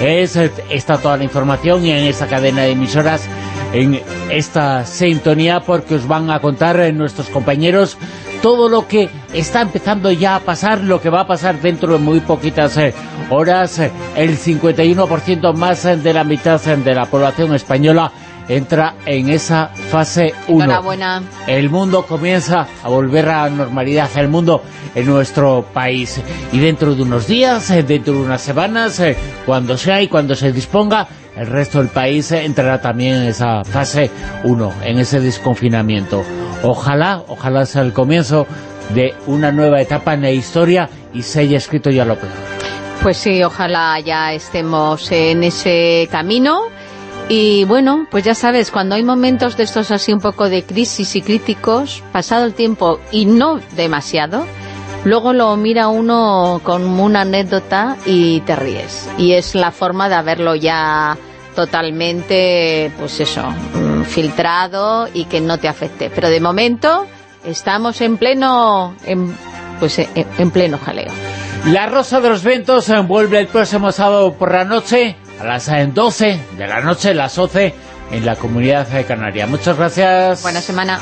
es Está toda la información y en esta cadena de emisoras, en esta sintonía, porque os van a contar eh, nuestros compañeros todo lo que está empezando ya a pasar, lo que va a pasar dentro de muy poquitas eh, horas. Eh, El 51% más eh, de la mitad eh, de la población española entra en esa fase 1. Enhorabuena. El mundo comienza a volver a la normalidad, el mundo en nuestro país. Y dentro de unos días, eh, dentro de unas semanas, eh, cuando sea y cuando se disponga, el resto del país eh, entrará también en esa fase 1, en ese desconfinamiento. Ojalá, ojalá sea el comienzo de una nueva etapa en la historia y se haya escrito ya lo peor. Pues sí, ojalá ya estemos en ese camino. Y bueno, pues ya sabes, cuando hay momentos de estos así un poco de crisis y críticos, pasado el tiempo y no demasiado, luego lo mira uno con una anécdota y te ríes. Y es la forma de haberlo ya totalmente, pues eso, mm, filtrado y que no te afecte. Pero de momento estamos en pleno, en, pues en, en pleno jaleo. La Rosa de los Vientos eh, vuelve el próximo sábado por la noche, a las eh, 12 de la noche, las 11, en la Comunidad de Canaria. Muchas gracias. Buena semana.